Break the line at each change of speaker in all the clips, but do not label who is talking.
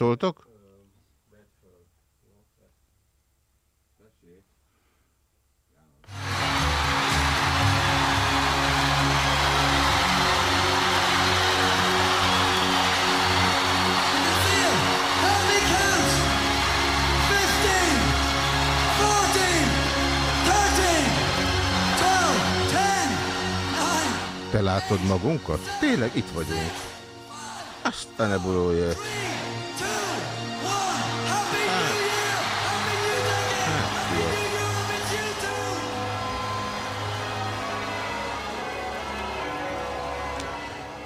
szóltok? Te látod magunkat? Tényleg itt vagyunk. Aztán ne burolja.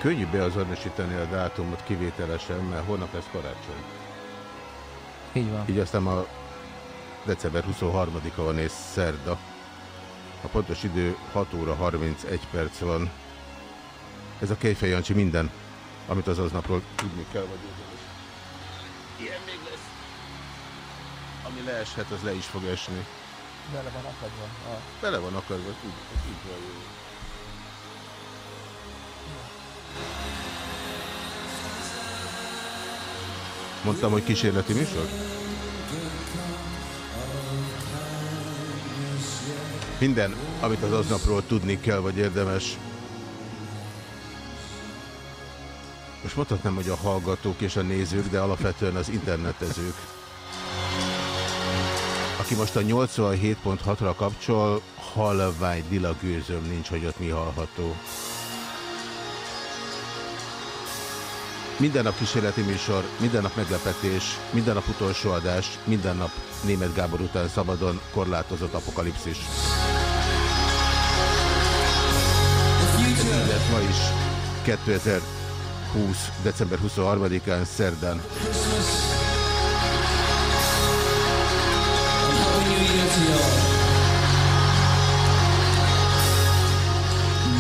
Könnyű beazonosítani a dátumot kivételesen, mert holnap lesz karácsony.
Így van.
Így aztán a december 23-a van és szerda. A pontos idő 6 óra 31 perc van. Ez a Kejfej Jancsi minden, amit az aznapról tudni kell, vagy Ilyen még lesz. Ami leeshet, az le is fog esni.
Bele van akadva. A...
Bele van akadva, úgy, így van jó. Mondtam, hogy kísérleti műsor? Minden, amit az aznapról tudni kell, vagy érdemes. Most mondhatnám, hogy a hallgatók és a nézők, de alapvetően az internetezők. Aki most a 87.6-ra kapcsol, halvány lila gőzöm nincs, hogy ott mi hallható. Minden nap kísérleti műsor, minden nap meglepetés, minden nap utolsó adás, minden nap német Gábor után szabadon korlátozott apokalipszis. Ez ma is 2020. december 23-án szerdán.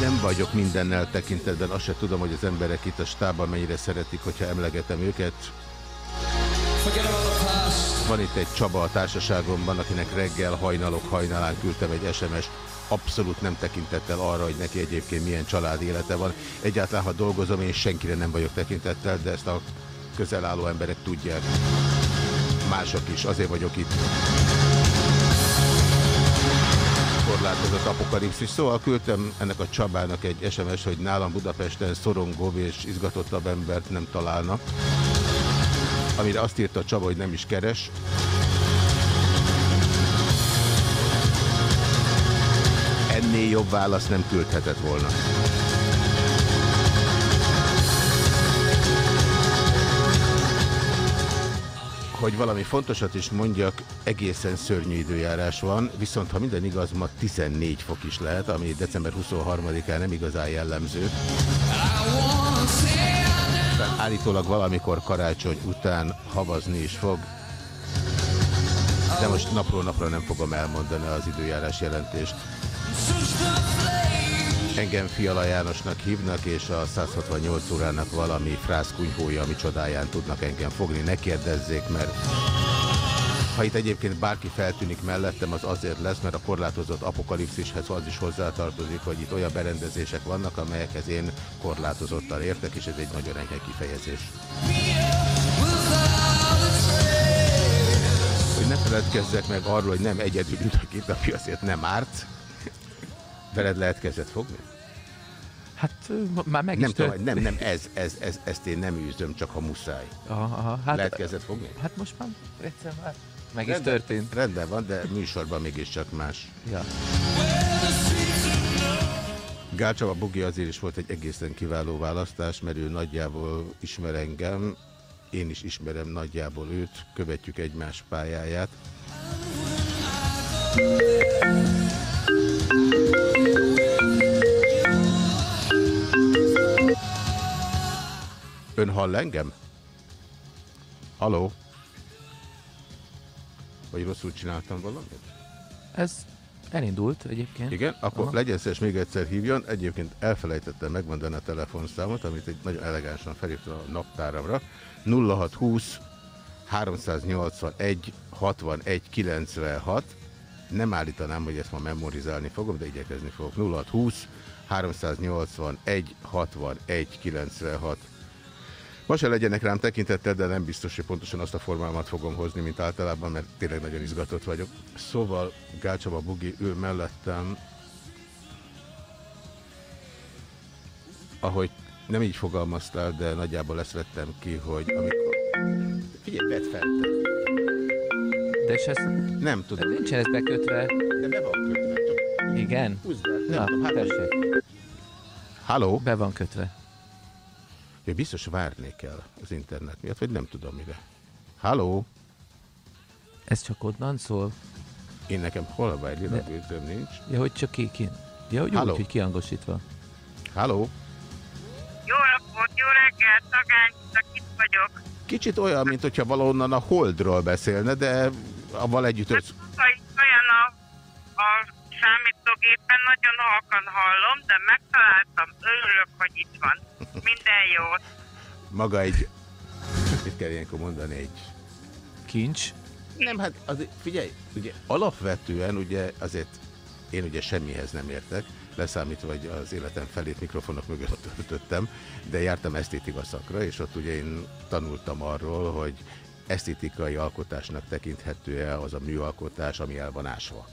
Nem vagyok mindennel tekintetben, azt se tudom, hogy az emberek itt a stában mennyire szeretik, hogyha emlegetem őket. Van itt egy Csaba a társaságomban, akinek reggel hajnalok hajnalán küldtem egy SMS-t, abszolút nem tekintettel arra, hogy neki egyébként milyen családi élete van. Egyáltalán, ha dolgozom, én senkire nem vagyok tekintettel, de ezt a közel álló emberek tudják. Mások is, azért vagyok itt. Korlátozott apokalipszis. Szóval küldtem ennek a Csabának egy SMS, hogy nálam Budapesten szorongóbb és izgatottabb embert nem találnak. Amire azt írta Csaba, hogy nem is keres. Ennél jobb választ nem küldhetett volna. Hogy valami fontosat is mondjak, egészen szörnyű időjárás van, viszont ha minden igaz, ma 14 fok is lehet, ami december 23-án nem igazán jellemző. Aztán állítólag valamikor karácsony után havazni is fog, de most napról napra nem fogom elmondani az időjárás jelentést. Engem Fiala Jánosnak hívnak, és a 168 órának valami frászkunyhója, ami csodáján tudnak engem fogni. Ne kérdezzék, mert ha itt egyébként bárki feltűnik mellettem, az azért lesz, mert a korlátozott apokalipszishez az is hozzátartozik, hogy itt olyan berendezések vannak, amelyekhez én korlátozottan értek, és ez egy nagyon enyhe kifejezés. Hogy ne feledkezzek meg arról, hogy nem egyedül ülök itt, aki azért nem árt, Veled lehet kezet fogni?
Hát már meg
nem
is
tudom, nem, nem, ez, ez, ez, ezt én nem űzöm, csak ha muszáj.
Aha, aha, hát,
lehet kezet fogni?
Hát most már egyszer már meg
rendben,
is történt.
Rendben van, de műsorban mégiscsak más.
Ja.
Gácsava Bugi azért is volt egy egészen kiváló választás, mert ő nagyjából ismer engem, én is ismerem nagyjából őt, követjük egymás pályáját. Ön hall engem? Haló? Vagy rosszul csináltam valamit?
Ez elindult egyébként.
Igen? Akkor Aha. legyen szíves még egyszer hívjon. Egyébként elfelejtettem megmondani a telefonszámot, amit egy nagyon elegánsan felírtam a naptáramra. 0620 381 61 96 nem állítanám, hogy ezt ma memorizálni fogom, de igyekezni fogok. 0620 381 61 96 Ma se legyenek rám tekintettel, de nem biztos, hogy pontosan azt a formámat fogom hozni, mint általában, mert tényleg nagyon izgatott vagyok. Szóval Gácsaba Bugi ül mellettem, ahogy nem így fogalmaztál, de nagyjából ezt vettem ki, hogy amikor... Figyelj, vedd fel te.
De és ez...
Nem
De
tudom.
nincsen ez bekötve.
De be van kötve. Csak
Igen?
húzd el. Nem
Na,
tudom, hát...
tessék.
Halló?
Be van kötve.
Ja, biztos várni kell az internet miatt, vagy nem tudom mire. Halló?
Ez csak onnan szól?
Én nekem hol egy lila bőtöm nincs.
Ja, hogy csak ki, ki. Ja, hogy
Halló?
úgy, hogy kihangosítva.
Halló?
Jó napot, jó reggelt, Tagánynak itt vagyok.
Kicsit olyan, mint hogyha valahonnan a Holdról beszélne, de avval együtt
Hát
össz...
itt olyan a, a számítógépen, nagyon halkan hallom, de megtaláltam, örülök, hogy itt van. Minden jót.
maga egy... Mit kell ilyenkor mondani? Egy...
Kincs.
Nem, hát az, figyelj, ugye alapvetően ugye azért én ugye semmihez nem értek, leszámítva, hogy az életem felét mikrofonok mögött töltöttem, de jártam esztétika szakra, és ott ugye én tanultam arról, hogy esztétikai alkotásnak tekinthető-e az a műalkotás, ami el van ásva.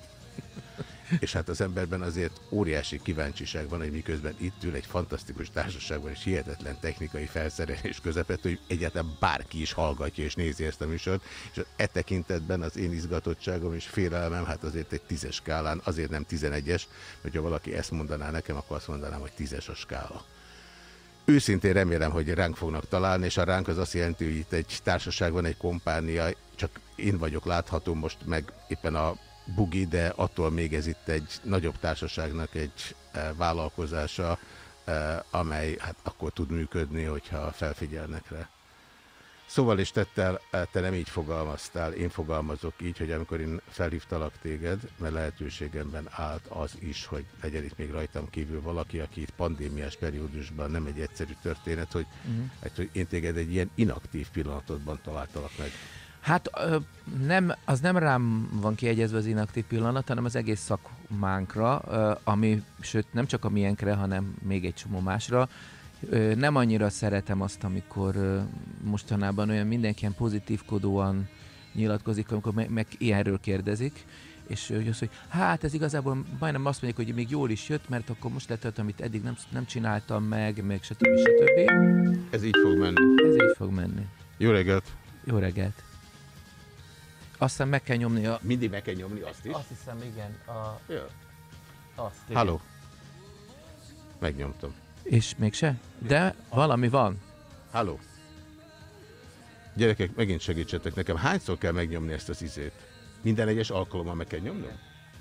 És hát az emberben azért óriási kíváncsiság van, hogy miközben itt ül egy fantasztikus társaságban és hihetetlen technikai felszerelés közepett, hogy egyáltalán bárki is hallgatja és nézi ezt a műsort, és e tekintetben az én izgatottságom és félelmem, hát azért egy tízes skálán, azért nem tizenegyes, hogyha valaki ezt mondaná nekem, akkor azt mondanám, hogy tízes a skála. Őszintén remélem, hogy ránk fognak találni, és a ránk az azt jelenti, hogy itt egy társaság van, egy kompánia, csak én vagyok látható most, meg éppen a bugi, de attól még ez itt egy nagyobb társaságnak egy eh, vállalkozása, eh, amely hát akkor tud működni, hogyha felfigyelnek rá. Szóval is tettel, eh, te nem így fogalmaztál, én fogalmazok így, hogy amikor én felhívtalak téged, mert lehetőségemben állt az is, hogy legyen itt még rajtam kívül valaki, aki itt pandémiás periódusban nem egy egyszerű történet, hogy, uh-huh. hát, hogy én téged egy ilyen inaktív pillanatodban találtalak meg.
Hát ö, nem, az nem rám van kiegyezve az inaktív pillanat, hanem az egész szakmánkra, ö, ami, sőt nem csak a miénkre, hanem még egy csomó másra. Ö, Nem annyira szeretem azt, amikor ö, mostanában olyan mindenki ilyen pozitívkodóan nyilatkozik, amikor meg, meg ilyenről kérdezik, és hogy hogy hát ez igazából majdnem azt mondják, hogy még jól is jött, mert akkor most lett, amit eddig nem, nem csináltam meg, meg stb. stb.
Ez így fog menni.
Ez így fog menni.
Jó reggelt!
Jó reggelt! Aztán meg kell nyomni a...
Mindig meg kell nyomni azt is.
Azt hiszem, igen. A,
Ja.
azt, igen.
Halló! Megnyomtam.
És mégse? De valami van.
Halló! Gyerekek, megint segítsetek nekem. Hányszor kell megnyomni ezt az izét? Minden egyes alkalommal meg kell nyomnom?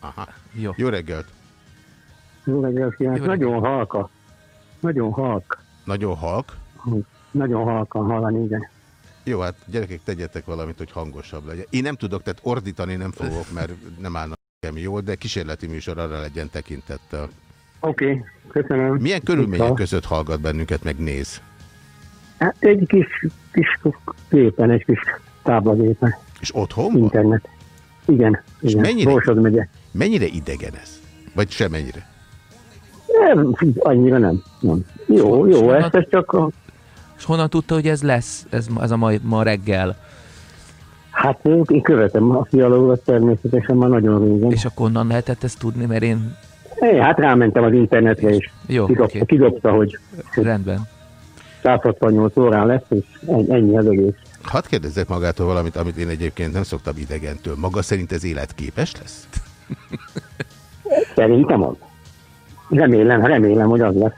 Aha.
Jó.
Jó reggelt!
Jó reggelt.
Jó reggelt.
Nagyon halka. Nagyon halk.
Nagyon halk.
Nagyon halkan hallani, igen.
Jó, hát gyerekek, tegyetek valamit, hogy hangosabb legyen. Én nem tudok, tehát ordítani nem fogok, mert nem állnak nekem jól, de kísérleti műsor arra legyen tekintettel.
Oké, okay, köszönöm.
Milyen körülmények között hallgat bennünket, meg néz?
Hát egy kis, kis gépen, egy kis táblagépen,
És otthon van?
internet. Igen,
És
igen.
mennyire-
Borsod megye.
Mennyire idegen ez? Vagy semennyire?
Nem, annyira nem. nem. Jó, jó, ez, ez csak a,
És honnan tudta, hogy ez lesz, ez, ez a ma, ma reggel?
hát én, én követem a fialóvat természetesen már nagyon régen.
És akkor honnan lehetett ezt tudni, mert én...
É, hát rámentem az internetre, és
Jó,
kidobta,
oké,
kidobta, hogy
rendben.
168 órán lesz, és ennyi- ennyi az egész.
Hadd kérdezzek magától valamit, amit én egyébként nem szoktam idegentől. Maga szerint ez életképes lesz?
Szerintem az. Remélem, remélem, hogy az lesz.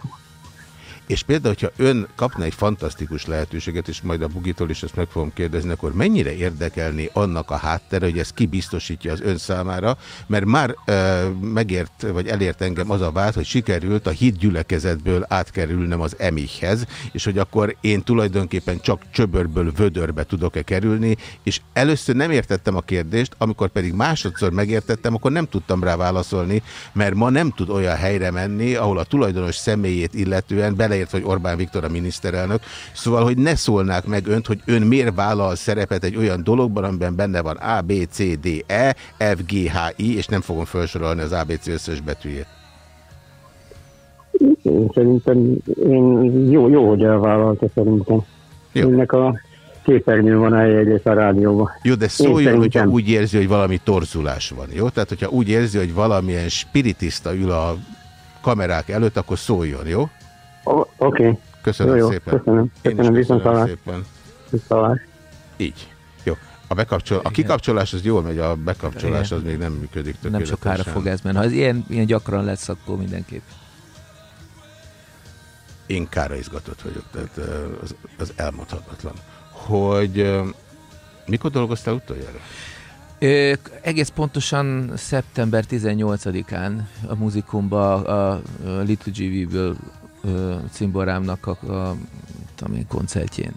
És például, hogyha ön kapna egy fantasztikus lehetőséget, és majd a Bugitól is ezt meg fogom kérdezni, akkor mennyire érdekelni annak a háttere, hogy ez kibiztosítja az ön számára, mert már ö, megért, vagy elért engem az a vád, hogy sikerült a híd gyülekezetből átkerülnem az emihez, és hogy akkor én tulajdonképpen csak csöbörből vödörbe tudok-e kerülni, és először nem értettem a kérdést, amikor pedig másodszor megértettem, akkor nem tudtam rá válaszolni, mert ma nem tud olyan helyre menni, ahol a tulajdonos személyét illetően beleért, hogy Orbán Viktor a miniszterelnök, szóval, hogy ne szólnák meg önt, hogy ön miért vállal szerepet egy olyan dologban, amiben benne van A, B, C, D, E, F, G, H, I, és nem fogom felsorolni az ABC összes betűjét.
Én szerintem én jó, jó, hogy elvállalta szerintem.
Jó.
Ennek a képernyőn van eljegyzés a rádióban.
Jó, de szóljon, hogyha úgy érzi, hogy valami torzulás van, jó? Tehát, hogyha úgy érzi, hogy valamilyen spiritista ül a kamerák előtt, akkor szóljon, jó?
Oké, okay.
Köszönöm
Jó, jó,
szépen.
köszönöm.
Én
Köszönöm,
is köszönöm szépen.
viszont
Így. Jó. A, bekapcsol... a kikapcsolás az jól megy, a bekapcsolás
Igen.
az még nem működik
Nem
tökéletesen.
sokára fog ez menni. Ha ez ilyen, ilyen gyakran lesz, akkor mindenképp.
Én kára izgatott vagyok, tehát az, az elmondhatatlan. Hogy mikor dolgoztál utoljára?
Ö, egész pontosan szeptember 18-án a muzikumba a, a Little GV-ből cimborámnak a, a én, koncertjén.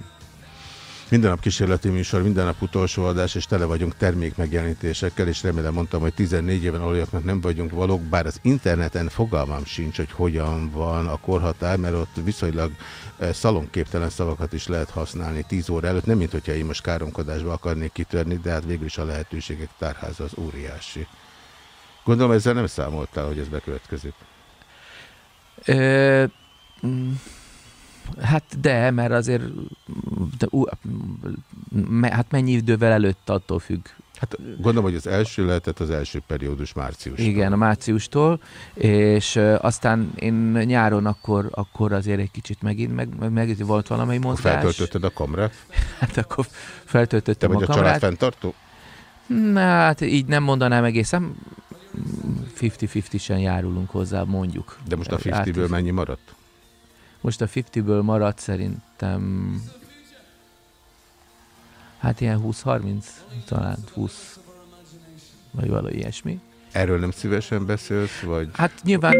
Minden nap kísérleti műsor, minden nap utolsó adás, és tele vagyunk termék megjelenítésekkel, és remélem mondtam, hogy 14 éven aluljaknak nem vagyunk valók, bár az interneten fogalmam sincs, hogy hogyan van a korhatár, mert ott viszonylag eh, szalonképtelen szavakat is lehet használni 10 óra előtt, nem mint hogyha én most káromkodásba akarnék kitörni, de hát végül is a lehetőségek tárháza az óriási. Gondolom ezzel nem számoltál, hogy ez bekövetkezik.
Ö, mm, hát de, mert azért de, ú, me, hát mennyi idővel előtt attól függ.
Hát gondolom, hogy az első lehetett az első periódus március.
Igen, a márciustól, és ö, aztán én nyáron akkor, akkor azért egy kicsit megint meg, meg, meg volt valamely
Akkor
mozgás.
feltöltötted a kamrát?
Hát akkor
Te
feltöltöttem
vagy
a
a család fenntartó?
Na, hát így nem mondanám egészen. 50-50-sen járulunk hozzá, mondjuk.
De most a
Át-
50-ből mennyi maradt?
Most a 50-ből maradt szerintem hát ilyen 20-30, talán 20 vagy valami ilyesmi.
Erről nem szívesen beszélsz, vagy
Hát nyilván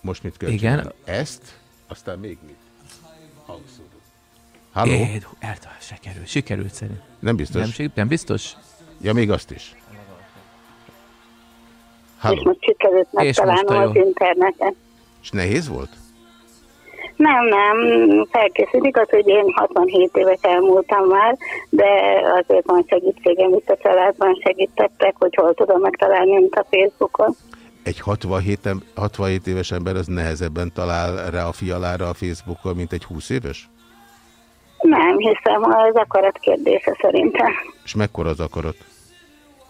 most mit kell
Igen.
csinálni? Ezt, aztán még mit? Hangszóró. Halló?
é, eltalál, sikerült, sikerült szerint.
Nem biztos?
Nem, nem biztos?
Ja, még azt is.
És
Halló?
most sikerült
És most
megtalálnom
a
az interneten.
És nehéz volt?
Nem, nem, felkészült. Igaz, hogy én 67 évet elmúltam már, de azért van segítségem itt a családban, segítettek, hogy hol tudom megtalálni, mint a Facebookon.
Egy 67, em- 67 éves ember az nehezebben talál rá a fialára a Facebookon, mint egy 20 éves?
Nem hiszem, az akarat kérdése szerintem.
És mekkora az akarat?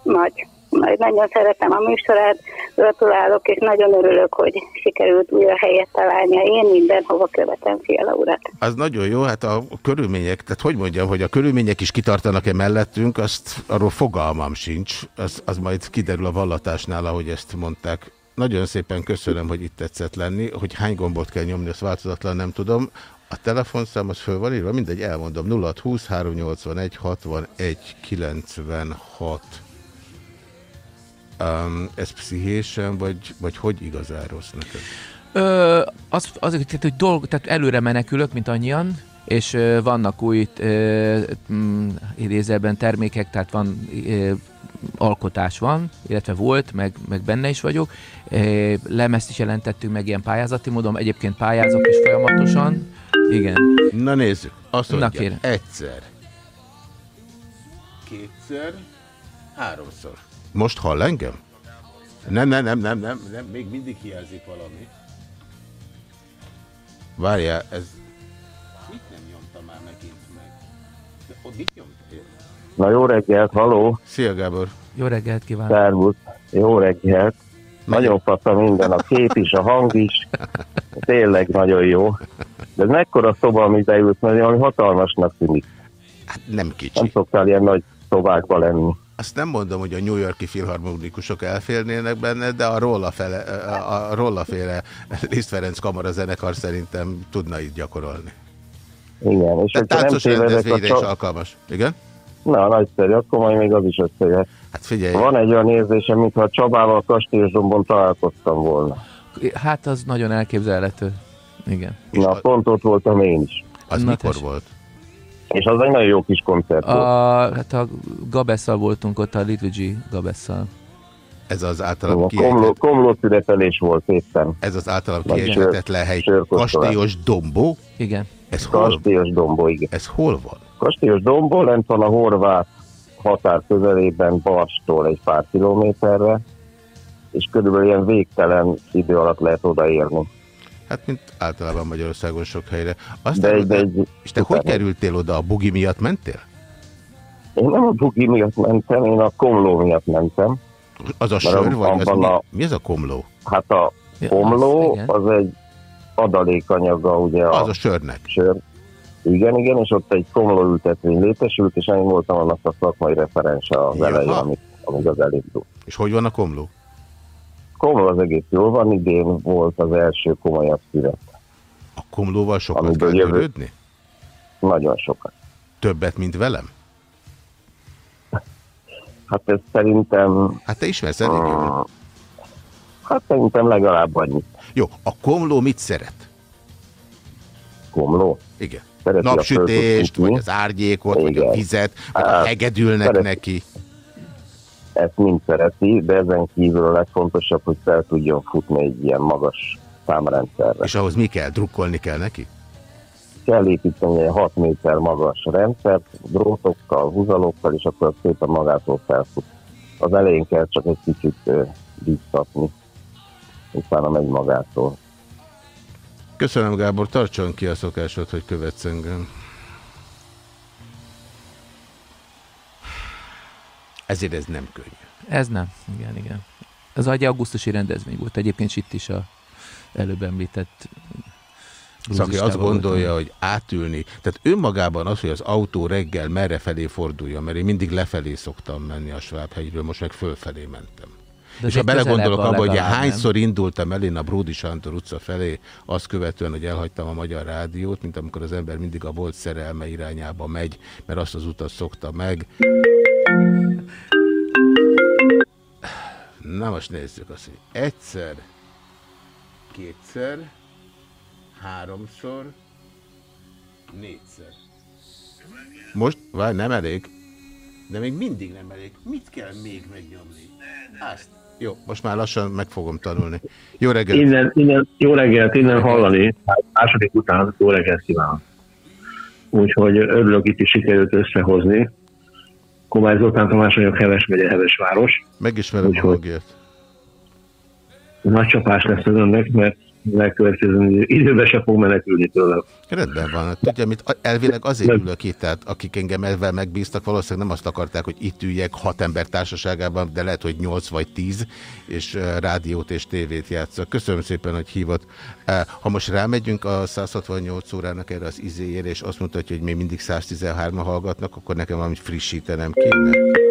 Nagy. Nagy. Nagyon szeretem a műsorát, gratulálok, és nagyon örülök, hogy sikerült újra helyet találnia. Én mindenhova követem Fiala urat.
Az nagyon jó, hát a körülmények, tehát hogy mondjam, hogy a körülmények is kitartanak-e mellettünk, azt arról fogalmam sincs, az, az majd kiderül a vallatásnál, ahogy ezt mondták. Nagyon szépen köszönöm, hogy itt tetszett lenni, hogy hány gombot kell nyomni, azt változatlan nem tudom. A telefonszám az föl van írva, mindegy, elmondom, 0620 381 61 96. Um, ez pszichésen, vagy, vagy hogy igazán rossz neked?
Ö, az, azért, tehát, hogy dolg, tehát előre menekülök, mint annyian, és ö, vannak új ö, mm, idézelben termékek, tehát van ö, alkotás van, illetve volt, meg, meg benne is vagyok. Ö, lemezt is jelentettünk meg ilyen pályázati módon, egyébként pályázok is folyamatosan. Igen.
Na nézzük, azt
Na,
mondja,
kérem.
egyszer, kétszer, háromszor. Most hall engem? Nem, nem, nem, nem, nem, nem, még mindig hiányzik valami. Várjál, ez... Mit nem nyomta már megint meg? De, ott mit nyomt?
Na jó reggelt, haló,
Szia Gábor!
Jó reggelt kívánok!
szervusz, jó reggelt. Nagyon fasz a minden, a kép is, a hang is, tényleg nagyon jó. De ez mekkora szoba, amit beült, mert olyan hatalmasnak tűnik.
Hát nem kicsi.
Nem szoktál ilyen nagy szobákba lenni.
Azt nem mondom, hogy a New Yorki filharmonikusok elférnének benne, de a Rolla, fele, a Rolla féle Liszt Ferenc kamara zenekar szerintem tudna itt gyakorolni.
Igen, és
Tehát táncos
tévedek, a
rendezvényre is alkalmas. Igen?
Na, nagyszerű, akkor majd még az is összejött.
Hát figyelj,
Van egy olyan érzésem, mintha a Csabával Kastélyosdombon találkoztam volna.
Hát az nagyon elképzelhető. Igen.
Na,
a-
pont ott voltam én is.
az
Na,
mikor
tessék.
volt?
És az egy nagyon jó kis koncert volt.
A, hát a Gabesszal voltunk ott, a Little G Gabesszal.
Ez az általam
A komló,
kiejtett,
komló születelés volt éppen.
ez az általam
Vagy
kiejtetlen hely. Kastélyos Dombó?
Igen.
Ez hol,
Kastélyos Dombó, igen.
ez hol van?
Kastélyos Dombó lent van a horvát határ közelében Barstól egy pár kilométerre, és körülbelül ilyen végtelen idő alatt lehet odaérni.
Hát, mint általában Magyarországon sok helyre. Aztán
De, de
és te hogy kerültél oda? A bugi miatt mentél?
én nem a bugi miatt mentem, én a komló miatt mentem.
Az a sör, vagy az mi?
a-
Mi ez a komló?
Hát a
Ja,
komló
az, igen.
az egy adalékanyaga ugye a
Az a sörnek.
sör. Igen, igen, és ott egy komló ültetvény létesült, és én voltam annak a szakmai referense az elején, amíg, amíg az elindult.
És hogy van a komló?
Komló az egész jól van, idén volt az első komolyabb szület.
A komlóval sokat kell
jövő-
törődni?
Nagyon sokat.
Többet, mint velem?
Hát ez szerintem,
Hát te ismersz elég jól.
ah, hát szerintem legalább annyi
Jó, a komló mit szeret?
komló.
Igen.
Szereti
Napsütést, vagy az árnyékot, vagy a
Igen.
vizet, vagy a
Hát,
hegedülnek
szereti.
neki.
Ezt mind szereti, de ezen kívül a legfontosabb, hogy fel tudjon futni egy ilyen magas számrendszerre.
És ahhoz mi kell? Drukkolni kell neki?
Kell építeni egy 6 méter magas rendszert, drótokkal, húzalókkal, és akkor szépen magától felfut. Az elején kell csak egy kicsit biztatni, utána megy magától.
Köszönöm, Gábor, tartson ki a szokásod, hogy követsz engem. Ezért ez nem könnyű.
Ez nem. Igen, igen. Ez egy augusztusi rendezvény volt. Egyébként itt is a előbb említett
Szaki azt
grúzistával
gondolja,
voltam.
hogy átülni. Tehát önmagában az, hogy az autó reggel merre felé forduljon, mert én mindig lefelé szoktam menni a Svábhegyről, most meg fölfelé mentem.
De
és ha belegondolok abba, hogy hányszor indultam el én a Bródi Sándor utca felé, azt követően, hogy elhagytam a Magyar Rádiót, mint amikor az ember mindig a volt szerelme irányába megy, mert azt az utat szokta meg. Na most nézzük azt, hogy egyszer, kétszer, háromszor, négyszer. Most, várj, nem elég. De még mindig nem elég. Mit kell még megnyomni? Azt. Jó, most már lassan meg fogom tanulni. Jó reggelt!
Innen, innen, jó reggelt, innen hallani, második után jó reggelt kívánok. Úgyhogy örülök, itt is sikerült összehozni. Komály Zoltán Tamás vagyok, Heves megye, Heves város.
Megismerem a
Úgyhogy-
hangját.
Nagy csapás lesz önnek, mert legkövetkező időben se fog menekülni tőle.
Rendben van. Hát Tudja, mit elvileg azért ülök itt, tehát akik engem ezzel megbíztak, valószínűleg nem azt akarták, hogy itt üljek hat ember társaságában, de lehet, hogy nyolc vagy tíz, és rádiót és tévét játszok. Köszönöm szépen, hogy hívott. Ha most rámegyünk a 168 órának erre az izéjére, és azt mutatja, hogy még mindig 113 hallgatnak, akkor nekem valamit frissítenem kéne.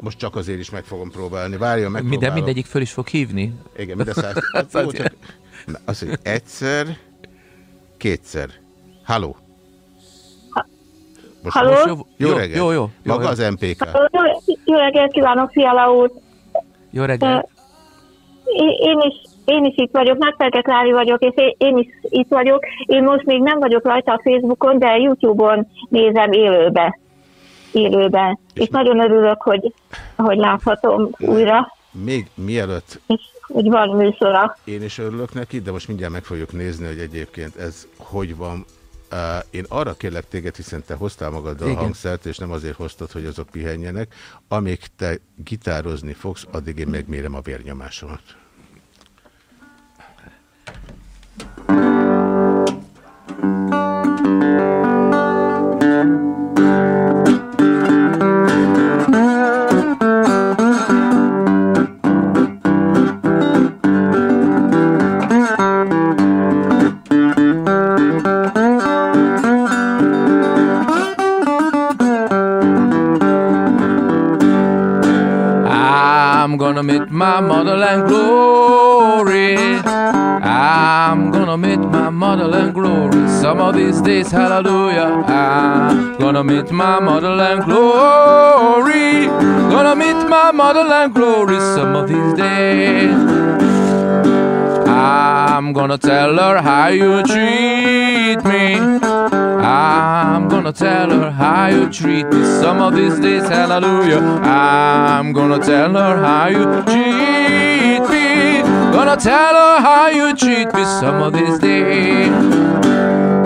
Most csak azért is meg fogom próbálni. Várjon, meg.
Minden, mindegyik föl is fog hívni.
Igen, minden száz. Na, azt mondja, egyszer, kétszer. Halló. Most
Halló?
most
Jó,
jó,
jó,
reggelt.
jó, jó, jó,
Maga
jó.
az MPK.
Jó, jó reggelt kívánok, Fiala úr!
Jó reggelt.
Én, én is én is itt vagyok, Megfelke Klári vagyok, és én, én is itt vagyok. Én most még nem vagyok rajta a Facebookon, de YouTube-on nézem élőbe. Élőbe. És, és nagyon örülök, hogy, hogy láthatom újra,
Még mielőtt
és hogy van műsora.
én is örülök neki, de most mindjárt meg fogjuk nézni, hogy egyébként ez hogy van. Uh, én arra kérlek téged, hiszen te hoztál magaddal a
Igen.
hangszert, és nem azért hoztad, hogy azok pihenjenek. Amíg te gitározni fogsz, addig én megmérem a vérnyomásomat.
I'm Days, hallelujah. I'm gonna meet my motherland glory. Gonna meet my motherland glory some of these days. I'm gonna tell her how you treat me. I'm gonna tell her how you treat me some of these days, hallelujah. I'm gonna tell her how you treat me. Gonna tell her how you treat me some of these days.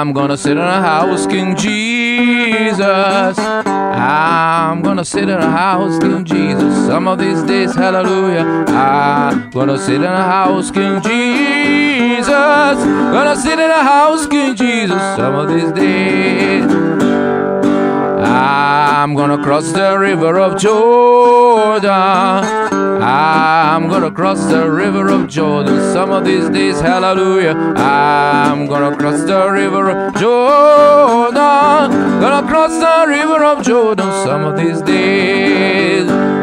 I'm gonna sit in a house, King Jesus. I'm gonna sit in a house, King Jesus. Some of these days, hallelujah. I'm gonna sit in a house, King Jesus. Gonna sit in a house, King Jesus. Some of these days. I'm gonna cross the river of Jordan. I'm gonna cross the river of Jordan some of these days, hallelujah. I'm gonna cross the river of Jordan. Gonna cross the river of Jordan some of these days.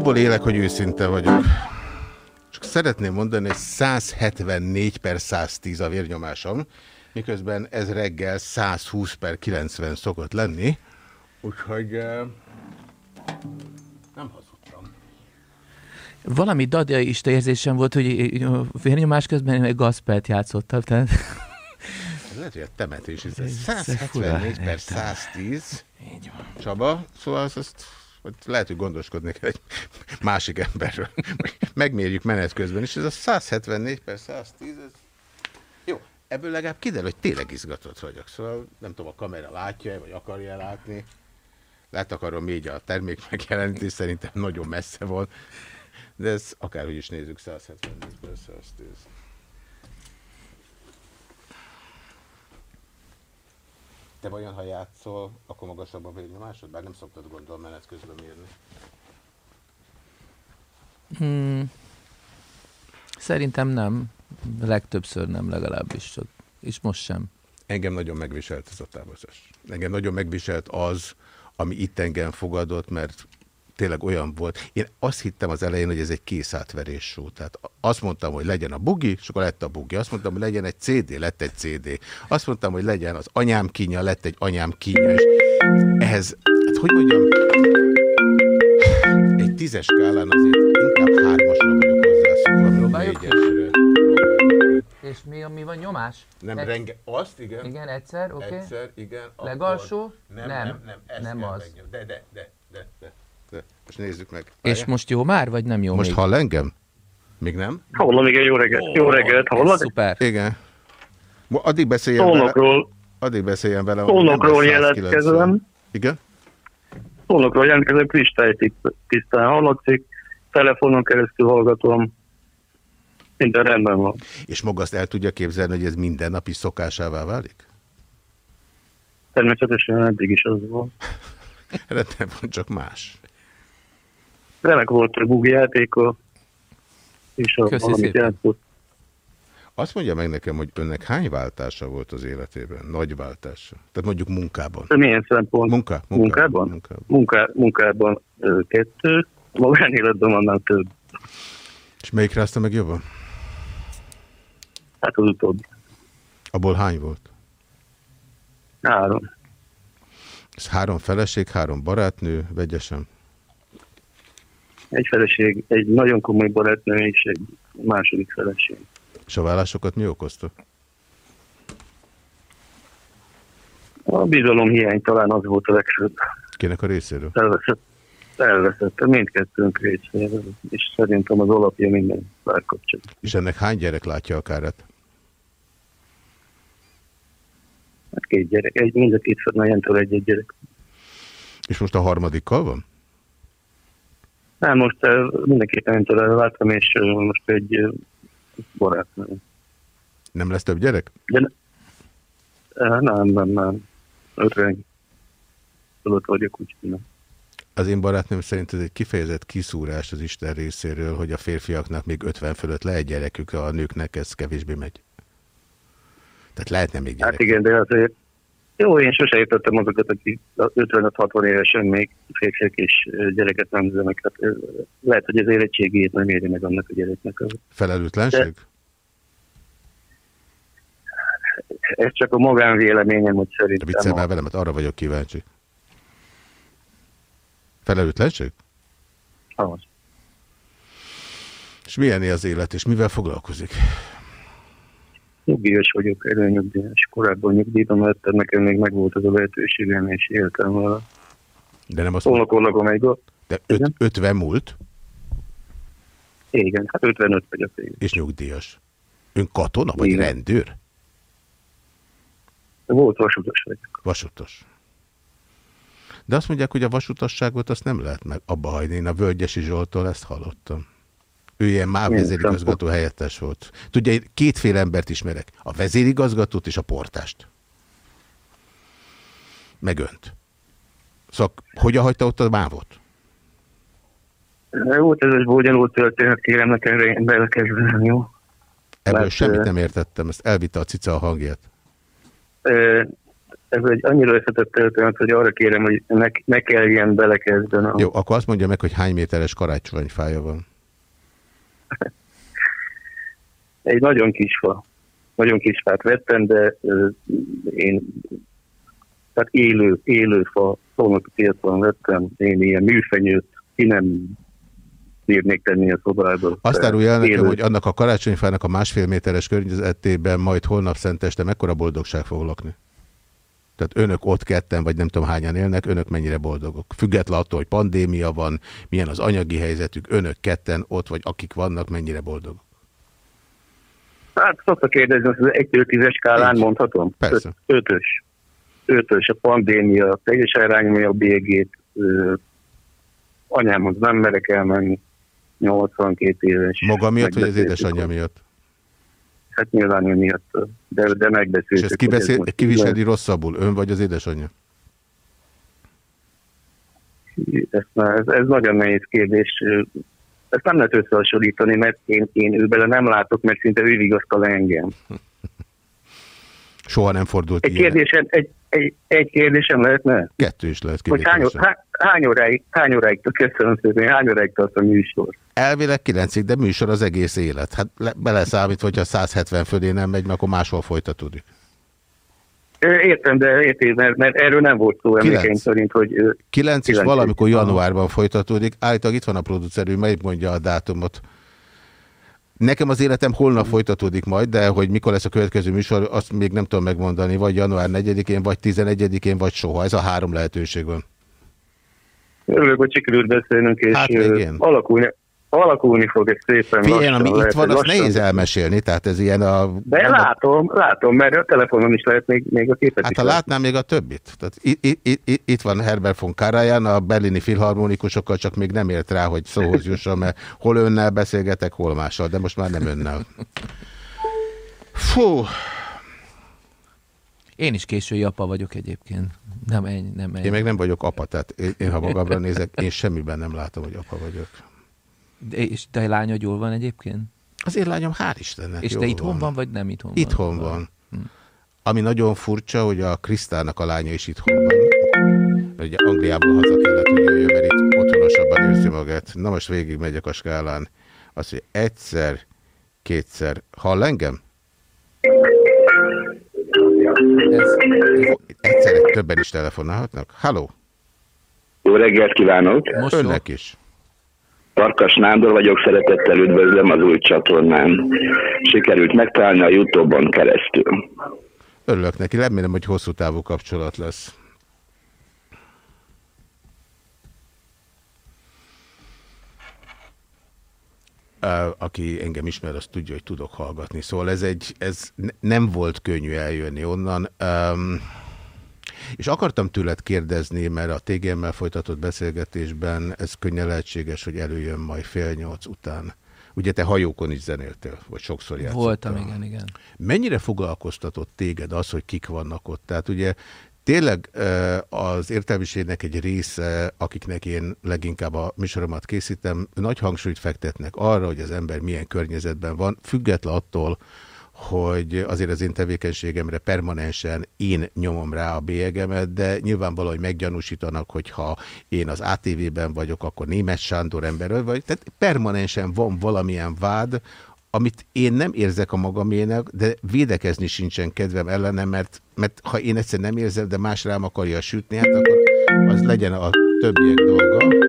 Abból élek, hogy őszinte vagyok. Csak szeretném mondani, hogy 174 per 110 a vérnyomásom, miközben ez reggel 120 per 90 szokott lenni. Úgyhogy eh, nem hazudtam.
Valami dadja is érzésem volt, hogy vérnyomás közben egy gazpert játszottam. Tehát...
Lehet, hogy a temetés, Ez 174
fura,
per
értem.
110.
Így van.
Csaba, szóval azt, hogy lehet, hogy gondoskodni kell egy másik emberről. Megmérjük menet közben, és ez a 174 per 110, ez... Jó, ebből legalább kiderül, hogy tényleg izgatott vagyok. Szóval nem tudom, a kamera látja vagy akarja látni. Letakarom így a termék megjelenítés, szerintem nagyon messze van. De ez akárhogy is nézzük, 174 per 110. Te vajon, ha játszol, akkor magasabb a vérnyomásod? Bár nem szoktad gondolom menet közben mérni.
Hmm. Szerintem nem. Legtöbbször nem legalábbis. Csak. És most sem.
Engem nagyon megviselt ez a távozás. Engem nagyon megviselt az, ami itt engem fogadott, mert tényleg olyan volt. Én azt hittem az elején, hogy ez egy készátverés show. Tehát azt mondtam, hogy legyen a bugi, és akkor lett a bugi. Azt mondtam, hogy legyen egy CD, lett egy CD. Azt mondtam, hogy legyen az anyám kínja, lett egy anyám kínja. És ehhez, hát hogy mondjam, egy tízes skálán azért inkább hármasra vagyok hozzászokva,
Próbáljuk?
négyesre.
És mi, mi van nyomás?
Nem
Egy-
renge... Azt igen.
Igen, egyszer, oké. Okay.
Egyszer, igen.
Legalsó?
Nem,
Nem.
nem, nem, ezt
Nem
kell
az.
megnyom- de, de, de, de, de. Most nézzük meg.
És
Várjál.
most jó már, vagy nem jó
most
még?
hall engem? Még nem?
Hallom, igen, jó reggelt. Jó reggelt, hallod?
Szuper.
Igen. Addig beszéljen vele,
Szónokról,
addig beszéljen vele. 190.
jelentkezem.
Igen?
Szónokról jelentkezem, kristály tisztán hallatszik. Telefonon keresztül hallgatom. Minden rendben van.
És maga azt el tudja képzelni, hogy ez mindennapi szokásává válik?
Természetesen eddig is az volt.
Rendben van, csak más.
Remek volt a bugi játéka, és a
Köszi
valamit játszott.
Azt mondja meg nekem, hogy önnek hány váltása volt az életében? Nagy váltása. Tehát mondjuk munkában.
Milyen szempont?
Munka, munka,
Munkában?
munkában.
Munká, munkában ö, kettő, magánéletben annál több.
És melyik rázta meg jobban?
Hát az utóbbi.
Abból hány volt?
Három.
Ez három feleség, három barátnő, vegyesen.
Egy feleség, egy nagyon komoly barátnő és egy második feleség.
És a vállásokat mi okozta?
A bizalom hiány talán az volt a legfőbb.
Kinek a részéről?
Elveszett, elveszett mindkettőnk részéről, és szerintem az alapja minden párkapcsolat.
És ennek hány gyerek látja a kárát?
Hát két gyerek, egy, mind a két nagyjentől egy-egy gyerek.
És most a harmadikkal van?
Nem, most eh, mindenképpen én láttam, és eh, most egy eh, barátnő.
Nem lesz több gyerek?
De nem, nem, nem. 50 fölött vagyok, úgyhogy nem.
Az én barátnőm szerint ez egy kifejezett kiszúrás az Isten részéről, hogy a férfiaknak még 50 fölött lehet gyerekük, a nőknek ez kevésbé megy. Tehát lehetne még gyerek.
Hát igen, de azért jó, én sose értettem azokat, akik 55-60 évesen még férfiak és gyereket nem üzenek. Hát, lehet, hogy az érettségét nem éri meg annak a gyereknek.
Felelőtlenség?
Ez csak a magánvéleményem, hogy
De
szerintem
viccel már velem, hát arra vagyok kíváncsi. Felelőtlenség?
az.
És milyen az élet, és mivel foglalkozik?
Nyugdíjas vagyok, előnyugdíjas. Korábban nyugdíjban lettem, nekem még megvolt az a lehetőségem, és éltem vele.
De nem azt
Tolnakorlagom egy
De öt, 50 múlt?
Igen, hát 55 vagyok. Igen.
És nyugdíjas. Ön katona, vagy Igen. rendőr?
Volt vasutas vagyok.
Vasutas. De azt mondják, hogy a vasutasságot azt nem lehet meg abba hagyni. Én a Völgyesi Zsoltól ezt hallottam. Ő ilyen MÁV vezérigazgató helyettes volt. Tudja, én kétféle embert ismerek. A vezérigazgatót és a portást. Meg önt. Szóval hogyan hagyta ott a mávot?
Volt ez bonyolult történet, kérem nekem belekezdeni, jó?
Ebből Mert, semmit nem értettem, ezt elvitte a cica a hangját.
Ez egy annyira összetett történet, hogy arra kérem, hogy ne, ne kelljen belekezdenem.
Jó, akkor azt mondja meg, hogy hány méteres karácsonyfája van.
Egy nagyon kis fa. Nagyon kis fát vettem, de uh, én tehát élő, élő fa, szónak piacon vettem, én ilyen műfenyőt, ki nem bírnék tenni a szobába.
Azt árulja el nekem, hogy annak a karácsonyfának a másfél méteres környezetében majd holnap szenteste mekkora boldogság fog lakni? Tehát önök ott ketten, vagy nem tudom hányan élnek, önök mennyire boldogok. Független attól, hogy pandémia van, milyen az anyagi helyzetük, önök ketten ott, vagy akik vannak, mennyire boldogok.
Hát szoktak kérdezni, hogy az 1 10 skálán Így. mondhatom?
Persze.
Ötös. Ötös a pandémia, teljesen rányomja a bégét, anyámhoz nem merek elmenni, 82 éves.
Maga miatt, vagy az édesanyja miatt?
Hát nyilván ő miatt, de, de megbeszéltük. És
ezt kibeszél, ez kiviseli rosszabbul, ön vagy az édesanyja?
Ez, ez, ez nagyon nehéz kérdés. Ezt nem lehet összehasonlítani, mert én, én ő bele nem látok, mert szinte ő vigasztal engem.
Soha nem fordult
egy kérdésem, egy, egy, egy kérdésem lehetne?
Kettő is lehet
Hogy hány, hány, hány óráig, hány óráig, köszönöm szépen, hány óráig tart a műsor?
Elvileg 9 de műsor az egész élet. Hát le, beleszámít, hogyha 170 fölé nem megy, akkor máshol folytatódik.
Értem, de értem, mert, mert erről nem volt szó emlékeim szerint, hogy...
9 és valamikor januárban folytatódik. Állítólag itt van a producerű, melyik mondja a dátumot. Nekem az életem holnap folytatódik majd, de hogy mikor lesz a következő műsor, azt még nem tudom megmondani, vagy január 4-én, vagy 11-én, vagy soha. Ez a három lehetőség van.
Örülök, hogy sikerült beszélnünk, és hát alakulni, alakulni fog egy szépen
Figyelj, ami itt van, azt nehéz elmesélni, tehát ez ilyen a...
De nem látom, a... látom, mert a telefonon is lehet még, még a képet
Hát ha látnám még a többit. Tehát itt, itt, itt van Herbert von Karajan, a berlini filharmonikusokkal csak még nem ért rá, hogy szóhoz jusson, mert hol önnel beszélgetek, hol mással, de most már nem önnel. Fú!
Én is késői apa vagyok egyébként. Nem ennyi, nem ennyi.
Én meg nem vagyok apa, tehát én, én ha magamra nézek, én semmiben nem látom, hogy apa vagyok.
De, és te lányod jól van egyébként?
Az én lányom, hál' Istennek
És te itthon van. van, vagy nem itthon
van? Itthon van. van. Hm. Ami nagyon furcsa, hogy a Krisztának a lánya is itthon van. Ugye Angliából haza kellett, hogy jöjjön, mert itt otthonosabban érzi magát. Na most végig megyek a skálán. Azt, hogy egyszer, kétszer. Hall engem? Ez, ez, egyszerre többen is telefonálhatnak. Halló!
Jó reggelt kívánok!
Most Önnek is.
Tarkas Nándor vagyok, szeretettel üdvözlöm az új csatornán. Sikerült megtalálni a Youtube-on keresztül.
Örülök neki, remélem, hogy hosszú távú kapcsolat lesz. aki engem ismer, az tudja, hogy tudok hallgatni. Szóval ez, egy, ez nem volt könnyű eljönni onnan. Um, és akartam tőled kérdezni, mert a TGM-mel folytatott beszélgetésben ez könnyen lehetséges, hogy előjön majd fél nyolc után. Ugye te hajókon is zenéltél, vagy sokszor játszottál.
Voltam, igen, igen.
Mennyire foglalkoztatott téged az, hogy kik vannak ott? Tehát ugye tényleg az értelmiségnek egy része, akiknek én leginkább a műsoromat készítem, nagy hangsúlyt fektetnek arra, hogy az ember milyen környezetben van, független attól, hogy azért az én tevékenységemre permanensen én nyomom rá a bélyegemet, de nyilvánvalóan hogy meggyanúsítanak, hogyha én az ATV-ben vagyok, akkor német Sándor ember vagy. Tehát permanensen van valamilyen vád, amit én nem érzek a magamének, de védekezni sincsen kedvem ellenem, mert, mert ha én egyszer nem érzem, de más rám akarja sütni, hát akkor az legyen a többiek dolga.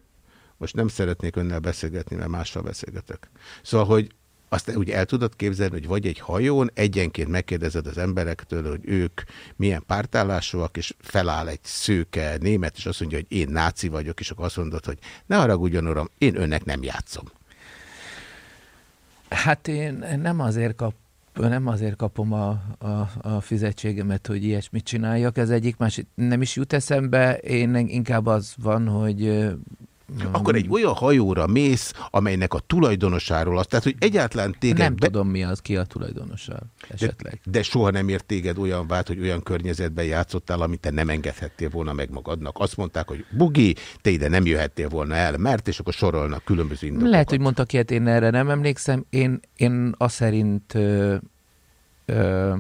Most nem szeretnék önnel beszélgetni, mert mással beszélgetek. Szóval, hogy azt úgy el tudod képzelni, hogy vagy egy hajón egyenként megkérdezed az emberektől, hogy ők milyen pártállásúak, és feláll egy szőke német, és azt mondja, hogy én náci vagyok, és akkor azt mondod, hogy ne haragudjon, uram, én önnek nem játszom.
Hát én nem azért kap nem azért kapom a, a, a fizetségemet, hogy ilyesmit csináljak, ez egyik, másik nem is jut eszembe, én inkább az van, hogy
akkor egy olyan hajóra mész, amelynek a tulajdonosáról azt, tehát hogy egyáltalán téged...
Nem be... tudom mi az, ki a tulajdonosa esetleg.
De, de soha nem ért téged olyan vált, hogy olyan környezetben játszottál, amit te nem engedhettél volna meg magadnak. Azt mondták, hogy bugi, te ide nem jöhettél volna el, mert és akkor sorolnak különböző indokokat.
Lehet, hogy mondtak ilyet, én erre nem emlékszem. Én, én azt szerint ö, ö,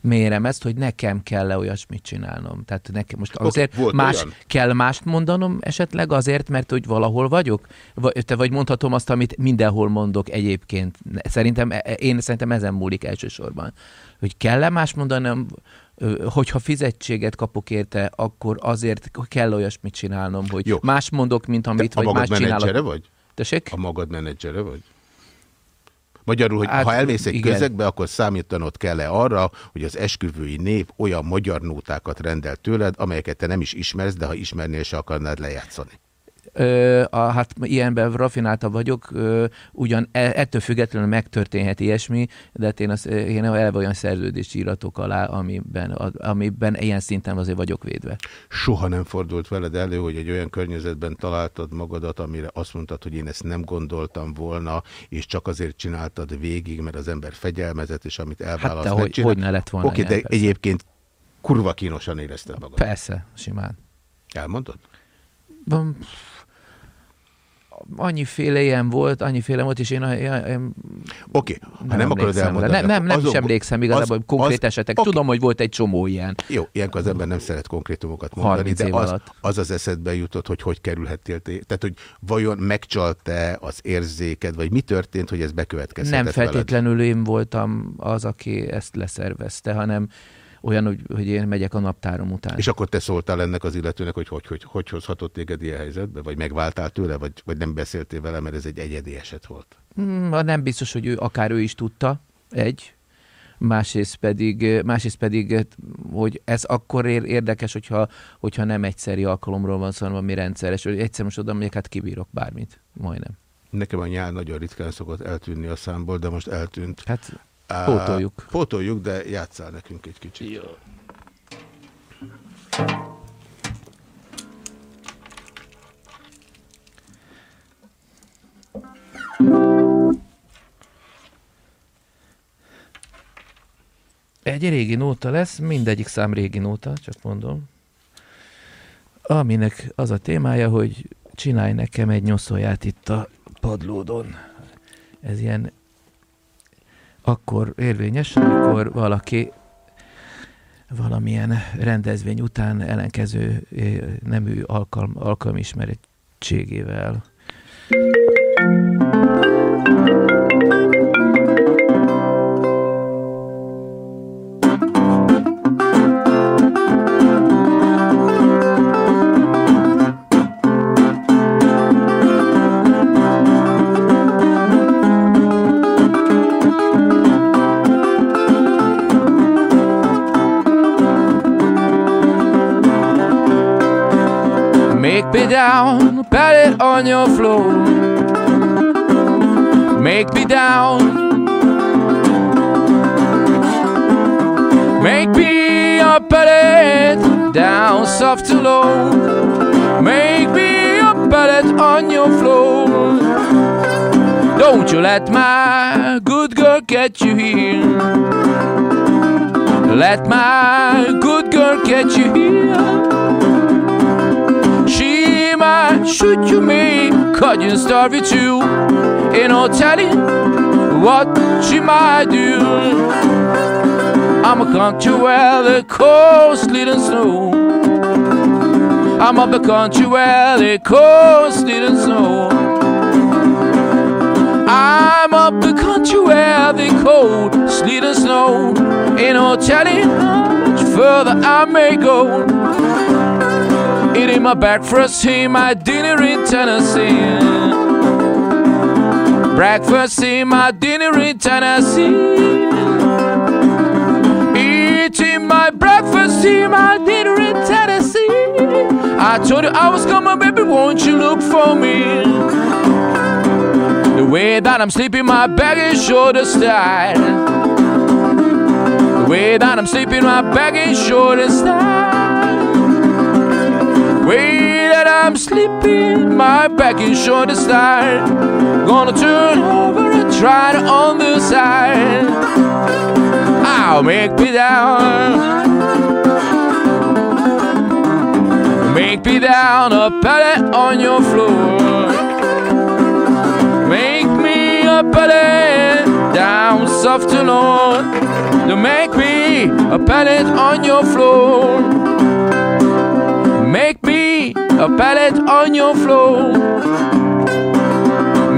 mérem ezt, hogy nekem kell-e olyasmit csinálnom. Tehát nekem most azért okay, más, olyan? kell mást mondanom esetleg azért, mert hogy valahol vagyok? Vagy, te vagy mondhatom azt, amit mindenhol mondok egyébként. Szerintem, e, e, én szerintem ezen múlik elsősorban. Hogy kell-e más mondanom, hogyha fizetséget kapok érte, akkor azért kell olyasmit csinálnom, hogy Jó. más mondok, mint amit,
Te
vagy más csinálok.
vagy?
Tessék?
A magad menedzsere vagy? Magyarul, hogy hát, ha elmész egy igen. közegbe, akkor számítanod kell-e arra, hogy az esküvői nép olyan magyar nótákat rendel tőled, amelyeket te nem is ismersz, de ha ismernél, se akarnád lejátszani.
Ö, a, hát ilyenben rafináltabb vagyok, ö, ugyan e, ettől függetlenül megtörténhet ilyesmi, de hát én, az, én eleve olyan szerződést íratok alá, amiben, a, amiben ilyen szinten azért vagyok védve.
Soha nem fordult veled elő, hogy egy olyan környezetben találtad magadat, amire azt mondtad, hogy én ezt nem gondoltam volna, és csak azért csináltad végig, mert az ember fegyelmezett, és amit elválaszt hát,
hogy, hogy ne lett volna.
Oké, de persze. egyébként kurva kínosan érezted magad.
Persze, simán.
Elmondod?
Annyiféle ilyen volt, annyiféle volt, és én... én
Oké, okay. ha nem akarod elmondani...
Nem, nem, nem azok, is emlékszem igazából, az, konkrét az, esetek. Okay. Tudom, hogy volt egy csomó ilyen.
Jó, ilyenkor az ember nem szeret konkrétumokat mondani, de az, az az eszedbe jutott, hogy hogy kerülhettél. Tehát, hogy vajon megcsalt-e az érzéked, vagy mi történt, hogy ez bekövetkezhetett
Nem feltétlenül veled? én voltam az, aki ezt leszervezte, hanem olyan, hogy, hogy én megyek a naptárom után.
És akkor te szóltál ennek az illetőnek, hogy hogy, hogy, hogy hozhatott téged ilyen helyzetbe? Vagy megváltál tőle, vagy, vagy nem beszéltél vele, mert ez egy egyedi eset volt?
Hmm, nem biztos, hogy ő, akár ő is tudta, egy. Másrészt pedig, másrészt pedig, hogy ez akkor érdekes, hogyha, hogyha nem egyszeri alkalomról van szó, hanem ami rendszeres. Hogy egyszer most oda megyek, hát kibírok bármit, majdnem.
Nekem a nyár nagyon ritkán szokott eltűnni a számból, de most eltűnt.
Hát Pótoljuk. Uh,
pótoljuk, de játszál nekünk egy kicsit. Jó.
Egy régi nóta lesz, mindegyik szám régi nóta, csak mondom. Aminek az a témája, hogy csinálj nekem egy nyoszóját itt a padlódon. Ez ilyen akkor érvényes, amikor valaki valamilyen rendezvény után ellenkező eh, nemű alkalm, alkalmismerettségével. On your floor. Make me down. Make me a pallet down soft to low. Make me a pallet on your floor. Don't you let my good girl get you here. Let my good girl get you here shoot you me, cut you starve you too. Ain't no telling what she might do. I'm a country where the coast leading snow. I'm up the country where the coast leading snow. I'm up the country where the cold sleet and snow. Ain't no telling much further I may go. Eating my breakfast here, my dinner in Tennessee. Breakfast here, my dinner in Tennessee. Eating my breakfast here, my dinner in Tennessee. I told you I was coming, baby, won't you look for me? The way that I'm sleeping, my back is shoulder style. The way that I'm sleeping, my back is shoulder style. Way that I'm sleeping, my back is shoulder style. Gonna turn over and try to on the side. I'll make me down. Make me down a pallet on your floor. Make me a pallet down soft and Lord. To make me a pallet on your floor. A pallet on your floor.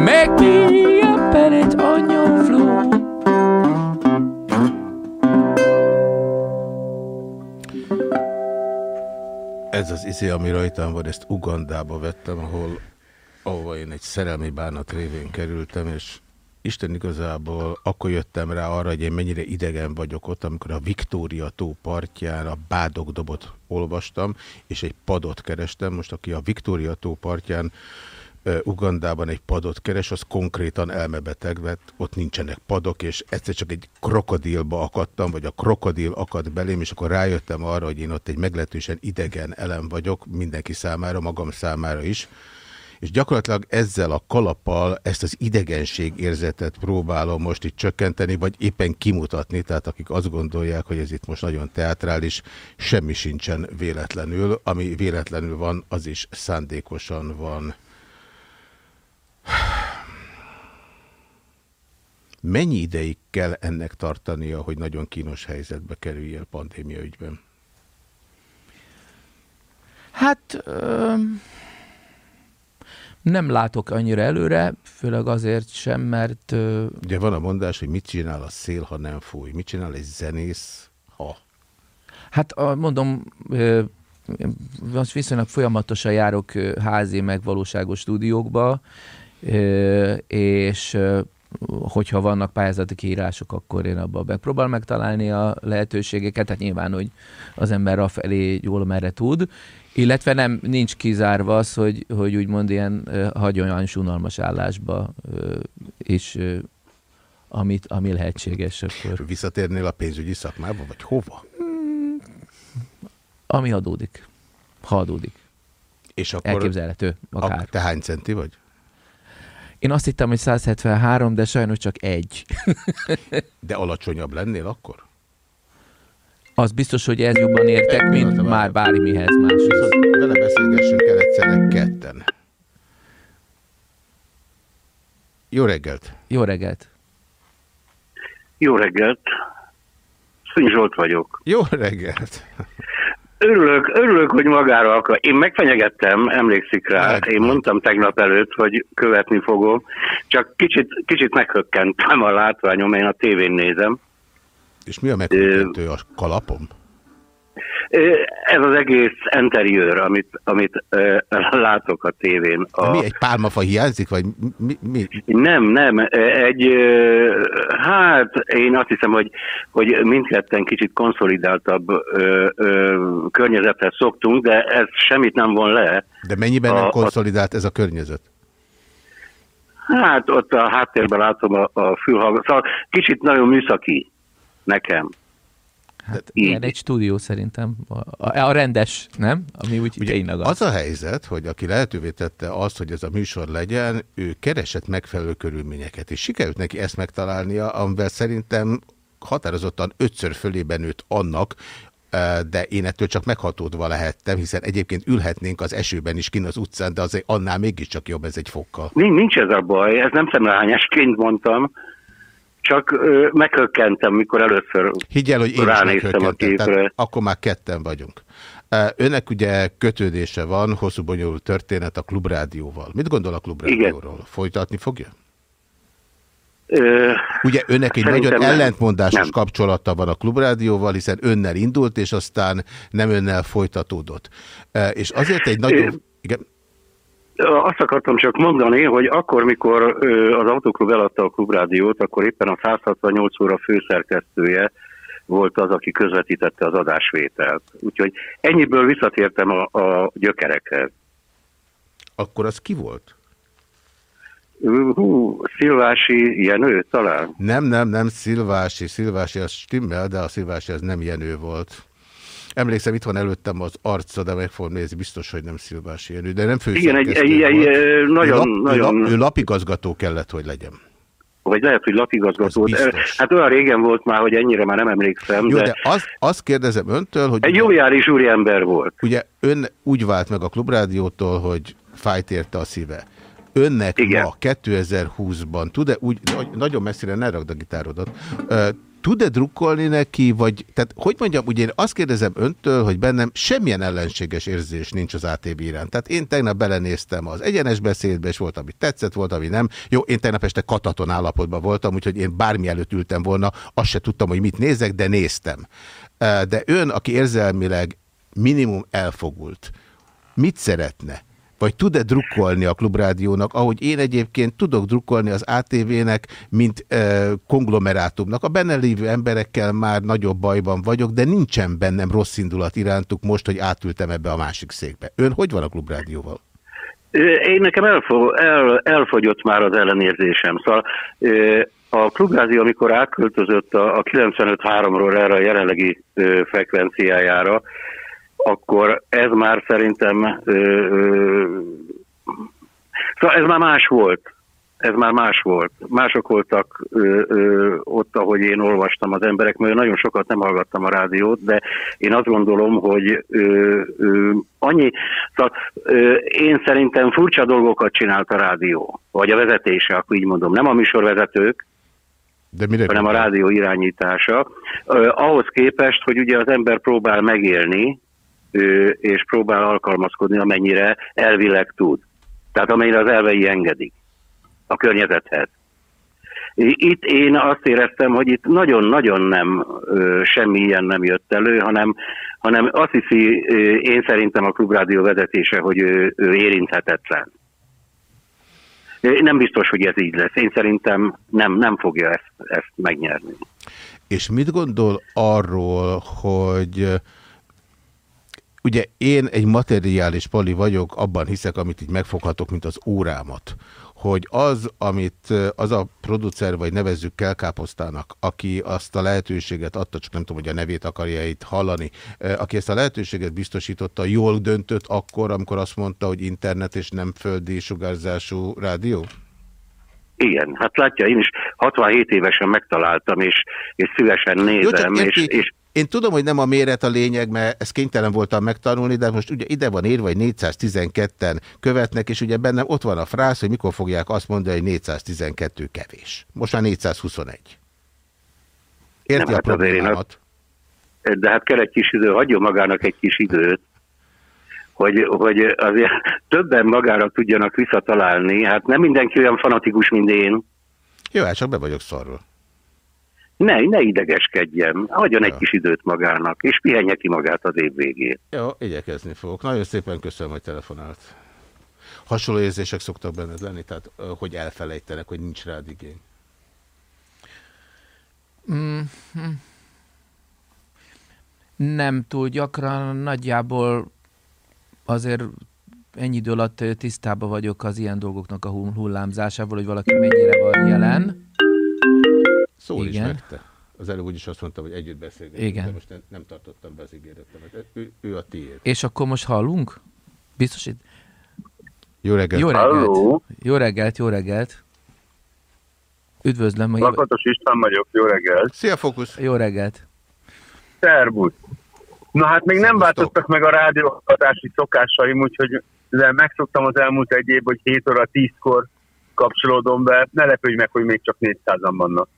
Make me a pallet on your floor.
Ez az izé, ami rajtam van, ezt Ugandába vettem, ahol ahova én egy szerelmi bánat révén kerültem, és Isten igazából akkor jöttem rá arra, hogy én mennyire idegen vagyok ott, amikor a Viktória tó partján a bádogdobot olvastam, és egy padot kerestem. Most aki a Viktória tó partján Ugandában egy padot keres, az konkrétan elmebeteg, mert ott nincsenek padok, és egyszer csak egy krokodilba akadtam, vagy a krokodil akad belém, és akkor rájöttem arra, hogy én ott egy meglehetősen idegen elem vagyok, mindenki számára, magam számára is, és gyakorlatilag ezzel a kalappal ezt az idegenség érzetet próbálom most itt csökkenteni, vagy éppen kimutatni, tehát akik azt gondolják, hogy ez itt most nagyon teatrális, semmi sincsen véletlenül, ami véletlenül van, az is szándékosan van. Mennyi ideig kell ennek tartania, hogy nagyon kínos helyzetbe kerüljél pandémia ügyben?
Hát... Um nem látok annyira előre, főleg azért sem, mert...
Ugye van a mondás, hogy mit csinál a szél, ha nem fúj. Mit csinál egy zenész, ha...
Hát mondom, most viszonylag folyamatosan járok házi, meg valóságos stúdiókba, és hogyha vannak pályázati kiírások, akkor én abban megpróbál megtalálni a lehetőségeket, tehát nyilván, hogy az ember a felé jól merre tud, illetve nem, nincs kizárva az, hogy, hogy úgymond ilyen hagyományos unalmas állásba is amit, ami lehetséges. Akkor.
Visszatérnél a pénzügyi szakmába, vagy hova?
Ami adódik. Ha adódik.
És akkor...
Elképzelhető, akár.
Te hány centi vagy?
Én azt hittem, hogy 173, de sajnos csak egy.
de alacsonyabb lennél akkor?
Az biztos, hogy ez jobban értek, mint várj, már bármihez máshoz.
Vele beszélgessünk el egyszerre ketten. Jó reggelt!
Jó reggelt!
Jó reggelt! Szűny Zsolt vagyok.
Jó reggelt!
Örülök, örülök, hogy magára akar. Én megfenyegettem, emlékszik rá. Hát, Én mondtam tegnap előtt, hogy követni fogom. Csak kicsit, kicsit meghökkentem a látványom, én a tévén nézem.
És mi a meghökkentő a kalapom?
Ez az egész interiőr, amit, amit látok a tévén. A...
Mi, egy pálmafa hiányzik, vagy mi, mi?
Nem, nem. Egy, hát én azt hiszem, hogy, hogy mindketten kicsit konszolidáltabb uh, uh, környezethez szoktunk, de ez semmit nem von le.
De mennyiben a, nem konszolidált ez a környezet?
Hát ott a háttérben látom a, a fülhallgató. Szóval kicsit nagyon műszaki nekem.
Hát ilyen egy stúdió szerintem. A, a rendes, nem? Ami úgy
Ugye tényleg az. a helyzet, hogy aki lehetővé tette azt, hogy ez a műsor legyen, ő keresett megfelelő körülményeket, és sikerült neki ezt megtalálnia, amivel szerintem határozottan ötször fölében nőtt annak, de én ettől csak meghatódva lehettem, hiszen egyébként ülhetnénk az esőben is kin az utcán, de azért annál mégiscsak jobb ez egy fokkal.
Nincs ez a baj, ez nem szemrehányásként mondtam, csak ö, meghökkentem, mikor először
Higgyel, hogy én ránéztem a képre. Akkor már ketten vagyunk. Önnek ugye kötődése van, hosszú bonyolult történet a klubrádióval. Mit gondol a klubrádióról? Igen. Folytatni fogja?
Ö,
Ugye önnek egy nagyon
nem.
ellentmondásos
Nem.
kapcsolata van a klubrádióval, hiszen önnel indult, és aztán nem önnel folytatódott. És azért egy nagyon... Igen,
Azt akartam csak mondani, hogy akkor, mikor az Autoklub eladta a klubrádiót, akkor éppen a 168 óra főszerkesztője volt az, aki közvetítette az adásvételt. Úgyhogy ennyiből visszatértem a, a gyökerekhez.
akkor az ki volt?
Hú, Szilvási Jenő talán?
Nem, nem, nem, Szilvási, Szilvási az stimmel, de a Szilvási az nem Jenő volt. Emlékszem, itt van előttem az arca, de meg fogom nézni, biztos, hogy nem Szilvási Jenő, de nem
Igen, egy,
főszerkesztő
egy, egy, nagyon,
ő, lap,
nagyon,
Ő, lap, ő lapigazgató kellett, hogy legyen.
vagy lehet, hogy lapigazgató. Hát olyan régen volt már, hogy ennyire már nem emlékszem,
Jó,
de,
de azt, azt kérdezem öntől, hogy...
egy jó jári zsúri ember volt.
Ugye ön úgy vált meg a klubrádiótól, hogy fájt érte a szíve. Önnek
Igen.
ma 2020-ban tud-e úgy, nagy- nagyon messzire ne rakd a gitárodat, tud-e drukkolni neki, vagy, tehát hogy mondjam, ugye én azt kérdezem öntől, hogy bennem semmilyen ellenséges érzés nincs az ATV iránt. Tehát én tegnap belenéztem az egyenes beszédbe, és volt, ami tetszett, volt, ami nem. Jó, én tegnap este kataton állapotban voltam, úgyhogy én bármi előtt ültem volna, azt se tudtam, hogy mit nézek, de néztem. De ön, aki érzelmileg minimum elfogult, mit szeretne? Vagy tud-e drukkolni a klubrádiónak, ahogy én egyébként tudok drukkolni az ATV-nek, mint e, konglomerátumnak. A benne lévő emberekkel már nagyobb bajban vagyok, de nincsen bennem rossz indulat irántuk most, hogy átültem ebbe a másik székbe. Ön hogy van a klubrádióval?
Én nekem elfo- el, elfogyott már az ellenérzésem. Szóval a klubrádió, amikor átköltözött a, a 95.3-ról erre a jelenlegi frekvenciájára, akkor ez már szerintem ö, ö, szóval ez már más volt. Ez már más volt. Mások voltak ö, ö, ott, ahogy én olvastam az emberek, mert nagyon sokat nem hallgattam a rádiót, de én azt gondolom, hogy ö, ö, annyi, szóval, ö, én szerintem furcsa dolgokat csinált a rádió, vagy a vezetése, akkor így mondom, nem a műsorvezetők,
De mire
hanem a rádió irányítása. Ö, ahhoz képest, hogy ugye az ember próbál megélni, és próbál alkalmazkodni, amennyire elvileg tud. Tehát amennyire az elvei engedik a környezethez. Itt én azt éreztem, hogy itt nagyon-nagyon nem, semmi ilyen nem jött elő, hanem, hanem azt hiszi én szerintem a klubrádió vezetése, hogy ő, ő érinthetetlen. Nem biztos, hogy ez így lesz. Én szerintem nem, nem fogja ezt, ezt megnyerni.
És mit gondol arról, hogy ugye én egy materiális pali vagyok, abban hiszek, amit így megfoghatok, mint az órámat, hogy az, amit az a producer, vagy nevezzük kelkáposztának, aki azt a lehetőséget adta, csak nem tudom, hogy a nevét akarja itt hallani, aki ezt a lehetőséget biztosította, jól döntött akkor, amikor azt mondta, hogy internet és nem földi sugárzású rádió?
Igen, hát látja, én is 67 évesen megtaláltam, és, és szívesen nézem,
csak
és,
érti,
és
Én tudom, hogy nem a méret a lényeg, mert ezt kénytelen voltam megtanulni, de most ugye ide van írva, hogy 412-en követnek, és ugye bennem ott van a frász, hogy mikor fogják azt mondani, hogy 412 kevés. Most már 421. Érti
Nem,
a
hát azért
problémámat?
de hát kell egy kis idő, hagyjon magának egy kis időt, hogy, hogy azért többen magára tudjanak visszatalálni. Hát nem mindenki olyan fanatikus, mint én.
Jó, hát csak be vagyok szarról.
Ne, ne idegeskedjen, hagyjon egy
Ja.
kis időt magának, és pihenje ki magát az év végén.
Jó, igyekezni fogok. Nagyon szépen köszönöm, hogy telefonált. Hasonló érzések szoktak benned lenni, tehát hogy elfelejtenek, hogy nincs rád igény.
Mm, hm. Nem túl gyakran, nagyjából azért ennyi idő alatt tisztában vagyok az ilyen dolgoknak a hull- hullámzásával, hogy valaki mennyire van jelen.
Szól is
Igen.
nekte. Az előbb úgyis azt mondtam, hogy együtt beszélgetünk,
Igen.
de most nem, nem tartottam be az ígéretemet. Ő, ő a tiéd.
És akkor most hallunk? Biztos itt?
Jó reggelt!
Jó reggelt!
Halló.
Jó reggelt, jó reggelt! Üdvözlöm! Jó,
Lakatos István vagyok, jó reggelt.
Szia, Fókusz!
jó reggelt!
Szervusz. Na hát még nem
Szervusztok.
változtak meg a rádióhallgatási szokásaim, úgyhogy megszoktam az elmúlt egy év, hogy 7 óra 10-kor kapcsolódom be, ne lepődj meg, hogy még csak 400-an vannak.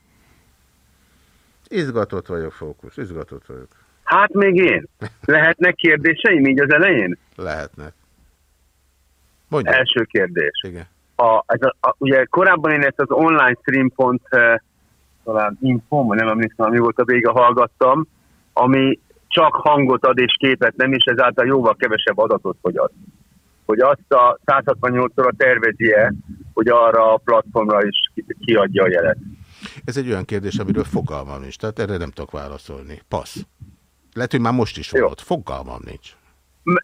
Izgatott vagyok, Fókusz, izgatott vagyok.
Hát még én. Lehetnek kérdéseim így az elején?
Lehetnek. Mondja.
Első kérdés.
Igen.
a, ez a, a, ugye korábban én ezt az online stream.pont talán info, nem emlékszem, mi volt a vége, hallgattam, ami csak hangot ad és képet nem, és ezáltal jóval kevesebb adatot fogyaszt. Hogy azt a 168-ra tervezi-e, hogy arra a platformra is kiadja a jelet.
Ez egy olyan kérdés, amiről fogalmam nincs, tehát erre nem tudok válaszolni. Passz. Lehet, hogy már most is van ott. Fogalmam nincs.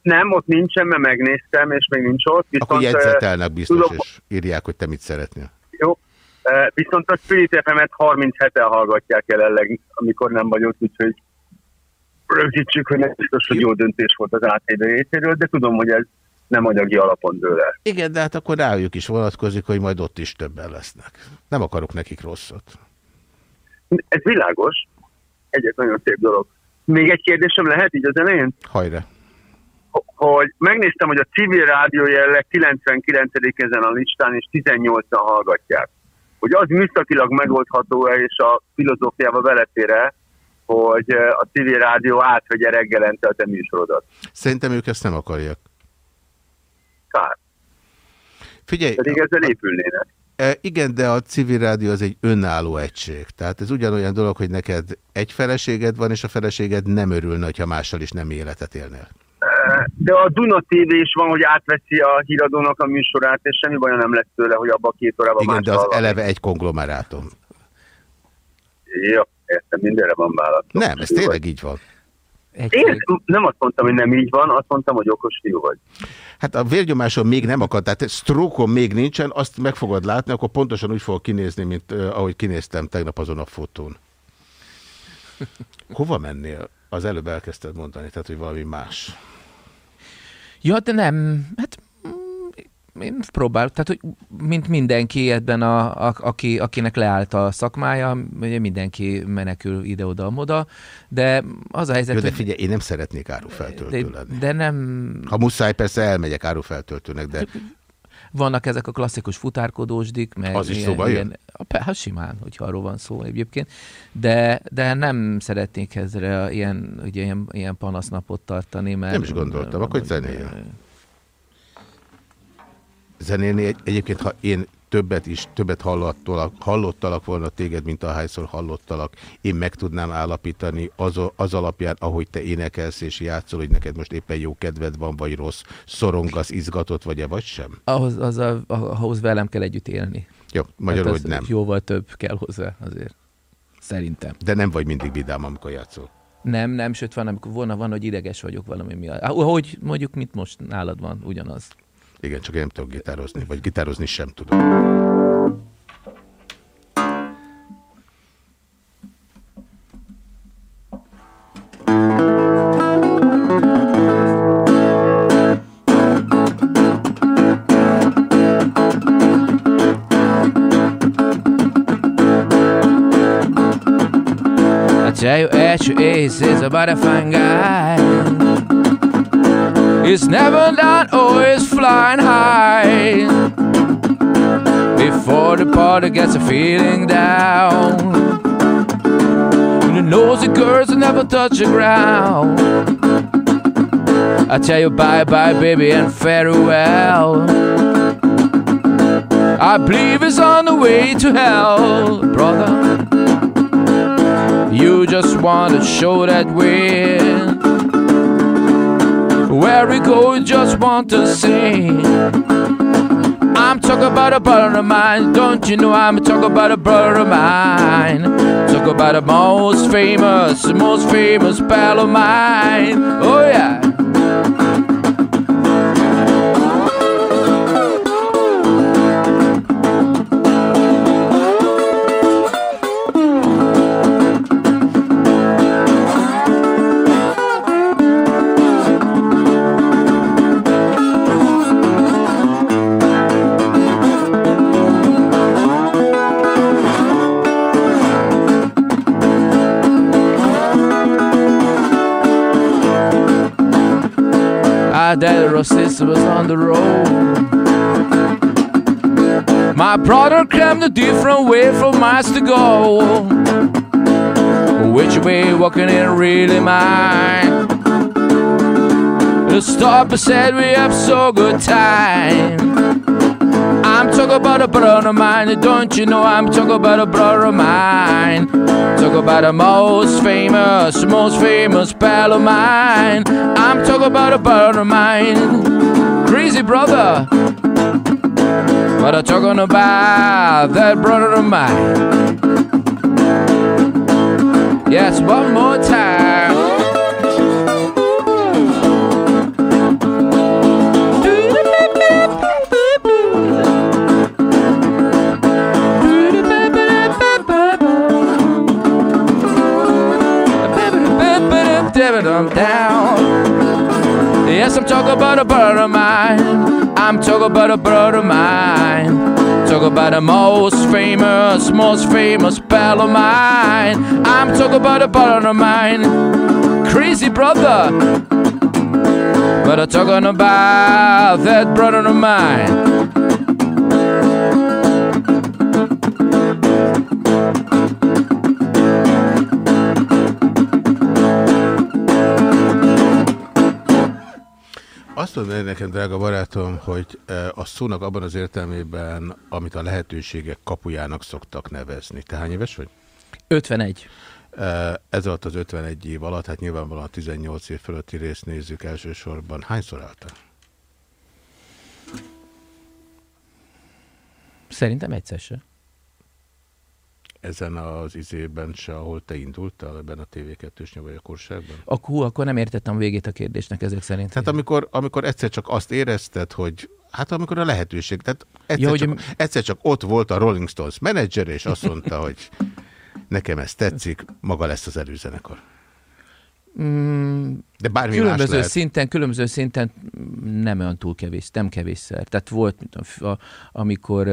Nem, ott nincsen, mert megnéztem, és még nincs ott.
Viszont, Akkor jegyzetelnek biztos, tudom, és írják, hogy te mit szeretnél.
Jó. Viszont a Spirit FM-et 37-en hallgatják jelenleg, amikor nem vagyok, úgyhogy rögzítsük, hogy nem biztos, hogy jó döntés volt az ATV részéről, de tudom, hogy ez nem anyagi alapon dől el.
Igen, de hát akkor rájuk is vonatkozik, hogy majd ott is többen lesznek. Nem akarok nekik rosszat.
Ez világos. Egyet nagyon szép dolog. Még egy kérdésem lehet így az elején?
Hajra.
Hogy megnéztem, hogy a civil rádió jelleg 99. ezen a listán, és 18-an hallgatják. Hogy az műszakilag megoldható-e, és a filozófiába belefér hogy a civil rádió átvegye reggelente a te műsorodat.
Szerintem ők ezt nem akarják.
Kár.
Figyelj,
Pedig ezzel épülnének.
E, igen, de a civil rádió az egy önálló egység. Tehát ez ugyanolyan dolog, hogy neked egy feleséged van, és a feleséged nem örülne, ha mással is nem életet élnél.
De a Duna TV is van, hogy átveszi a híradónak a műsorát, és semmi baj nem lesz tőle, hogy abba a két órában
Igen, de az eleve egy konglomerátum.
Jó, értem, mindenre van válasz.
Nem, ez tényleg így van.
Én nem azt mondtam, hogy nem így van, azt mondtam, hogy okos fiú vagy.
Hát a vérnyomáson még nem akad, tehát sztrókon még nincsen, azt meg fogod látni, akkor pontosan úgy fog kinézni, mint uh, ahogy kinéztem tegnap azon a fotón. Hova mennél? Az előbb elkezdted mondani, tehát hogy valami más.
Ja, de nem, hát én próbálok, tehát hogy mint mindenki ebben, a, a, aki, akinek leállt a szakmája, ugye mindenki menekül ide-oda-moda, de az a helyzet,
Jó, de figyelj, én nem szeretnék árufeltöltő
de, lenni. De nem...
Ha muszáj, persze elmegyek árufeltöltőnek, de...
Vannak ezek a klasszikus futárkodósdik, meg
az is ilyen, szóba ilyen,
Hát simán, hogyha arról van szó egyébként, de, de nem szeretnék ezre ilyen, ugye, ilyen, ilyen panasznapot tartani, mert...
Nem is gondoltam, akkor zenél zenélni. Egy, egyébként, ha én többet is, többet hallottalak, hallottalak volna téged, mint ahányszor hallottalak, én meg tudnám állapítani az, az alapján, ahogy te énekelsz és játszol, hogy neked most éppen jó kedved van, vagy rossz, szorongasz, izgatott vagy-e, vagy sem?
Ahhoz, az a, ahhoz velem kell együtt élni.
Jó, magyarul, hát hogy nem.
Jóval több kell hozzá azért. Szerintem.
De nem vagy mindig vidám, amikor játszol.
Nem, nem, sőt van, amikor volna, van, hogy ideges vagyok valami miatt. Ahogy mondjuk, mit most nálad van, ugyanaz.
Igen, csak én nem tudok gitározni, vagy gitározni sem tudom.
I tell you, age is a fine guy. It's never done, always flying high. Before the party gets a feeling down. The nosy girls never touch the ground. I tell you bye bye, baby, and farewell. I believe it's on the way to hell, brother. You just want to show that we're where we go, just want to sing. I'm talking about a brother of mine. Don't you know I'm talking about a brother of mine? Talk about the most famous, most famous pal of mine. Oh yeah. My sister was on the road. My brother came a different way from miles to go. Which way walking in really mine? The stop said we have so good time. I'm about a brother of mine. Don't you know I'm talking about a brother of mine? Talk about the most famous, most famous pal of mine. I'm talking about a brother of mine. Crazy brother. But I'm talking about that brother of mine. Yes, one more time. Down. Yes, I'm talking about a brother of mine. I'm talking about a brother of mine. Talk about the most famous, most famous pal of mine. I'm talking about a brother of mine. Crazy brother. But I'm talking about that brother of mine.
Mondom nekem, drága barátom, hogy a szónak abban az értelmében, amit a lehetőségek kapujának szoktak nevezni. Te hány éves vagy?
51.
Ez alatt az 51 év alatt, hát nyilvánvalóan a 18 év fölötti részt nézzük elsősorban. Hányszor álltál?
Szerintem egyszer se
ezen az izében se, ahol te indultál, ebben a TV2-s nyavajakorságban?
Akkor, akkor nem értettem végét a kérdésnek ezek szerint.
Tehát amikor, amikor egyszer csak azt érezted, hogy hát amikor a lehetőség, tehát egyszer, ja, csak, hogy... egyszer csak ott volt a Rolling Stones menedzser, és azt mondta, hogy nekem ez tetszik, maga lesz az előzenekar.
Mm, De bármi különböző más lehet. szinten, különböző szinten nem olyan túl kevés, nem kevésszer. Tehát volt, a, amikor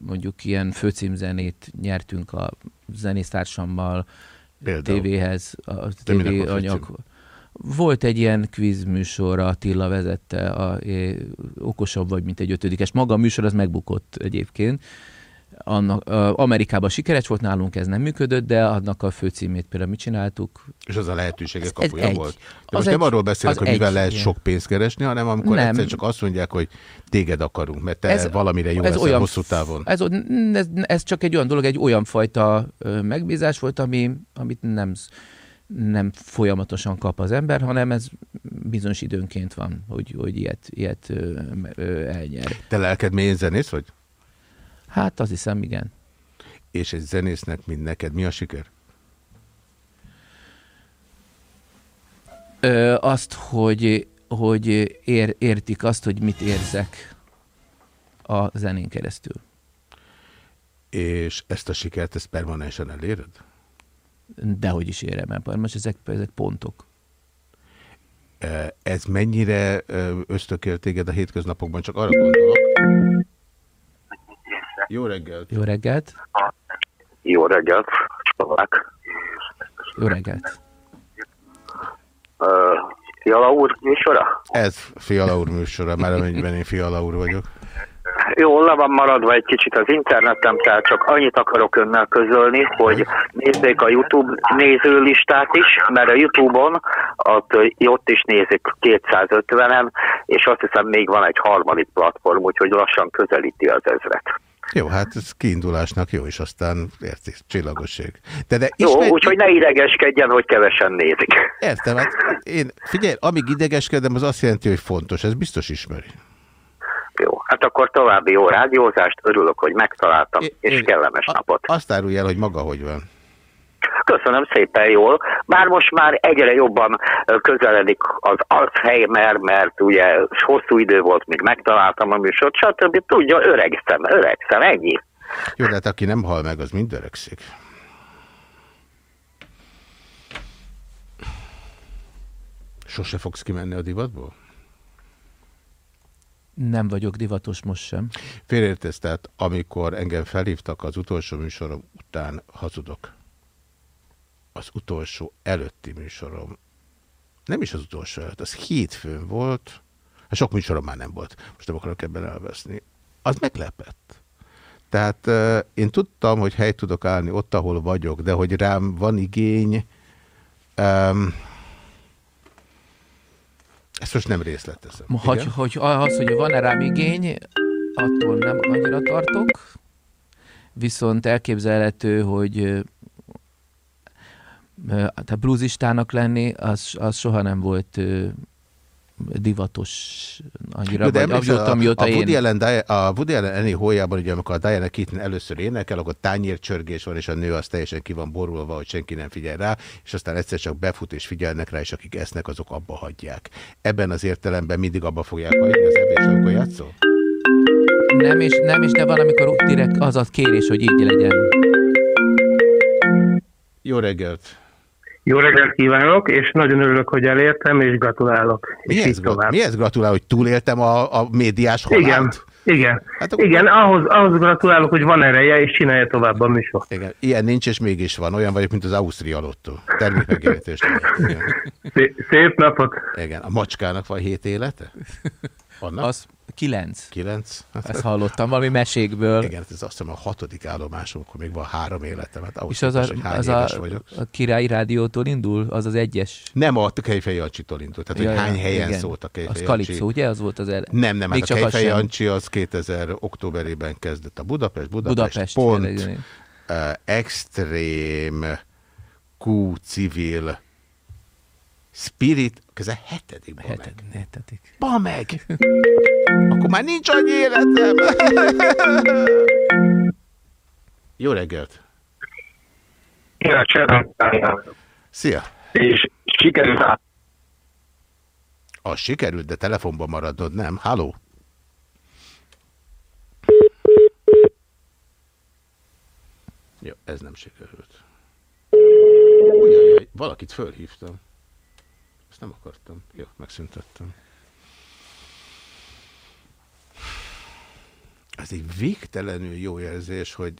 mondjuk ilyen főcímzenét nyertünk a zenésztársammal, tévéhez, a tévé anyag. Volt egy ilyen műsor, Attila vezette, a, a, okosabb vagy, mint egy ötödikes. Maga a műsor az megbukott egyébként, annak, Amerikában sikeres volt, nálunk ez nem működött, de annak a főcímét például mi csináltuk.
És az a lehetősége kapuja egy, volt? De az most egy, nem arról beszélek, hogy mivel egy, lehet sok pénzt keresni, hanem amikor nem. egyszer csak azt mondják, hogy téged akarunk, mert te ez, valamire jó ez leszel olyan, hosszú távon.
Ez, ez, ez csak egy olyan dolog, egy olyan fajta megbízás volt, ami, amit nem nem folyamatosan kap az ember, hanem ez bizonyos időnként van, hogy, hogy ilyet, ilyet ö, ö, elnyer.
Te lelked mélyen zenész vagy?
Hát azt hiszem, igen.
És egy zenésznek, mint neked, mi a siker?
Ö, azt, hogy, hogy ér, értik azt, hogy mit érzek a zenén keresztül.
És ezt a sikert, ezt permanensen eléred?
Dehogy is érem el, most ezek, ezek pontok.
Ez mennyire ösztökél téged a hétköznapokban? Csak arra gondolok, jó reggelt!
Jó reggelt!
Jó reggelt! Csavák!
Jó reggelt!
Uh, Fiala úr műsora?
Ez Fiala úr műsora, már amennyiben én Fiala úr vagyok.
Jó, le van maradva egy kicsit az internetem, tehát csak annyit akarok önnel közölni, hogy nézzék a YouTube nézőlistát is, mert a YouTube-on ott, ott is nézik 250-en, és azt hiszem még van egy harmadik platform, úgyhogy lassan közelíti az ezret.
Jó, hát ez kiindulásnak jó, és aztán érti, csillagosség. De, de
jó, ismét... úgyhogy ne idegeskedjen, hogy kevesen nézik.
Értem, hát én, figyelj, amíg idegeskedem, az azt jelenti, hogy fontos, ez biztos ismeri.
Jó, hát akkor további jó rádiózást, örülök, hogy megtaláltam, é, és kellemes a, napot.
Azt árulj el, hogy maga hogy van.
Köszönöm szépen jól. Bár most már egyre jobban közeledik az Alzheimer, mert ugye hosszú idő volt, míg megtaláltam a műsort, stb. Tudja, öregszem, öregszem, ennyi.
Jó, de hát aki nem hal meg, az mind öregszik. Sose fogsz kimenni a divatból?
Nem vagyok divatos most sem.
Félértesz, tehát amikor engem felhívtak az utolsó műsorom után, hazudok az utolsó előtti műsorom, nem is az utolsó előtt, az hétfőn volt, hát sok műsorom már nem volt, most nem akarok ebben elveszni, az meglepett. Tehát uh, én tudtam, hogy hely tudok állni ott, ahol vagyok, de hogy rám van igény, um, ezt most nem részletezem.
Hogy, hogy az, hogy van-e rám igény, attól nem annyira tartok, viszont elképzelhető, hogy hát a bluesistának lenni, az, az soha nem volt divatos annyira,
Jó, de
vagy
emlékszel,
azóta,
a, a. Woody Allen, a Woody Allen Annie hójában, ugye, amikor a Diana Keaton először énekel, akkor tányércsörgés van, és a nő az teljesen ki van borulva, hogy senki nem figyel rá, és aztán egyszer csak befut és figyelnek rá, és akik esznek, azok abba hagyják. Ebben az értelemben mindig abba fogják hagyni az evés, amikor játszol?
Nem is, nem is, de valamikor direkt az a kérés, hogy így legyen.
Jó reggelt!
Jó reggelt kívánok, és nagyon örülök, hogy elértem, és gratulálok. és
Mihez,
így
gra-
tovább.
mihez gratulál, hogy túléltem a, a médiás halált?
Igen, igen.
Hát akkor-
Igen, ahhoz, ahhoz gratulálok, hogy van ereje, és csinálja tovább a műsor.
Igen, ilyen nincs, és mégis van. Olyan vagyok, mint az Ausztria. Igen.
Szép, szép napot!
Igen. A macskának van hét élete? Annak?
Az kilenc.
Kilenc?
Ezt hallottam valami mesékből.
Igen, ez azt hiszem a hatodik állomásom, akkor még van három életem. Hát ahhoz
És az a,
képest, hogy hány
az a,
vagyok.
a királyi rádiótól indul? Az az egyes?
Nem a Kejfej Jancsitól indult, tehát hogy
Ja,
hány
ja,
helyen
igen.
szólt a Kejfej
Az. Kalipszó, ugye? Az volt az ele.
Nem, nem,
Még
hát a Kejfej. Jancsi az 2000 októberében kezdett a Budapest, Budapest,
Budapest,
pont, uh, extrém, Q, civil, spirit, ez a hetedik, ba meg.
Hetedik.
Ba meg! Akkor már nincs annyi életem! Jó reggelt!
Ja.
Szia!
És sikerült át.
Az sikerült, de telefonban maradnod, nem? Halló? Jó, ez nem sikerült. Ujjajjaj, valakit fölhívtam. Ezt nem akartam. Jó, megszüntettem. Ez egy végtelenül jó érzés, hogy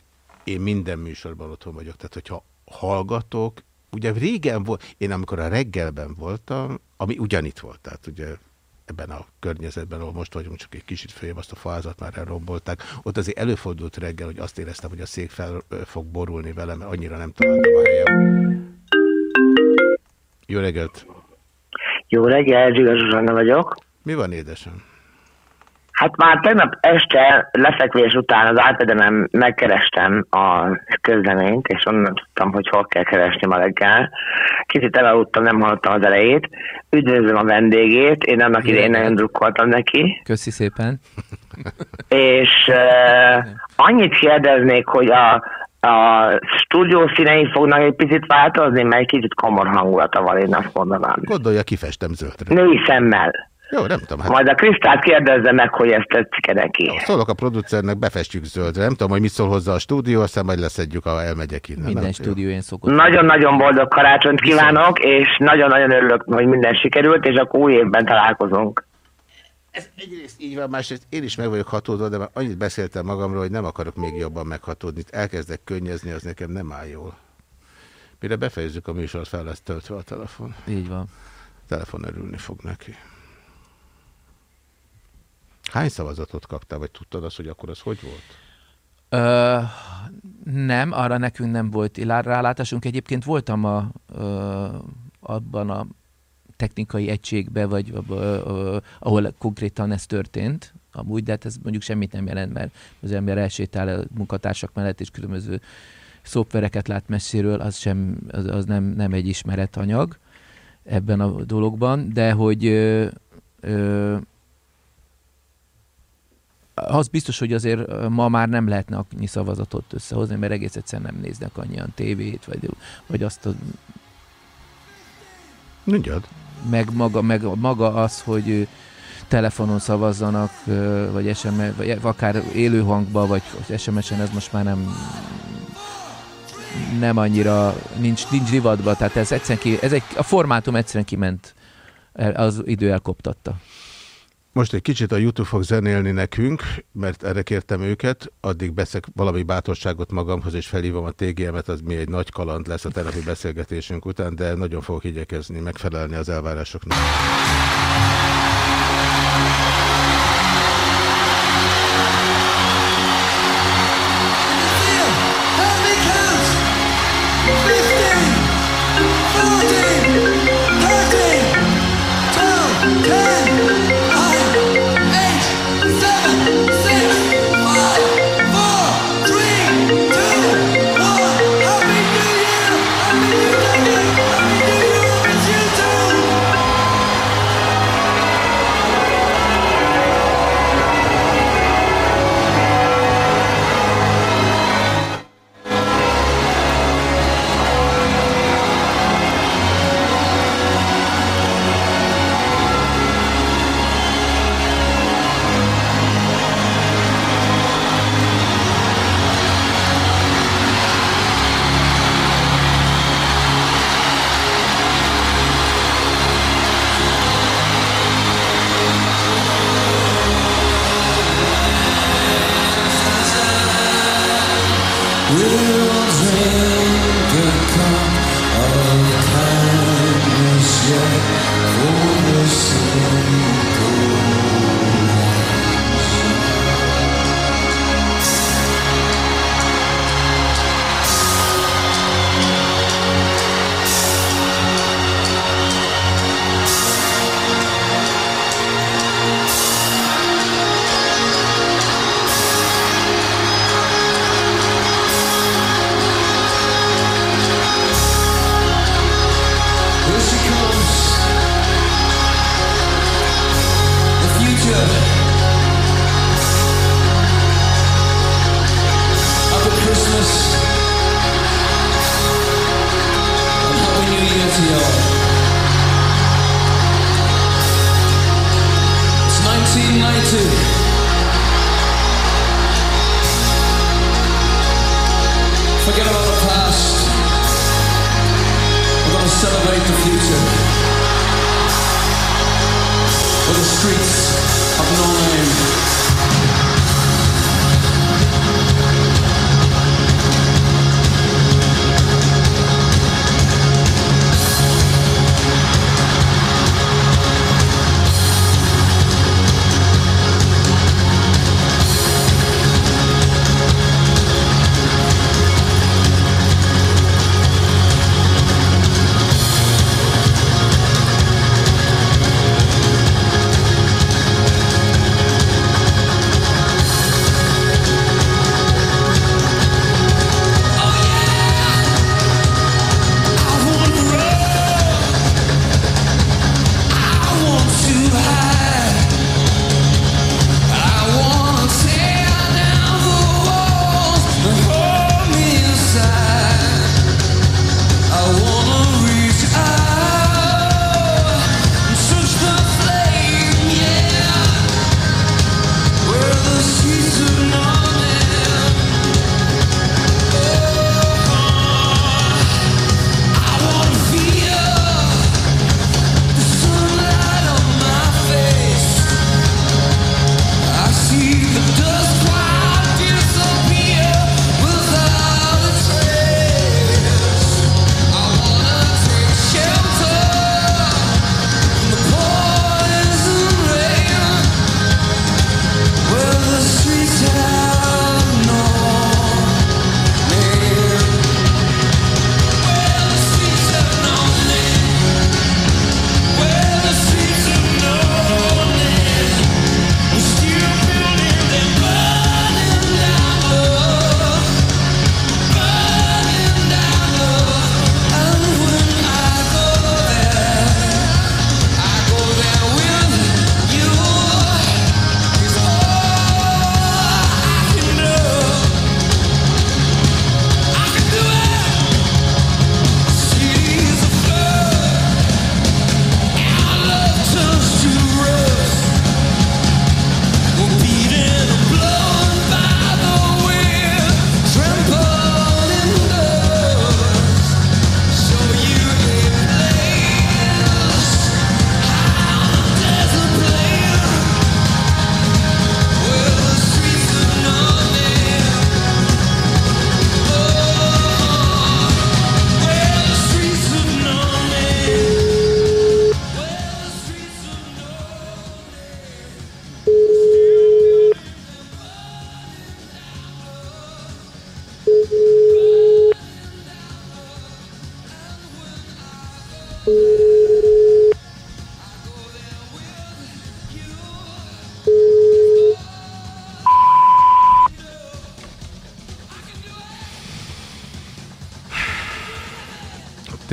én minden műsorban otthon vagyok. Tehát, hogyha hallgatok, ugye régen volt, én amikor a reggelben voltam, ami ugyanitt volt, tehát ugye ebben a környezetben, ahol most vagyunk, csak egy kicsit följebb azt a fázat már elrombolták. Ott azért előfordult reggel, hogy azt éreztem, hogy a szék fel fog borulni velem, mert annyira nem találtam a helyem. Jó reggelt!
Jó reggel, Zsiga Zsuzsanna vagyok.
Mi van, édesem?
Hát már tegnap este lefekvés után az iPad-emen megkerestem a közleményt, és onnan tudtam, hogy hol kell keresni ma reggel. Kicsit elaludtam, nem hallottam az elejét. Üdvözlöm a vendégét, én annak
Jó
idején nagyon drukkoltam neki.
Köszi szépen.
És uh, annyit kérdeznék, hogy a, a stúdió színei fognak egy picit változni, mert egy kicsit komor hangulata van, én azt mondanám.
Gondolja, kifestem zöldre.
Női szemmel.
Jó, nem tudom. Hát
Majd a Krisztát kérdezze meg, hogy ezt tetszik-e neki.
szólok a producernek, befestjük zöldre. Nem tudom, hogy mit szól hozzá a stúdió, aztán majd leszedjük, ha elmegyek innen.
Minden
nem?
stúdióján szokott.
Nagyon-nagyon boldog karácsonyt kívánok, és nagyon-nagyon örülök, hogy minden sikerült, és akkor új évben találkozunk.
Ez egyrészt így van, másrészt én is meg vagyok hatódva, de már annyit beszéltem magamról, hogy nem akarok még jobban meghatódni. Elkezdek könnyezni, az nekem nem áll jól. Mire befejezzük a műsort, fel lesz töltve a telefon.
Így van.
A telefon örülni fog neki. Hány szavazatot kaptál, vagy tudtad azt, hogy akkor az hogy volt?
Ö, nem, arra nekünk nem volt rálátásunk. Egyébként voltam a, ö, abban a technikai egységben, vagy ö, ö, ahol konkrétan ez történt, amúgy, de hát ez mondjuk semmit nem jelent, mert az ember elsétál a munkatársak mellett, és különböző szoftvereket lát messziről, az, sem, az, az nem, nem egy ismeretanyag ebben a dologban, de hogy ö, ö, az biztos, hogy azért ma már nem lehetne annyi szavazatot összehozni, mert egész egyszerűen nem néznek annyian tévét, vagy, vagy azt a...
Mondjad.
Meg maga, meg maga az, hogy telefonon szavazzanak, vagy SMS, vagy akár élő hangba, vagy SMS-en, ez most már nem nem annyira, nincs, nincs divatba, tehát ez egyszerűen ki, ez egy, a formátum egyszerűen kiment, az idő elkoptatta.
Most egy kicsit a YouTube fog zenélni nekünk, mert erre kértem őket, addig beszek valami bátorságot magamhoz, és felhívom a TGM-et, az mi egy nagy kaland lesz a tegnapi beszélgetésünk után, de nagyon fogok igyekezni, megfelelni az elvárásoknak.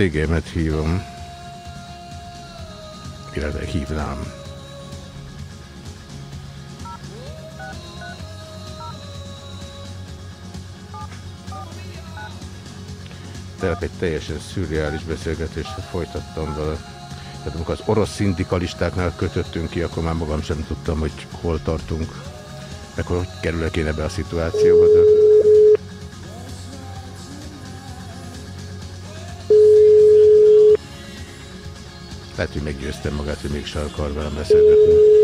feleségemet hívom. Illetve hívnám. Telep egy teljesen szürreális beszélgetést folytattam vele. Tehát amikor az orosz szindikalistáknál kötöttünk ki, akkor már magam sem tudtam, hogy hol tartunk. Akkor hogy kerülök én ebbe a szituációba, de... Lehet, hogy meggyőzte magát, hogy mégsem akar velem beszélgetni.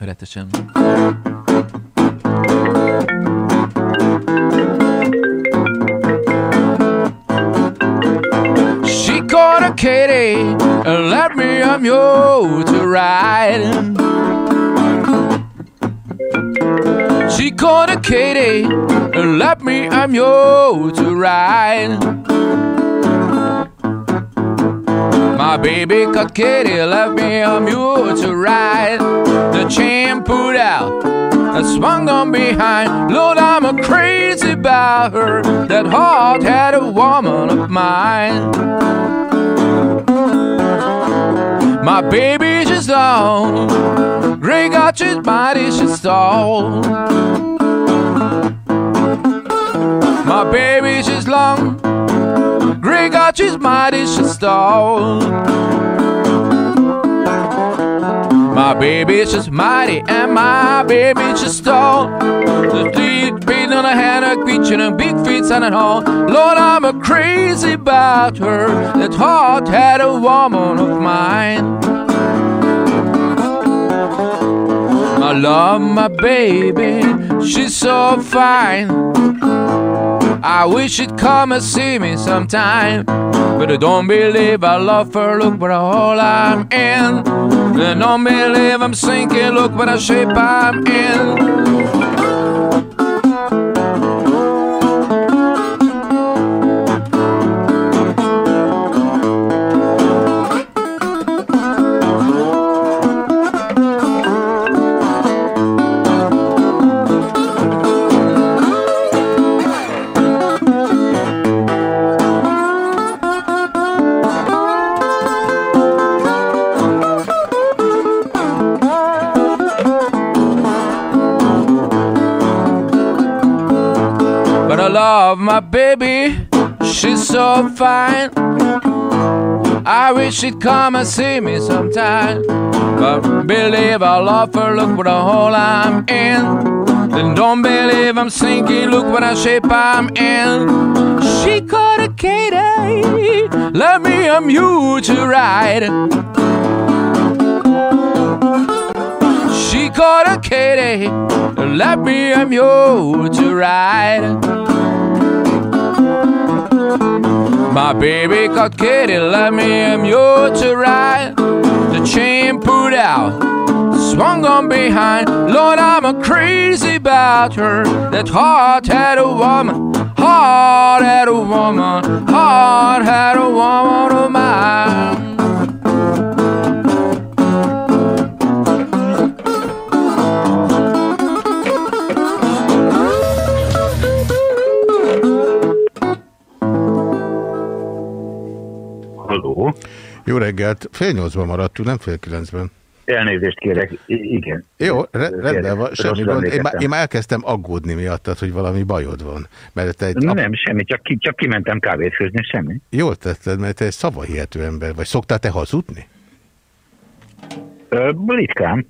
Lelkiismeretesen. She called a Katie and let me I'm yours to ride. She called a Katie and let me I'm yours to ride. My baby called Katie left me a mule to ride. The chain pulled out, I swung on behind. Lord, I'm a crazy about her. That heart had a woman of mine. My baby just on. Grey got his body, she stole. My baby just long. Grey got his mighty stole. My baby's just mighty and my baby just stole. The feet beating on a hand, a creature and big feet standing hall. Lord, I'm a crazy about her. That heart had a woman of mine. I love my baby, she's so fine. I wish she'd come and see me sometime. But I don't believe I love her, look what a hole I'm in. I don't believe I'm sinking, look what a shape I'm in. My baby, she's so fine. I wish she'd come and see me sometime. But believe I love her, look what a hole I'm in. Then don't believe I'm sinking, look what a shape I'm in. She caught a Katie, let me a mule to ride. She caught a Katie, let me a mule to My baby caught kitty, let me a mule to ride. The chain pulled out, swung on behind. Lord, I'm a crazy about her. That heart had a woman, heart had a woman, heart had a woman of mine.
Jó reggelt. Fél nyolcban maradtunk, nem fél kilencben.
Elnézést kérek, I- igen.
Jó, re- rendben van, semmi gond. Én, már, én már elkezdtem aggódni miattad, hogy valami bajod van. Mert te egy
Nem, semmi, csak, ki, csak kimentem kávét főzni, semmi.
Jól tetted, mert te egy szavahihető ember vagy. Szoktál te hazudni?
Ö, ritkán.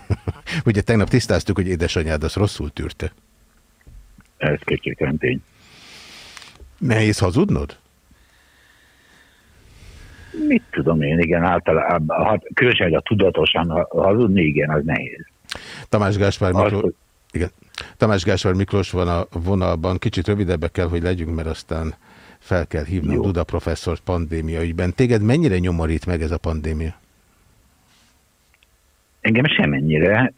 Ugye tegnap tisztáztuk, hogy édesanyád azt rosszul tűrte.
Ez kétségtelen tény.
Nehéz hazudnod?
Mit tudom én, igen, általában, ha, különösen, hogy a tudatosan ha- hazudni, igen, az nehéz.
Tamás Gáspár Miklós,
hogy-
igen. Tamás Gáspár Miklós van a vonalban. Kicsit rövidebbek kell, hogy legyünk, mert aztán fel kell hívnom Duda professzort pandémia ügyben. Téged mennyire nyomorít meg ez a pandémia?
Engem semennyire,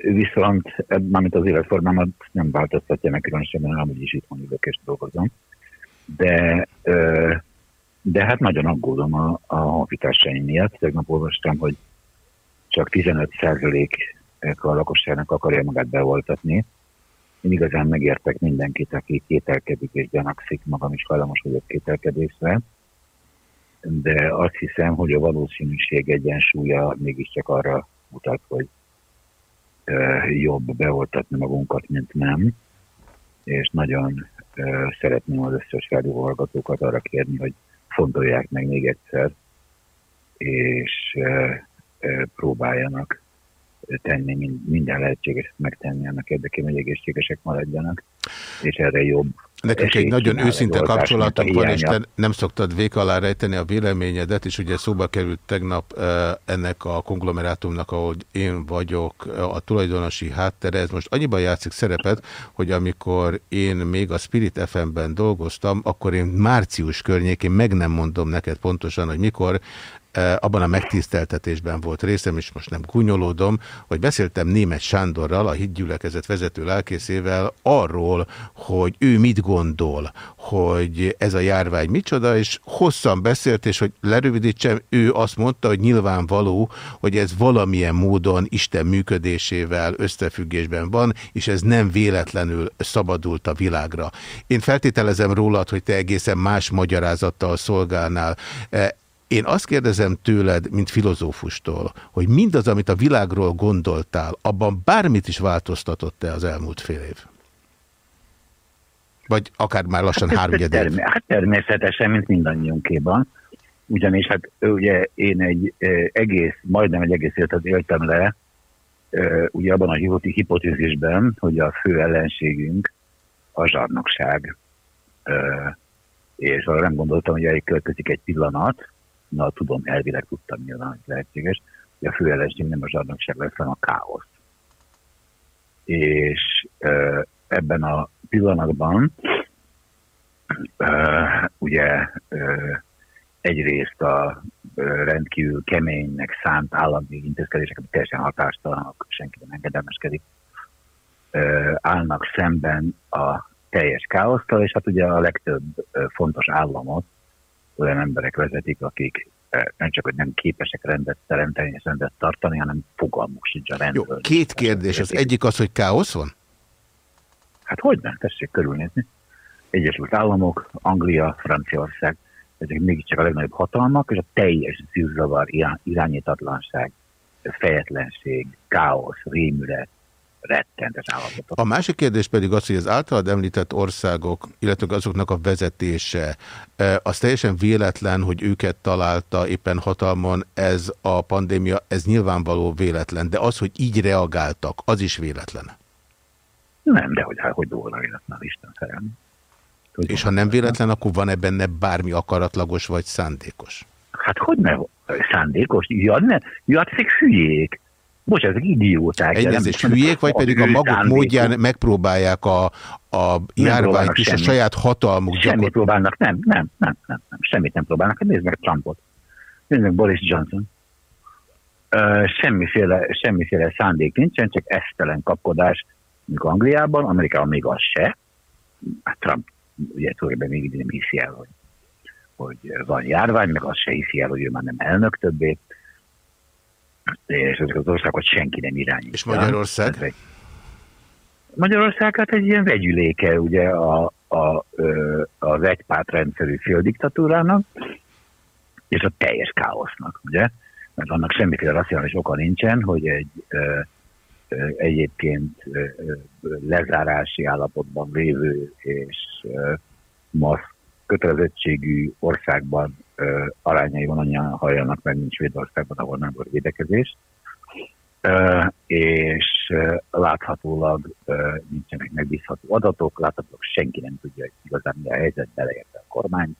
viszont mármint az életformámat nem változtatja meg különösen, mert amúgy is itthon és dolgozom. De, ö, de hát nagyon aggódom a, a honfitársaim miatt. Tegnap olvastam, hogy csak 15% a lakosságnak akarja magát beoltatni. Én igazán megértek mindenkit, aki kételkedik és gyanakszik, magam is hajlamos vagyok kételkedésre, de azt hiszem, hogy a valószínűség egyensúlya mégiscsak arra mutat, hogy jobb beoltatni magunkat, mint nem, és nagyon szeretném az összes rádióhallgatókat arra kérni, hogy fontolják meg még egyszer, és ö, ö, próbáljanak tenni mind- minden lehetséges megtenni annak érdekében, hogy egészségesek maradjanak, és erre jobb
Nekünk egy nagyon őszinte kapcsolatunk van, és te nem szoktad vék alá rejteni a véleményedet, és ugye szóba került tegnap eh, ennek a konglomerátumnak, ahol én vagyok, eh, a tulajdonosi háttere. Ez most annyiban játszik szerepet, hogy amikor én még a Spirit FM-ben dolgoztam, akkor én március környékén, meg nem mondom neked pontosan, hogy mikor, abban a megtiszteltetésben volt részem, és most nem kunyolódom, hogy beszéltem német Sándorral, a hitgyülekezet vezető lelkészével arról, hogy ő mit gondol, hogy ez a járvány micsoda, és hosszan beszélt, és hogy lerövidítsem, ő azt mondta, hogy nyilvánvaló, hogy ez valamilyen módon Isten működésével összefüggésben van, és ez nem véletlenül szabadult a világra. Én feltételezem rólad, hogy te egészen más magyarázattal szolgálnál. Én azt kérdezem tőled, mint filozófustól, hogy mindaz, amit a világról gondoltál, abban bármit is változtatott-e az elmúlt fél év? Vagy akár már lassan
Hát,
három év?
term- hát természetesen, mint mindannyiunkéban. Ugyanis hát ugye én egy egész, majdnem egy egész életet éltem le, ugye abban a hipotézisben, hogy a fő ellenségünk a zsarnokság. És arra nem gondoltam, hogy elköltözik egy pillanat, na tudom, elvileg tudtam nyilván, hogy lehetséges, hogy a fő ellenség nem a zsarnokság lesz, hanem a káosz. És eh, ebben a pillanatban ö, ugye ö, egyrészt a ö, rendkívül keménynek szánt állami intézkedések, amik teljesen hatástalanok, senki nem engedelmeskedik, ö, állnak szemben a teljes káosztal, és hát ugye a legtöbb ö, fontos államot olyan emberek vezetik, akik ö, nem csak, hogy nem képesek rendet teremteni és rendet tartani, hanem fogalmuk sincs a rendről.
Jó, két kérdés. Az egyik az, hogy káosz van?
Hát hogy nem, tessék körülnézni. Egyesült Államok, Anglia, Franciaország, ezek mégiscsak a legnagyobb hatalmak, és a teljes zűrzavar, irá- irányítatlanság, fejetlenség, káosz, rémület, rettenetes állapotok.
A másik kérdés pedig az, hogy az általad említett országok, illetve azoknak a vezetése, eh, az teljesen véletlen, hogy őket találta éppen hatalmon ez a pandémia, ez nyilvánvaló véletlen, de az, hogy így reagáltak, az is véletlen.
Nem, de hogy, hogy volna véletlen, Isten szerelmi.
És ha nem véletlen, akkor van-e benne bármi akaratlagos vagy szándékos?
Hát hogy ne szándékos? Ja, ne, ja, hát ezek hülyék. Bocs, ezek idióták. nem-
hülyék, vagy pedig a maguk módján megpróbálják a, a járványt is a saját hatalmuk
Semmit
gyakorlatilag.
próbálnak, nem, nem, nem, nem, nem, semmit nem próbálnak. Hát Nézd meg Trumpot, nézd meg Boris Johnson. Ö, semmiféle, semmiféle szándék nincsen, csak esztelen kapkodás, mint Angliában, Amerikában még az se. Hát Trump ugye tulajdonképpen még nem hiszi el, hogy, hogy van járvány, meg azt se hiszi el, hogy ő már nem elnök többé. És ezek az országokat senki nem irányítja.
És Magyarország?
Ez egy- Magyarország hát egy ilyen vegyüléke ugye a, a, az egypártrendszerű féldiktatúrának, és a teljes káosznak, ugye? mert annak semmiféle racionális oka nincsen, hogy egy ö, ö, egyébként ö, lezárási állapotban lévő és ö, ma kötelezettségű országban arányaiban annyian halljanak meg, mint Svédországban, ahol nem volt védekezés. És láthatólag nincsenek megbízható adatok, láthatólag senki nem tudja hogy igazán mi a helyzet, beleérte a kormány,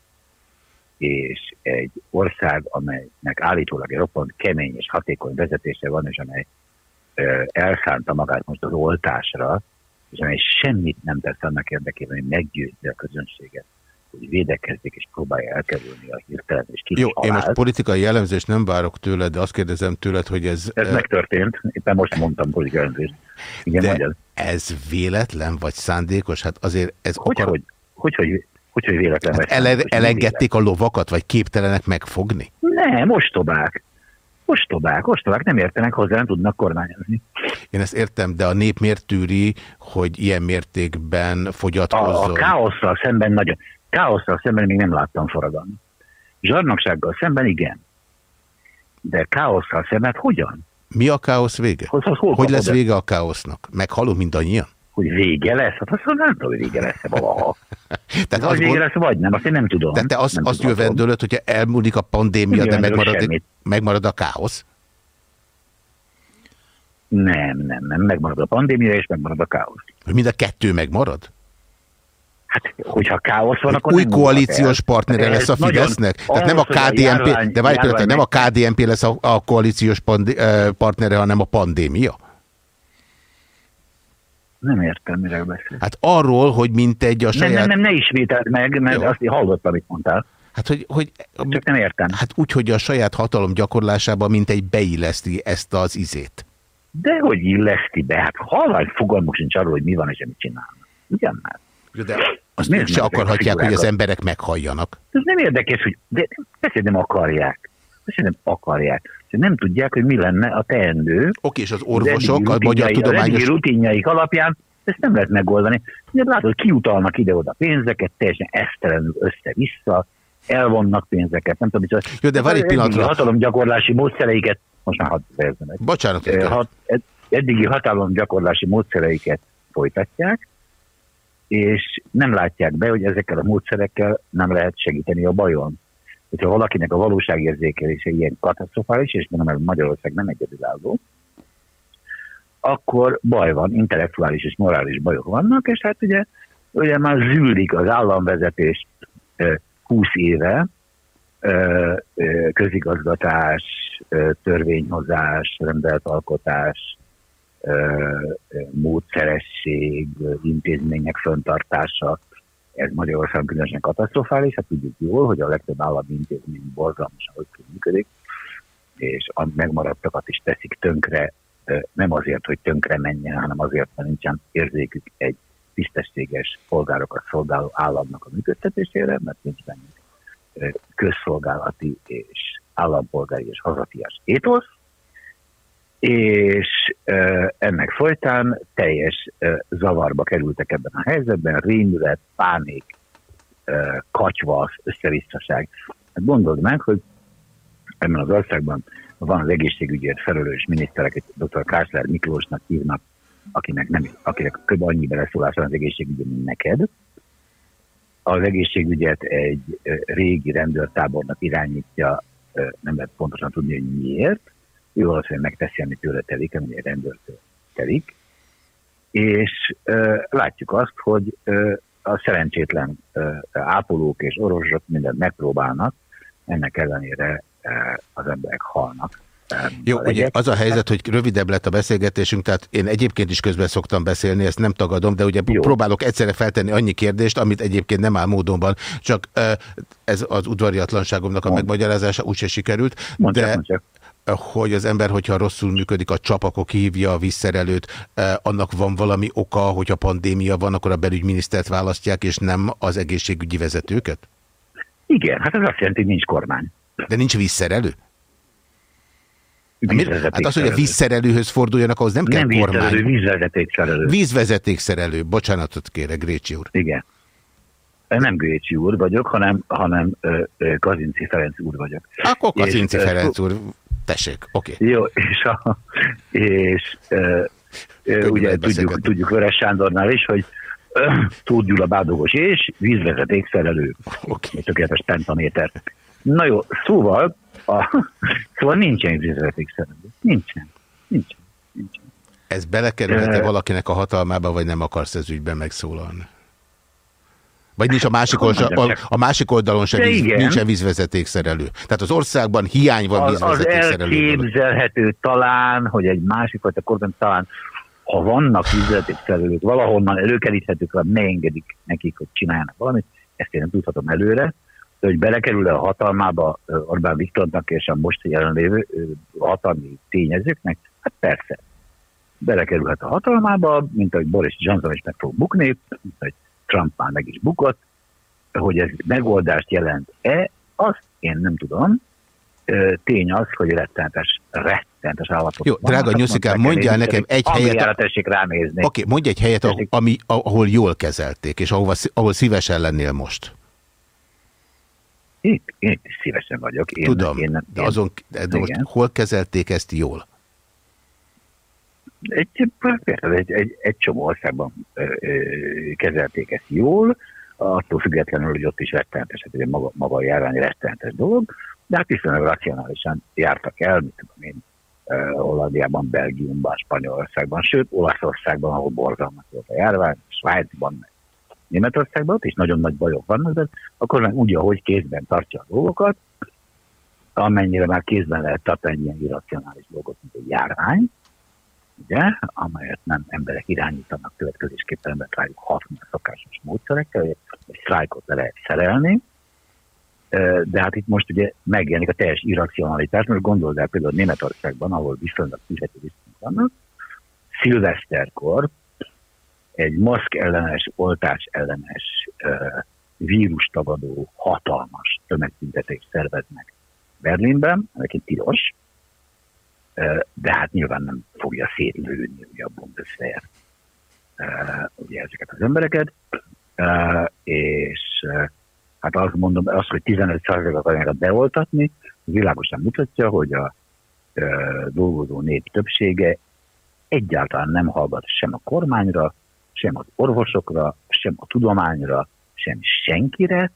és egy ország, amelynek állítólag egy roppant kemény és hatékony vezetése van, és amely elszánta magát most az oltásra, és amely semmit nem tesz annak érdekében, hogy meggyőzze a közönséget, hogy védekezzék és próbálja elkerülni a hirtelen és kis
Jó, én most
halált.
politikai jellemzést nem várok tőled, de azt kérdezem tőled, hogy ez...
Ez
eh,
megtörtént, éppen most mondtam politikai jelentést. Igen,
de
mondjad.
ez véletlen vagy szándékos? Hát azért ez
Hogy,
akar...
hogy, hogy, hogy, hogy, hogy véletlen
Hát ele, elengedték a lovakat, vagy képtelenek megfogni?
Nem, ostobák. Ostobák, ostobák nem értenek hozzá, nem tudnak kormányozni.
Én ezt értem, de a nép miért tűri, hogy ilyen mértékben
A,
fogyatkozzon?
a káosszal szemben nagyon, káosszal szemben még nem láttam forradalmat. Zsarnoksággal szemben igen. De káosszal szemben hogyan?
Mi a káosz vége?
Hogy, hogy, hol
Hogy lesz vége a káosznak? Meghalunk mindannyian?
Hogy vége lesz? Hát azt mondom, nem tudom, hogy vége lesz-e valaha.
Tehát
vagy
azt
vége lesz, vagy nem, azt én nem tudom.
Tehát te azt,
nem
azt jövendőlöd, hogyha elmúlik a pandémia,
Nem
de megmarad,
semmit.
megmarad a káosz?
Nem, nem, nem. Megmarad a pandémia, és megmarad a káosz.
Hogy mind a kettő megmarad?
Hát, hogyha káosz van, akkor
új
nem
koalíciós partnere
Ez
lesz a Fidesznek? Tehát nem a KDNP, de várj pillanat, nem a KDNP lesz a, a koalíciós partnere, hanem a pandémia?
Nem értem, miről beszél.
Hát arról, hogy mint egy a
Nem,
saját...
nem, nem, ne ismételd meg, mert
Jó.
azt hallottam, amit mondtál.
Hát, hogy, hogy,
Csak nem értem.
hát úgy, hogy a saját hatalom gyakorlásába mint egy beilleszti ezt az izét.
De hogy illeszti be? Hát halvány fogalmuk sincs arról, hogy mi van és mit csinálnak. Ugyan már.
De azt ők se
a
akarhatják, hogy az emberek meghalljanak.
Ez nem érdekes, hogy de persze nem akarják. Persze nem akarják. Nem tudják, hogy mi lenne a teendő.
Oké, és az orvosok, a magyar tudományos...
eddigi rutinjaik alapján ezt nem lehet megoldani. Ugye látod, kiutalnak ide-oda pénzeket, teljesen esztelenül össze-vissza, elvonnak pénzeket, nem tudom, micsoda.
Jó, de várj egy
eddigi
pillanatra.
hatalomgyakorlási módszereiket, most már hadd fejezem meg.
Bocsánat,
hat, ed- eddigi hatalomgyakorlási módszereiket folytatják, és nem látják be, hogy ezekkel a módszerekkel nem lehet segíteni a bajon. Hogyha valakinek a valóságérzékelése ilyen katasztrofális, és mondom, hogy Magyarország nem egyedülálló, akkor baj van, intellektuális és morális bajok vannak, és hát ugye, ugye már zűlik az államvezetés eh, 20 éve, közigazgatás, törvényhozás, ö, módszeresség, intézmények föntartása, ez Magyarországon különösen katasztrofális, hát tudjuk jól, hogy a legtöbb állami intézmény borzalmasan hogy működik, és a megmaradtakat is teszik tönkre, nem azért, hogy tönkre menjen, hanem azért, mert nincsen érzékük egy tisztességes polgárokat szolgáló államnak a működtetésére, mert nincs benne ö, közszolgálati és állampolgári és hazafias étosz, és ennek folytán teljes zavarba kerültek ebben a helyzetben, rémület, pánik, katyvasz, összevisszaság. Hát gondold meg, hogy ebben az országban van az egészségügyért felelős miniszterek, dr. Kásler Miklósnak hívnak, akinek, nem, akinek kb. annyi beleszólás van az egészségügyben, mint neked. Az egészségügyet egy régi rendőrtábornak irányítja, nem lehet pontosan tudni, hogy miért. Ő valószínűleg megteszi, amit tőle telik, ami egy rendőrtől telik. És ö, látjuk azt, hogy ö, a szerencsétlen ö, ápolók és orvosok mindent megpróbálnak, ennek ellenére ö, az emberek halnak.
Jó, ugye az a helyzet, hogy rövidebb lett a beszélgetésünk, tehát én egyébként is közben szoktam beszélni, ezt nem tagadom, de ugye Jó. próbálok egyszerre feltenni annyi kérdést, amit egyébként nem áll módonban, csak ez az udvariatlanságomnak a megmagyarázása úgyse sikerült,
Mondj csak,
de ö, hogy az ember, hogyha rosszul működik a csap, akkor kihívja a visszerelőt, ö, annak van valami oka, hogyha pandémia van, akkor a belügyminisztert választják, és nem az egészségügyi vezetőket?
Igen, hát ez azt jelenti, hogy nincs kormány.
De nincs visszerelő?
Vízvezeték
Hát az, hogy a
szerelő.
vízszerelőhöz forduljanak, ahhoz nem kell
Nem
kormány.
vízszerelő, vízvezetékszerelő.
Vízvezetékszerelő. Bocsánatot kérek, Grécsi úr.
Igen. Nem Gőcsi úr vagyok, hanem, hanem Kazinci Ferenc úr vagyok.
Akkor Kazinci
És,
Ferenc úr. Tessék, oké.
Jó, és, a, és ö, ö, ugye tudjuk, tudjuk Vörös Sándornál is, hogy ö, Tóth Gyula bádogos és vízvezeték szerelő.
Okay.
Tökéletes pentaméter. Na jó, szóval, a, szóval nincsen vízvezeték szerelő. Nincsen. Nincsen.
Ez belekerülhet-e valakinek a hatalmába, vagy nem akarsz ez ügyben megszólalni? Vagy nincs a másik, oldal, a, a másik oldalon sem víz, nincsen vízvezetékszerelő. Tehát az országban hiány van
Az, az
vízvezetékszerelő.
elképzelhető talán, hogy egy másik fajta kormány talán, ha vannak vízvezetékszerelők, valahonnan előkeríthetők, vagy ne engedik nekik, hogy csináljanak valamit, ezt én nem tudhatom előre, de hogy belekerül-e a hatalmába Orbán Viktornak és a most jelenlévő hatalmi tényezőknek, hát persze. Belekerülhet a hatalmába, mint ahogy Boris Johnson is meg fog bukni, mint ahogy Trump már meg is bukott, hogy ez megoldást jelent-e, azt én nem tudom. Tény az, hogy rettenetes, rettenetes állapot.
Jó, drága Nyuszikám, mondjál nekem egy helyet...
Tessék ránézni.
Oké, mondj egy helyet, ahol, ami, ahol jól kezelték, és ahol, ahol szívesen lennél most.
Itt, én itt szívesen vagyok. Én,
Tudom,
én,
de azon, de most hol kezelték ezt jól?
Egy, egy, egy, egy csomó országban ö, ö, kezelték ezt jól, attól függetlenül, hogy ott is rettenetes, hát maga, maga a járvány rettenetes dolog, de hát viszonylag racionálisan jártak el, mit tudom én, Hollandiában, Belgiumban, Spanyolországban, sőt Olaszországban, ahol borzalmas volt a járvány, Svájcban, Németországban, ott is nagyon nagy bajok vannak, de akkor meg úgy, ahogy kézben tartja a dolgokat, amennyire már kézben lehet tartani ilyen irracionális dolgot, mint egy járvány, ugye, amelyet nem emberek irányítanak következésképpen embert rájuk hatni a szokásos módszerekkel, hogy egy sztrájkot le lehet szerelni, de hát itt most ugye megjelenik a teljes irracionalitás, mert gondold el például Németországban, ahol viszonylag fizető viszonyok vannak, szilveszterkor egy maszk ellenes, oltás ellenes vírustagadó hatalmas tömegtüntetést szerveznek Berlinben, neki tilos, Ö, de hát nyilván nem fogja szétlőni ugye a Bundeswehr ugye ezeket az embereket, és hát azt mondom, az, hogy 15%-ot akarják beoltatni, világosan mutatja, hogy a dolgozó nép többsége egyáltalán nem hallgat sem a kormányra, sem az orvosokra, sem a tudományra, sem senkire,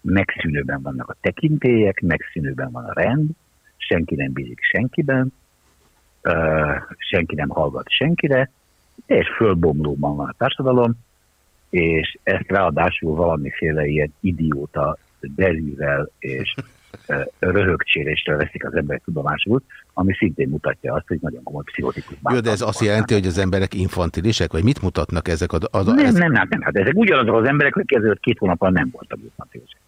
megszűnőben vannak a tekintélyek, megszűnőben van a rend, senki nem bízik senkiben, senki nem hallgat senkire, és fölbomlóban van a társadalom, és ezt ráadásul valamiféle ilyen idióta derűvel és ö, röhögcsélésre veszik az emberek tudomásul, ami szintén mutatja azt, hogy nagyon komoly pszichotikus
Jó, de ez azt jelenti, hogy az emberek infantilisek, vagy mit mutatnak ezek a... a, a
nem,
ez,
nem, nem, nem, hát ezek ugyanazok az emberek, akik ezelőtt két hónappal nem voltak infantilisek.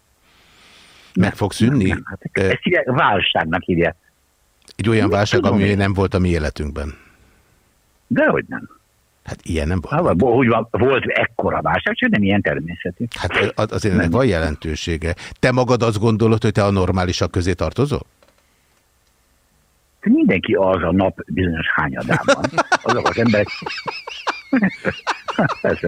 Meg fog szűnni?
Nem, hát ezt hívják, válságnak hívják.
Egy olyan válság,
Tudom
ami
én.
nem volt a mi életünkben.
Dehogy nem.
Hát ilyen nem volt.
Hát, hogy van, volt ekkora válság, csak nem ilyen természetű.
Hát az- azért ennek van jelentősége. Te magad azt gondolod, hogy te a normálisak közé tartozol?
Mindenki az a nap bizonyos hányadában. Azok az emberek... Persze.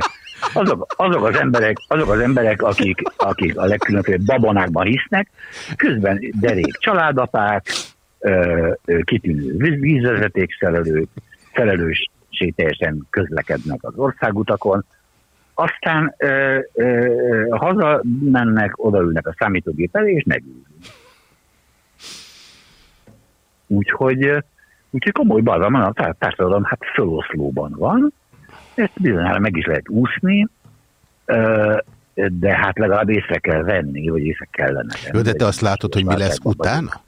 Azok, azok, az emberek, azok az emberek, akik, akik a legkülönfélebb babonákban hisznek, közben derék családapák, kitűnő víz- vízvezetékszerelők, felelősségteljesen közlekednek az országutakon, aztán ö, ö, haza mennek, odaülnek a számítógép elé, és megülnek. Úgyhogy, úgyhogy komoly baj van, a tá- társadalom hát föloszlóban van, ezt bizonyára meg is lehet úszni, de hát legalább észre kell venni, vagy észre kellene venni.
Jó, de te azt látod, hogy mi lesz utána?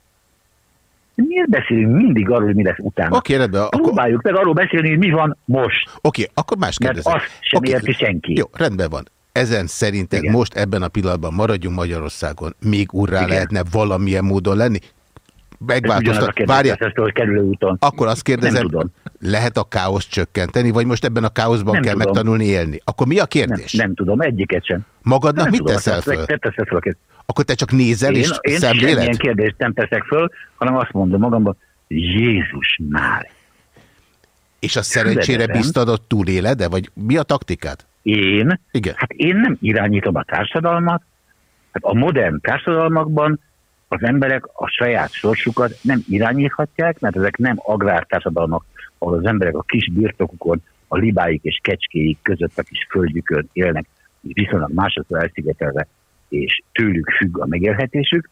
Miért beszélünk mindig arról, hogy mi lesz utána?
Oké, rendben. Akkor...
Próbáljuk meg arról beszélni, hogy mi van most.
Oké, akkor más
Mert
kérdezek.
azt sem
Oké.
érti senki.
Jó, rendben van. Ezen szerinted Igen. most ebben a pillanatban maradjunk Magyarországon, még urrá
Igen.
lehetne valamilyen módon lenni?
Ugyanaz a
Megváltoztat.
kérdés,
Várjál,
ezt a kerülő úton.
akkor azt kérdezem, lehet a káosz csökkenteni, vagy most ebben a káoszban
Nem
kell
tudom.
megtanulni élni? Akkor mi a kérdés?
Nem, nem tudom, egyiket sem.
Magadnak
nem
mit
tudom,
teszel föl?
Te teszed föl.
Akkor te csak nézel és
én, én
szemléled?
semmilyen kérdést nem teszek föl, hanem azt mondom magamban, Jézus már.
És a szerencsére bíztad, hogy túléled-e? Vagy mi a taktikád?
Én?
Igen.
Hát én nem irányítom a társadalmat. Hát a modern társadalmakban az emberek a saját sorsukat nem irányíthatják, mert ezek nem agrártársadalmak, ahol az emberek a kis birtokukon, a libáik és kecskéik között a kis földjükön élnek, és viszonylag másodszor elszigetelve, és tőlük függ a megélhetésük,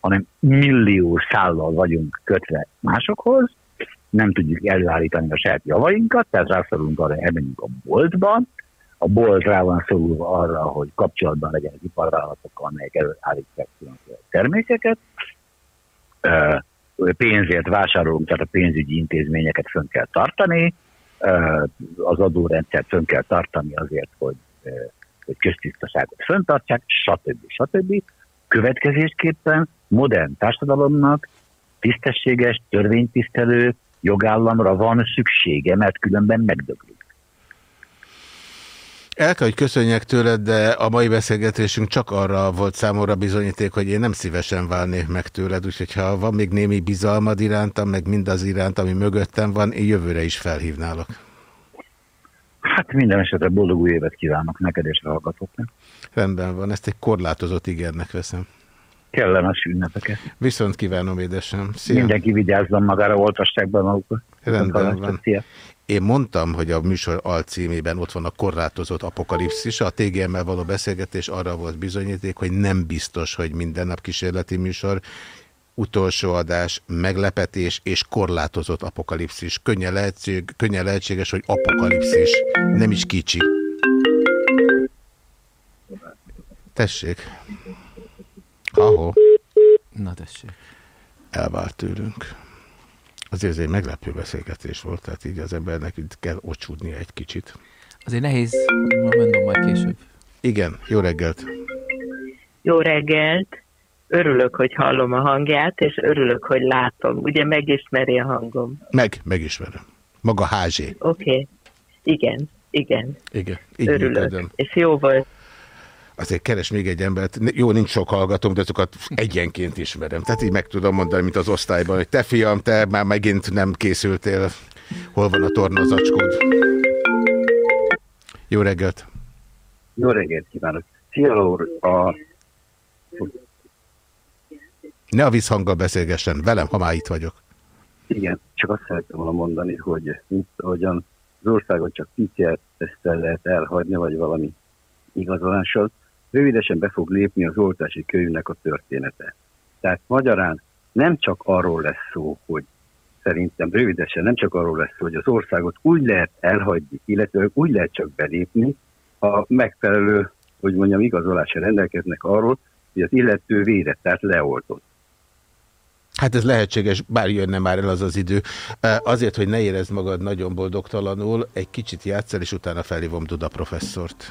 hanem millió szállal vagyunk kötve másokhoz, nem tudjuk előállítani a saját javainkat, tehát rászorulunk arra, elmenjünk a boltba, a bolt rá van szorulva arra, hogy kapcsolatban legyen az iparvállalatokkal, amelyek előállítják különböző termékeket. Pénzért vásárolunk, tehát a pénzügyi intézményeket fönn kell tartani, az adórendszert fönn kell tartani azért, hogy, hogy köztisztaságot föntartsák, stb. stb. Következésképpen modern társadalomnak tisztességes, törvénytisztelő jogállamra van szüksége, mert különben megdöglünk.
El kell, hogy köszönjek tőled, de a mai beszélgetésünk csak arra volt számomra bizonyíték, hogy én nem szívesen válnék meg tőled, úgyhogy ha van még némi bizalmad irántam, meg mindaz iránt, ami mögöttem van, én jövőre is felhívnálok.
Hát minden esetre boldog új évet kívánok neked és a hallgatóknak.
Rendben van, ezt egy korlátozott ígérnek veszem.
Kellemes ünnepeket.
Viszont kívánom, édesem. Szia.
Mindenki vigyázzon magára, oltassák be magukat.
Rendben van.
Szia.
Én mondtam, hogy a műsor alcímében ott van a korlátozott apokalipszis, a TGM-mel való beszélgetés arra volt bizonyíték, hogy nem biztos, hogy minden nap kísérleti műsor, utolsó adás, meglepetés és korlátozott apokalipszis. Könnyen, lehetség, könnyen lehetséges, hogy apokalipszis. Nem is kicsi. Tessék. Ahó.
Na tessék.
Elvált tőlünk. Azért ez egy meglepő beszélgetés volt, tehát így az embernek itt kell ocsúdnia egy kicsit.
Azért nehéz, mondom majd később.
Igen, jó reggelt.
Jó reggelt! Örülök, hogy hallom a hangját, és örülök, hogy látom. Ugye megismeri a hangom.
Meg, megismerem. Maga házé.
Oké. Okay. Igen, igen.
Igen, így
Örülök.
működöm.
És jó volt.
Azért keres még egy embert. Jó, nincs sok hallgatom, de azokat egyenként ismerem. Tehát így meg tudom mondani, mint az osztályban, hogy te fiam, te már megint nem készültél. Hol van a tornazacskód? Jó reggelt!
Jó reggelt kívánok. Szia, úr, a...
Ne a visszhanggal beszélgessen velem, ha már itt vagyok.
Igen, csak azt szerettem volna mondani, hogy ahogyan az országot csak pityel tesztel lehet elhagyni, vagy valami igazolással, rövidesen be fog lépni az oltási könyvnek a története. Tehát magyarán nem csak arról lesz szó, hogy szerintem rövidesen nem csak arról lesz szó, hogy az országot úgy lehet elhagyni, illetve úgy lehet csak belépni, ha megfelelő, hogy mondjam, igazolásra rendelkeznek arról, hogy az illető védett, tehát leoltott.
Hát ez lehetséges, bár jönne már el az az idő. Azért, hogy ne érezd magad nagyon boldogtalanul, egy kicsit játszol, és utána felhívom Duda professzort.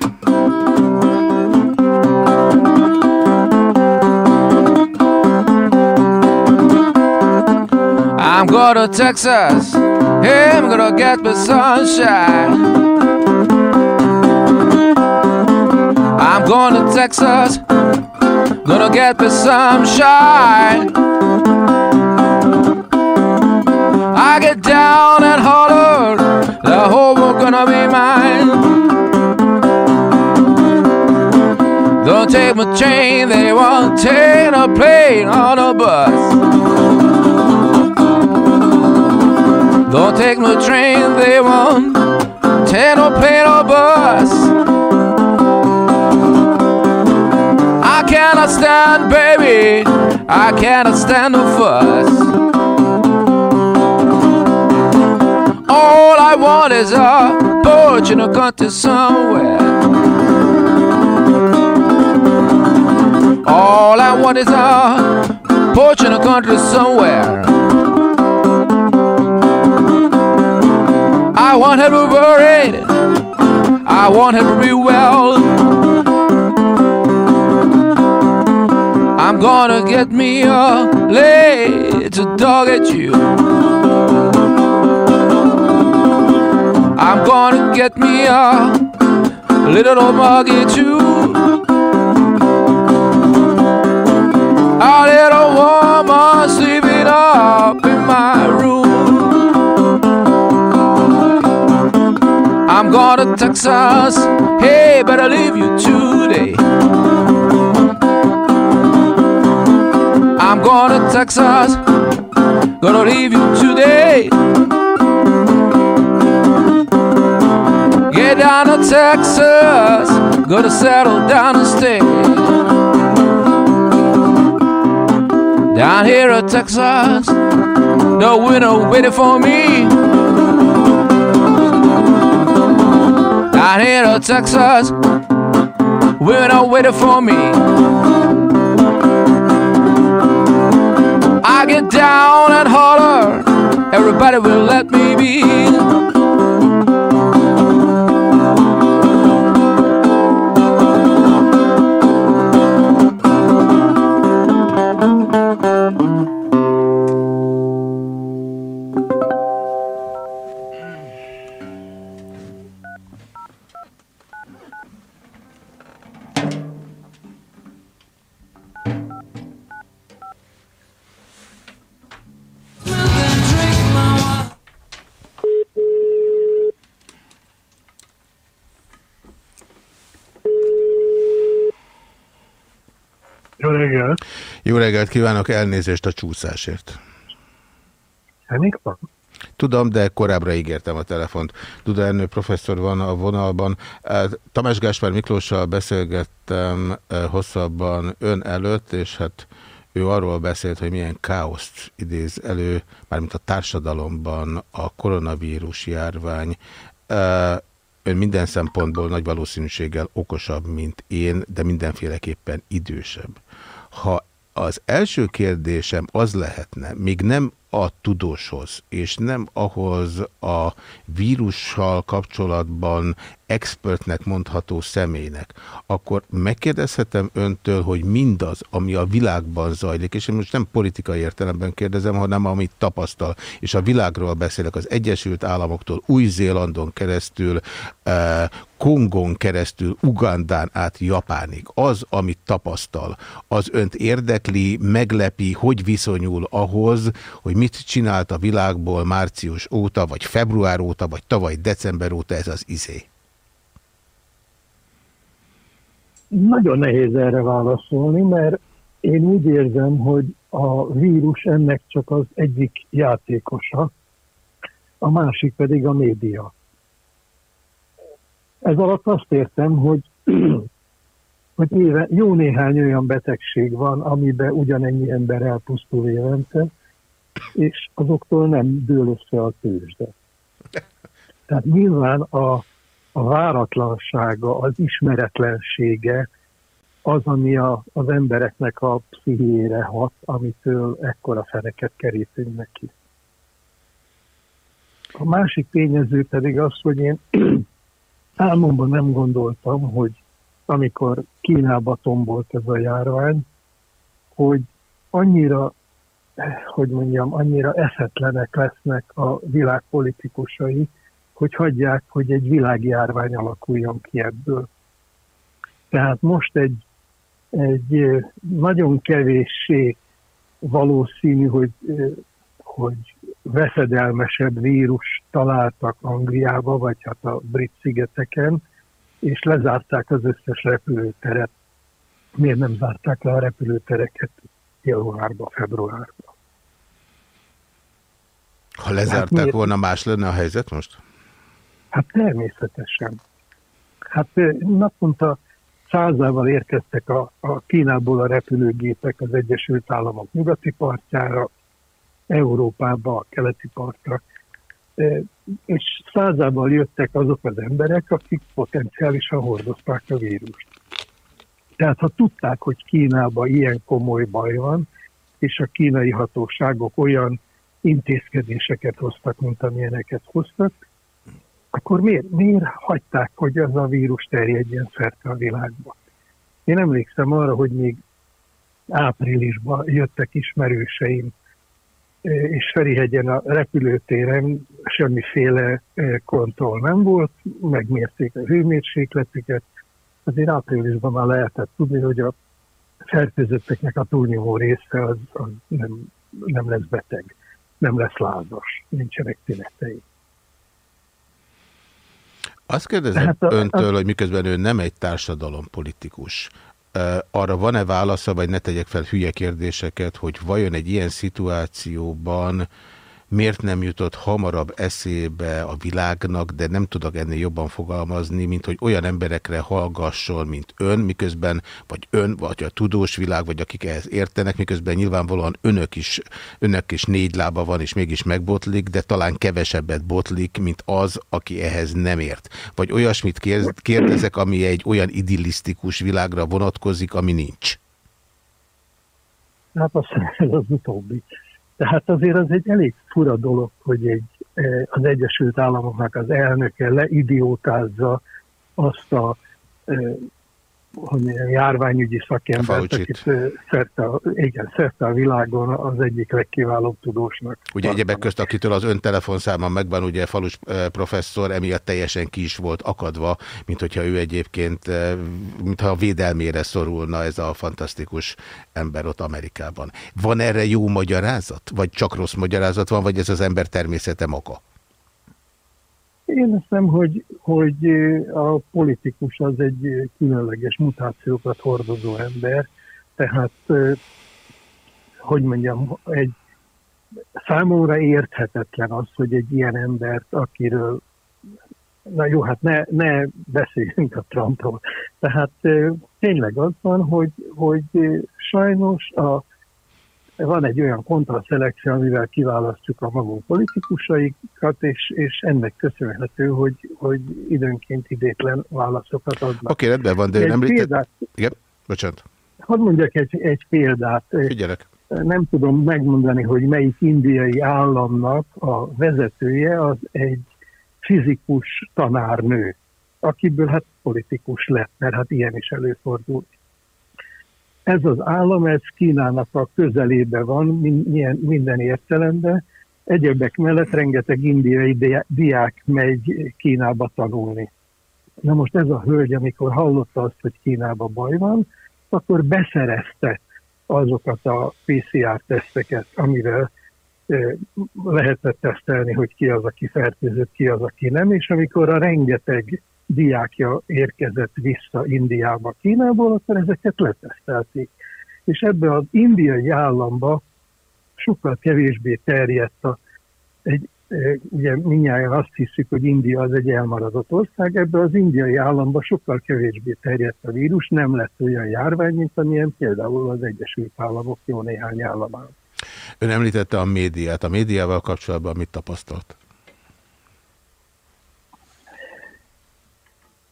I'm going to Texas. Hey, I'm gonna get the sunshine. I'm going to Texas. Gonna get the sunshine. I get down and holler. The whole world gonna be mine. Don't take my train, they won't take a plane or a bus. Don't take no train, they won't take no plane or bus. I cannot stand, baby, I cannot stand no fuss. All I want is a porch in a country somewhere. All I want is a porch in a country somewhere. I want her to be worried. I want her to be well. I'm gonna get me a little dog at you. I'm gonna get me a little old muggy too. A little woman sleeping up in my room. I'm going to Texas. Hey, better leave you today. I'm going to Texas. Gonna leave you today. Get down to Texas. Gonna settle down and stay. Down here in Texas, no winter waiting for me. Down here in Texas, winter waiting for me. I get down and holler, everybody will let me be.
Jó reggelt
kívánok, elnézést a csúszásért.
Henning van?
Tudom, de korábbra ígértem a telefont. Duda Ernő professzor van a vonalban. Tamás Gáspár Miklóssal beszélgettem hosszabban ön előtt, és hát ő arról beszélt, hogy milyen káoszt idéz elő, mármint a társadalomban a koronavírus járvány. Ön minden szempontból nagy valószínűséggel okosabb, mint én, de mindenféleképpen idősebb. Ha az első kérdésem az lehetne, még nem a tudóshoz, és nem ahhoz a vírussal kapcsolatban expertnek mondható személynek, akkor megkérdezhetem öntől, hogy mindaz, ami a világban zajlik, és én most nem politikai értelemben kérdezem, hanem amit tapasztal, és a világról beszélek, az Egyesült Államoktól, Új-Zélandon keresztül, eh, Kongon keresztül, Ugandán át Japánig, az, amit tapasztal, az önt érdekli, meglepi, hogy viszonyul ahhoz, hogy mit csinált a világból március óta, vagy február óta, vagy tavaly december óta ez az izé.
Nagyon nehéz erre válaszolni, mert én úgy érzem, hogy a vírus ennek csak az egyik játékosa, a másik pedig a média. Ez alatt azt értem, hogy, hogy éve, jó néhány olyan betegség van, amiben ugyanennyi ember elpusztul évente, és azoktól nem dől össze a tőzsde. Tehát nyilván a, a váratlansága, az ismeretlensége az, ami a, az embereknek a pszichéjére hat, amitől ekkora feneket kerítünk neki. A másik tényező pedig az, hogy én álmomban nem gondoltam, hogy amikor Kínába tombolt ez a járvány, hogy annyira, hogy mondjam, annyira eszetlenek lesznek a világ politikusai, hogy hagyják, hogy egy világjárvány alakuljon ki ebből. Tehát most egy, egy nagyon kevéssé valószínű, hogy, hogy veszedelmesebb vírus találtak Angliába, vagy hát a brit szigeteken, és lezárták az összes repülőteret. Miért nem zárták le a repülőtereket januárba, februárba?
Ha lezárták
miért?
volna, más lenne a helyzet most?
Hát természetesen. Hát naponta százával érkeztek a, a Kínából a repülőgépek az Egyesült Államok nyugati partjára, Európába, a keleti partra, és százával jöttek azok az emberek, akik potenciálisan hordozták a vírust. Tehát ha tudták, hogy Kínában ilyen komoly baj van, és a kínai hatóságok olyan intézkedéseket hoztak, mint amilyeneket hoztak, akkor miért, miért hagyták, hogy ez a vírus terjedjen szerte a világba? Én emlékszem arra, hogy még áprilisban jöttek ismerőseim, és Ferihegyen a repülőtéren semmiféle kontroll nem volt, megmérték a hőmérsékletüket, azért áprilisban már lehetett tudni, hogy a fertőzötteknek a túlnyomó része az, az nem, nem lesz beteg, nem lesz lázas, nincsenek tünetei.
Azt kérdezem
Hát a-
öntől,
az-
hogy miközben ő nem egy társadalompolitikus, Arra van-e válasza, vagy ne tegyek fel hülye kérdéseket, hogy vajon egy ilyen szituációban miért nem jutott hamarabb eszébe a világnak, de nem tudok ennél jobban fogalmazni, mint hogy olyan emberekre hallgasson, mint ön, miközben, vagy ön, vagy a tudós világ, vagy akik ehhez értenek, miközben nyilvánvalóan önök is, önök is négy lába van, és mégis megbotlik, de talán kevesebbet botlik, mint az, aki ehhez nem ért. Vagy olyasmit kér- kérdezek, ami egy olyan idillisztikus világra vonatkozik, ami nincs.
Hát azt az utóbbi. Tehát azért az egy elég fura dolog, hogy egy, eh, az Egyesült Államoknak az elnöke leidiótázza azt a eh, hogy mondjam, járványügyi szakembert,
Fauci-t.
akit szerte, a- igen, szerte a világon az egyik legkiválóbb tudósnak.
Ugye egyebek közt, akitől az ön telefonszáma megvan, ugye Falus professzor emiatt teljesen ki is volt akadva, mint hogyha ő egyébként, mintha a védelmére szorulna ez a fantasztikus ember ott Amerikában. Van erre jó magyarázat? Vagy csak rossz magyarázat van, vagy ez az ember természete maga?
Én hiszem, hogy, hogy a politikus az egy különleges mutációkat hordozó ember, tehát, hogy mondjam, egy számomra érthetetlen az, hogy egy ilyen embert, akiről Na jó, hát ne, ne beszéljünk a Trumpról. Tehát tényleg az van, hogy, hogy sajnos a, van egy olyan kontraszelekció, amivel kiválasztjuk a magunk politikusaikat, és, és ennek köszönhető, hogy, hogy időnként idétlen válaszokat adnak.
Oké, rendben van, de
Egy
említett...
példát,
Igen, bocsánat.
hadd mondjak egy, egy példát.
Figyelek.
Nem tudom megmondani, hogy melyik indiai államnak a vezetője az egy fizikus tanárnő, akiből hát politikus lett, mert hát ilyen is előfordul. Ez az állam, ez Kínának a közelébe van, min- milyen- minden értelemben. Egyebek mellett rengeteg indiai di- diák megy Kínába tanulni. Na most ez a hölgy, amikor hallotta azt, hogy Kínában baj van, akkor beszerezte azokat a PCR-teszteket, amivel lehetett tesztelni, hogy ki az, aki fertőzött, ki az, aki nem, és amikor a rengeteg diákja érkezett vissza Indiába, Kínából, akkor ezeket letesztelték. És ebbe az indiai államba sokkal kevésbé terjedt a, egy, e, ugye minnyáján azt hiszük, hogy India az egy elmaradott ország, ebbe az indiai államba sokkal kevésbé terjedt a vírus, nem lett olyan járvány, mint amilyen például az Egyesült Államok jó néhány államán.
Ön említette a médiát. A médiával kapcsolatban mit tapasztalt?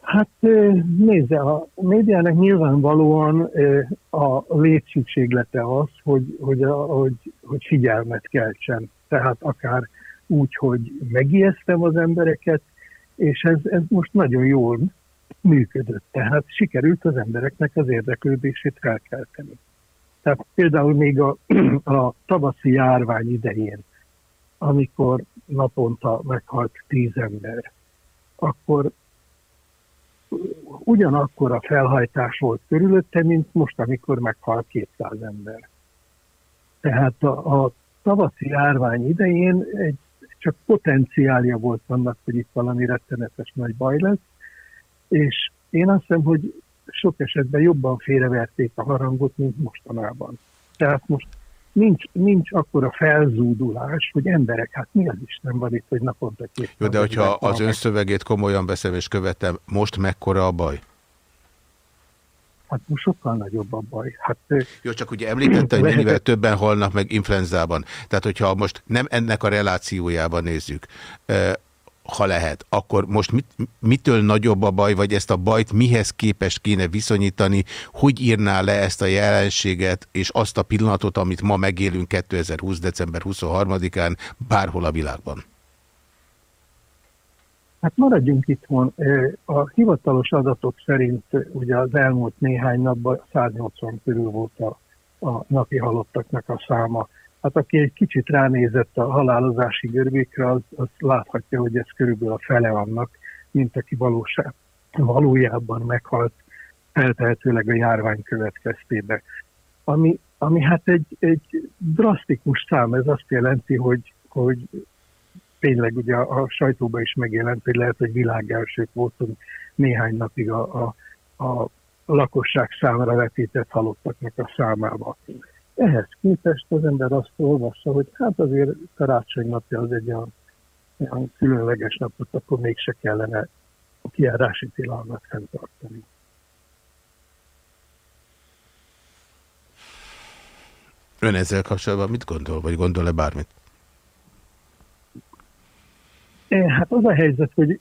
Hát nézze, a médiának nyilvánvalóan a létszükséglete az, hogy, hogy, hogy, hogy figyelmet keltsen. Tehát akár úgy, hogy megijesztem az embereket, és ez, ez most nagyon jól működött. Tehát sikerült az embereknek az érdeklődését felkelteni. Tehát például még a, a tavaszi járvány idején, amikor naponta meghalt tíz ember, akkor ugyanakkor a felhajtás volt körülötte, mint most, amikor meghal 200 ember. Tehát a, a tavaszi járvány idején egy, csak potenciálja volt annak, hogy itt valami rettenetes nagy baj lesz, és én azt hiszem, hogy sok esetben jobban félreverték a harangot, mint mostanában. Tehát most nincs, nincs akkora felzúdulás, hogy emberek, hát mi az Isten van itt, hogy naponta két
Jó, de hogyha az ön szövegét komolyan veszem és követem, most mekkora a baj?
Hát most sokkal nagyobb a baj. Hát,
Jó, csak ugye említette, hogy mennyivel többen halnak meg influenzában. Tehát, hogyha most nem ennek a relációjában nézzük, ha lehet, akkor most mit, mitől nagyobb a baj, vagy ezt a bajt mihez képest kéne viszonyítani, hogy írná le ezt a jelenséget, és azt a pillanatot, amit ma megélünk 2020. december 23-án bárhol a világban?
Hát maradjunk itthon. A hivatalos adatok szerint ugye az elmúlt néhány napban 180 körül volt a, a napi halottaknak a száma. Hát aki egy kicsit ránézett a halálozási görbékre, az, az láthatja, hogy ez körülbelül a fele annak, mint aki valóság, valójában meghalt feltehetőleg a járvány következtében. Ami, ami hát egy, egy drasztikus szám, ez azt jelenti, hogy, hogy tényleg ugye a, a sajtóban is megjelent, hogy lehet, hogy világelsők voltunk néhány napig a, a, a lakosság számára vetített halottaknak a számába. Ehhez képest az ember azt olvassa, hogy hát azért karácsony napja az egy olyan, olyan különleges napot, akkor mégse kellene a kiárási tilalmat fenntartani.
Ön ezzel kapcsolatban mit gondol, vagy gondol-e bármit?
Hát az a helyzet, hogy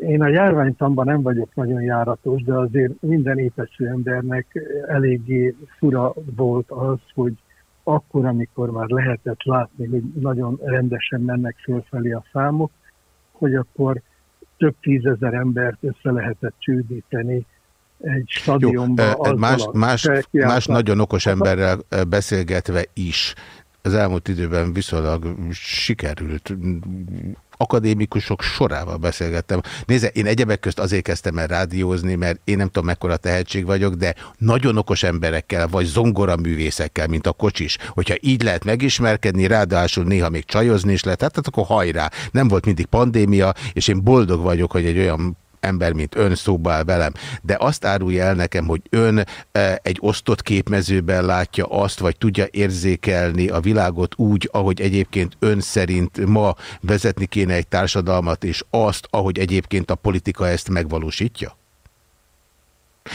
én a járványtamban nem vagyok nagyon járatos, de azért minden épeszű embernek eléggé fura volt az, hogy akkor, amikor már lehetett látni, hogy nagyon rendesen mennek fölfelé a számok, hogy akkor több tízezer embert össze lehetett csődíteni egy stadionba.
Ö,
azzal
Más, más, más nagyon okos emberrel beszélgetve is az elmúlt időben viszonylag sikerült akadémikusok sorával beszélgettem. Nézze, én egyebek közt azért kezdtem el rádiózni, mert én nem tudom mekkora tehetség vagyok, de nagyon okos emberekkel, vagy zongoraművészekkel, mint a kocsis, hogyha így lehet megismerkedni, ráadásul néha még csajozni is lehet, hát akkor hajrá. Nem volt mindig pandémia, és én boldog vagyok, hogy egy olyan ember, mint ön szóba áll velem, de azt árulja el nekem, hogy ön e, egy osztott képmezőben látja azt, vagy tudja érzékelni a világot úgy, ahogy egyébként ön szerint ma vezetni kéne egy társadalmat, és azt, ahogy egyébként a politika ezt megvalósítja?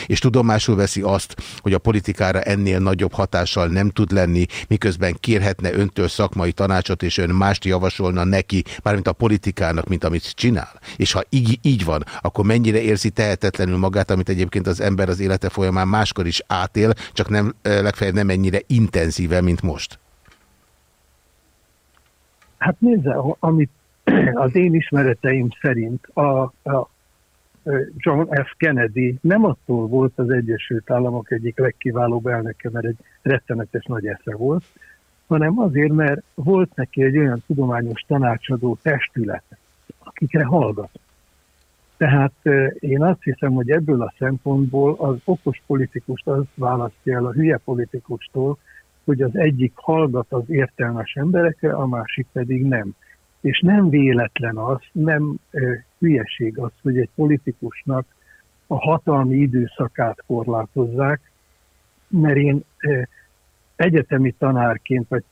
És tudomásul veszi azt, hogy a politikára ennél nagyobb hatással nem tud lenni, miközben kérhetne öntől szakmai tanácsot, és ön mást javasolna neki, mármint a politikának, mint amit csinál. És ha így, így van, akkor mennyire érzi tehetetlenül magát, amit egyébként az ember az élete folyamán máskor is átél, csak nem, legfeljebb nem ennyire intenzíven, mint most.
Hát nézze, amit az én ismereteim szerint a, a John F. Kennedy nem attól volt az Egyesült Államok egyik legkiválóbb elnöke, mert egy rettenetes nagy esze volt, hanem azért, mert volt neki egy olyan tudományos tanácsadó testület, akikre hallgat. Tehát eh, én azt hiszem, hogy ebből a szempontból az okos politikust az választja el a hülye politikustól, hogy az egyik hallgat az értelmes emberekre, a másik pedig nem. És nem véletlen az, nem hülyeség az, hogy egy politikusnak a hatalmi időszakát korlátozzák, mert én egyetemi tanárként vagy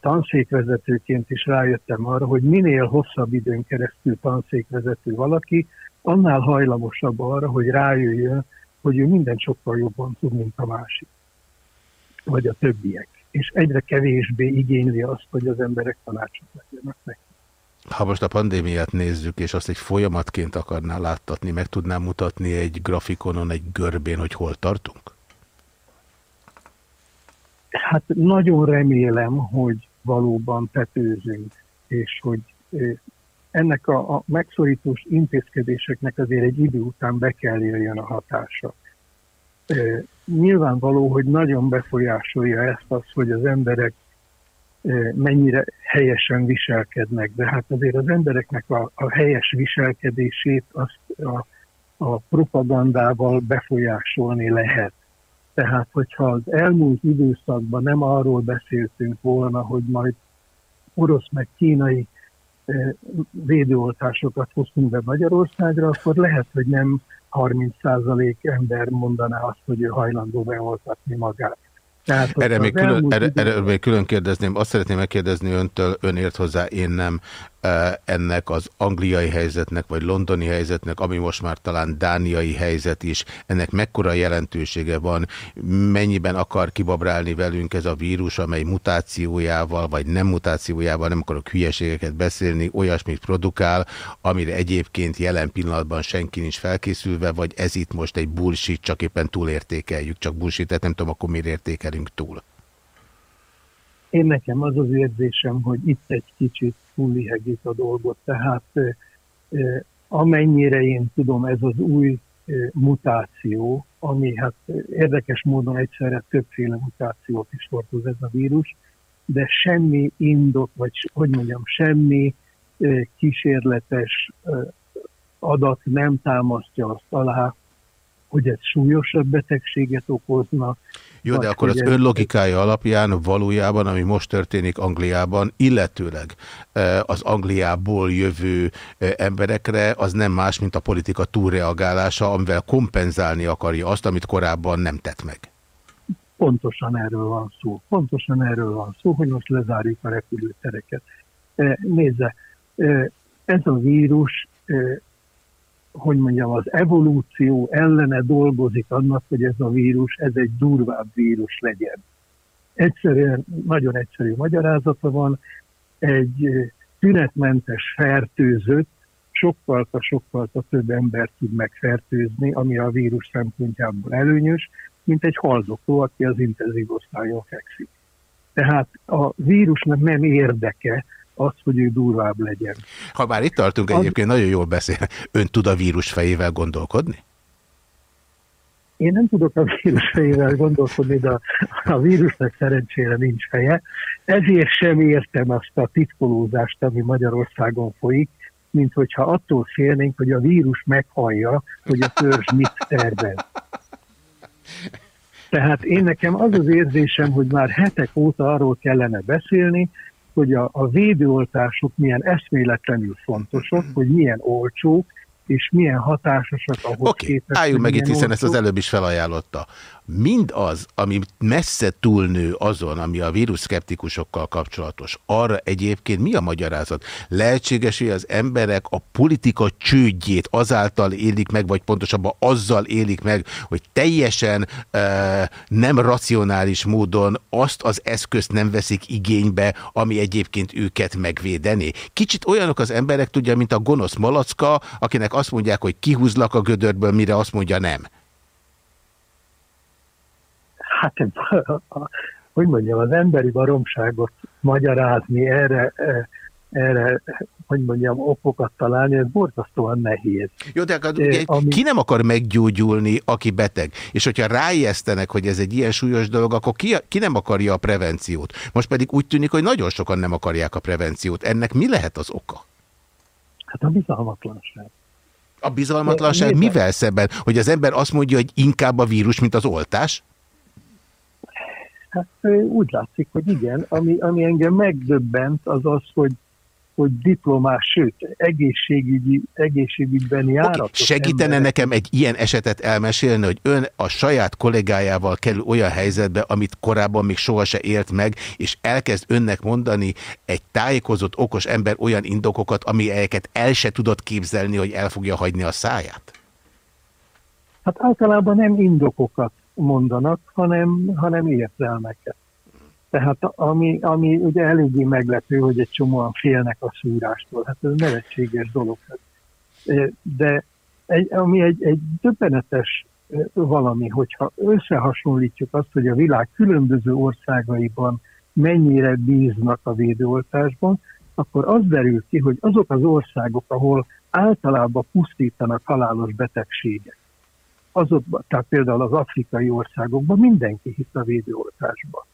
tanszékvezetőként is rájöttem arra, hogy minél hosszabb időn keresztül tanszékvezető valaki, annál hajlamosabb arra, hogy rájöjjön, hogy ő minden sokkal jobban tud, mint a másik, vagy a többiek. És egyre kevésbé igényli azt, hogy az emberek tanácsot legyenek neki.
Ha most a pandémiát nézzük, és azt egy folyamatként akarná láttatni, meg tudná mutatni egy grafikonon, egy görbén, hogy hol tartunk?
Hát nagyon remélem, hogy valóban tetőzünk, és hogy ennek a, a megszorítós intézkedéseknek azért egy idő után be kell jöjjön a hatása. Nyilvánvaló, hogy nagyon befolyásolja ezt az, hogy az emberek mennyire helyesen viselkednek, de hát azért az embereknek a, a helyes viselkedését azt a, a propagandával befolyásolni lehet. Tehát, hogyha az elmúlt időszakban nem arról beszéltünk volna, hogy majd orosz meg kínai védőoltásokat hoztunk be Magyarországra, akkor lehet, hogy nem 30% ember mondaná azt, hogy ő hajlandó beoltatni magát. Tehát,
Erre még, külön, erre, erre még külön kérdezném, azt szeretném megkérdezni öntől, ön ért hozzá, én nem, ennek az angliai helyzetnek, vagy londoni helyzetnek, ami most már talán dániai helyzet is, ennek mekkora jelentősége van, mennyiben akar kibabrálni velünk ez a vírus, amely mutációjával, vagy nem mutációjával, nem akarok hülyeségeket beszélni, olyasmit produkál, amire egyébként jelen pillanatban senki nincs felkészülve, vagy ez itt most egy bullshit, csak éppen túlértékeljük, csak bullshit nem tudom, akkor miért értékelünk túl.
Én nekem az az érzésem, hogy itt egy kicsit túllihegít a dolgot, tehát amennyire én tudom, ez az új mutáció, ami hát érdekes módon egyszerre többféle mutációt is hordoz ez a vírus, de semmi indok, vagy hogy mondjam, semmi kísérletes adat nem támasztja azt alá, hogy ez súlyosabb betegséget okozna.
Jó, de akkor az ön logikája alapján valójában, ami most történik Angliában, illetőleg eh, az Angliából jövő eh, emberekre, az nem más, mint a politika túlreagálása, amivel kompenzálni akarja azt, amit korábban nem tett meg.
Pontosan erről van szó. Pontosan erről van szó, hogy most lezárjuk a repülőtereket. Eh, Nézze, ez a vírus, hogy mondjam, az evolúció ellene dolgozik annak, hogy ez a vírus, ez egy durvább vírus legyen. Egyszerűen, nagyon egyszerű magyarázata van, egy tünetmentes fertőzött sokkal sokkal több embert tud megfertőzni, ami a vírus szempontjából előnyös, mint egy haldokló, aki az intenzív osztályon fekszik. Tehát a vírusnak nem érdeke az, hogy ő durvább legyen.
Ha már itt tartunk, egyébként nagyon jól beszél. Ön tud a vírus fejével gondolkodni?
Én nem tudok a vírus fejével gondolkodni, de a, a vírusnak szerencsére nincs feje. Ezért sem értem azt a titkolózást, ami Magyarországon folyik, mint hogyha attól félnénk, hogy a vírus meghallja, hogy a törzs mit tervez. Tehát én nekem az az érzésem, hogy már hetek óta arról kellene beszélni, hogy a, a védőoltások milyen eszméletlenül fontosak, hogy milyen olcsók, és milyen hatásosak ahhoz
Oké,
képest.
álljunk meg itt, hiszen ezt az
olcsók.
előbb is felajánlotta. Mindaz, ami messze túlnő azon, ami a vírusszkeptikusokkal kapcsolatos, arra egyébként mi a magyarázat? Lehetséges, hogy az emberek a politika csődjét azáltal élik meg, vagy pontosabban azzal élik meg, hogy teljesen e, nem racionális módon azt az eszközt nem veszik igénybe, ami egyébként őket megvédeni. Kicsit olyanok az emberek, tudja, mint a gonosz malacka, akinek azt mondják, hogy kihúzlak a gödörből, mire azt mondja nem.
Hát, hogy mondjam, az emberi baromságot magyarázni, erre, erre, hogy mondjam, okokat találni, ez borzasztóan nehéz.
Jó, de akkor
Eh,
ugye,
ami-
ki nem akar meggyógyulni, aki beteg? És hogyha ráijesztenek, hogy ez egy ilyen súlyos dolog, akkor ki, ki nem akarja a prevenciót? Most pedig úgy tűnik, hogy nagyon sokan nem akarják a prevenciót. Ennek mi lehet az oka?
Hát a bizalmatlanság.
A bizalmatlanság
meg.
mivel szemben? Hogy az ember azt mondja, hogy inkább a vírus, mint az oltás?
Hát úgy látszik, hogy igen. Ami, ami engem megdöbbent, az az, hogy hogy diplomás, sőt, egészségügyi, egészségügyben járatos
Segítene
emberek-
nekem egy ilyen esetet elmesélni, hogy ön a saját kollégájával kerül olyan helyzetbe, amit korábban még soha se élt meg, és elkezd önnek mondani egy tájékozott, okos ember olyan indokokat, amelyeket el se tudott képzelni, hogy el fogja hagyni a száját?
Hát általában nem indokokat mondanak, hanem, hanem érzelmeket. Tehát ami, ami ugye eléggé meglepő, hogy egy csomóan félnek a szúrástól. Hát ez nevetséges dolog. De egy, ami egy, egy döbbenetes valami, hogyha összehasonlítjuk azt, hogy a világ különböző országaiban mennyire bíznak a védőoltásban, akkor az derül ki, hogy azok az országok, ahol általában pusztítanak halálos betegségek, azokban, tehát például az afrikai országokban mindenki hisz a védőoltásba.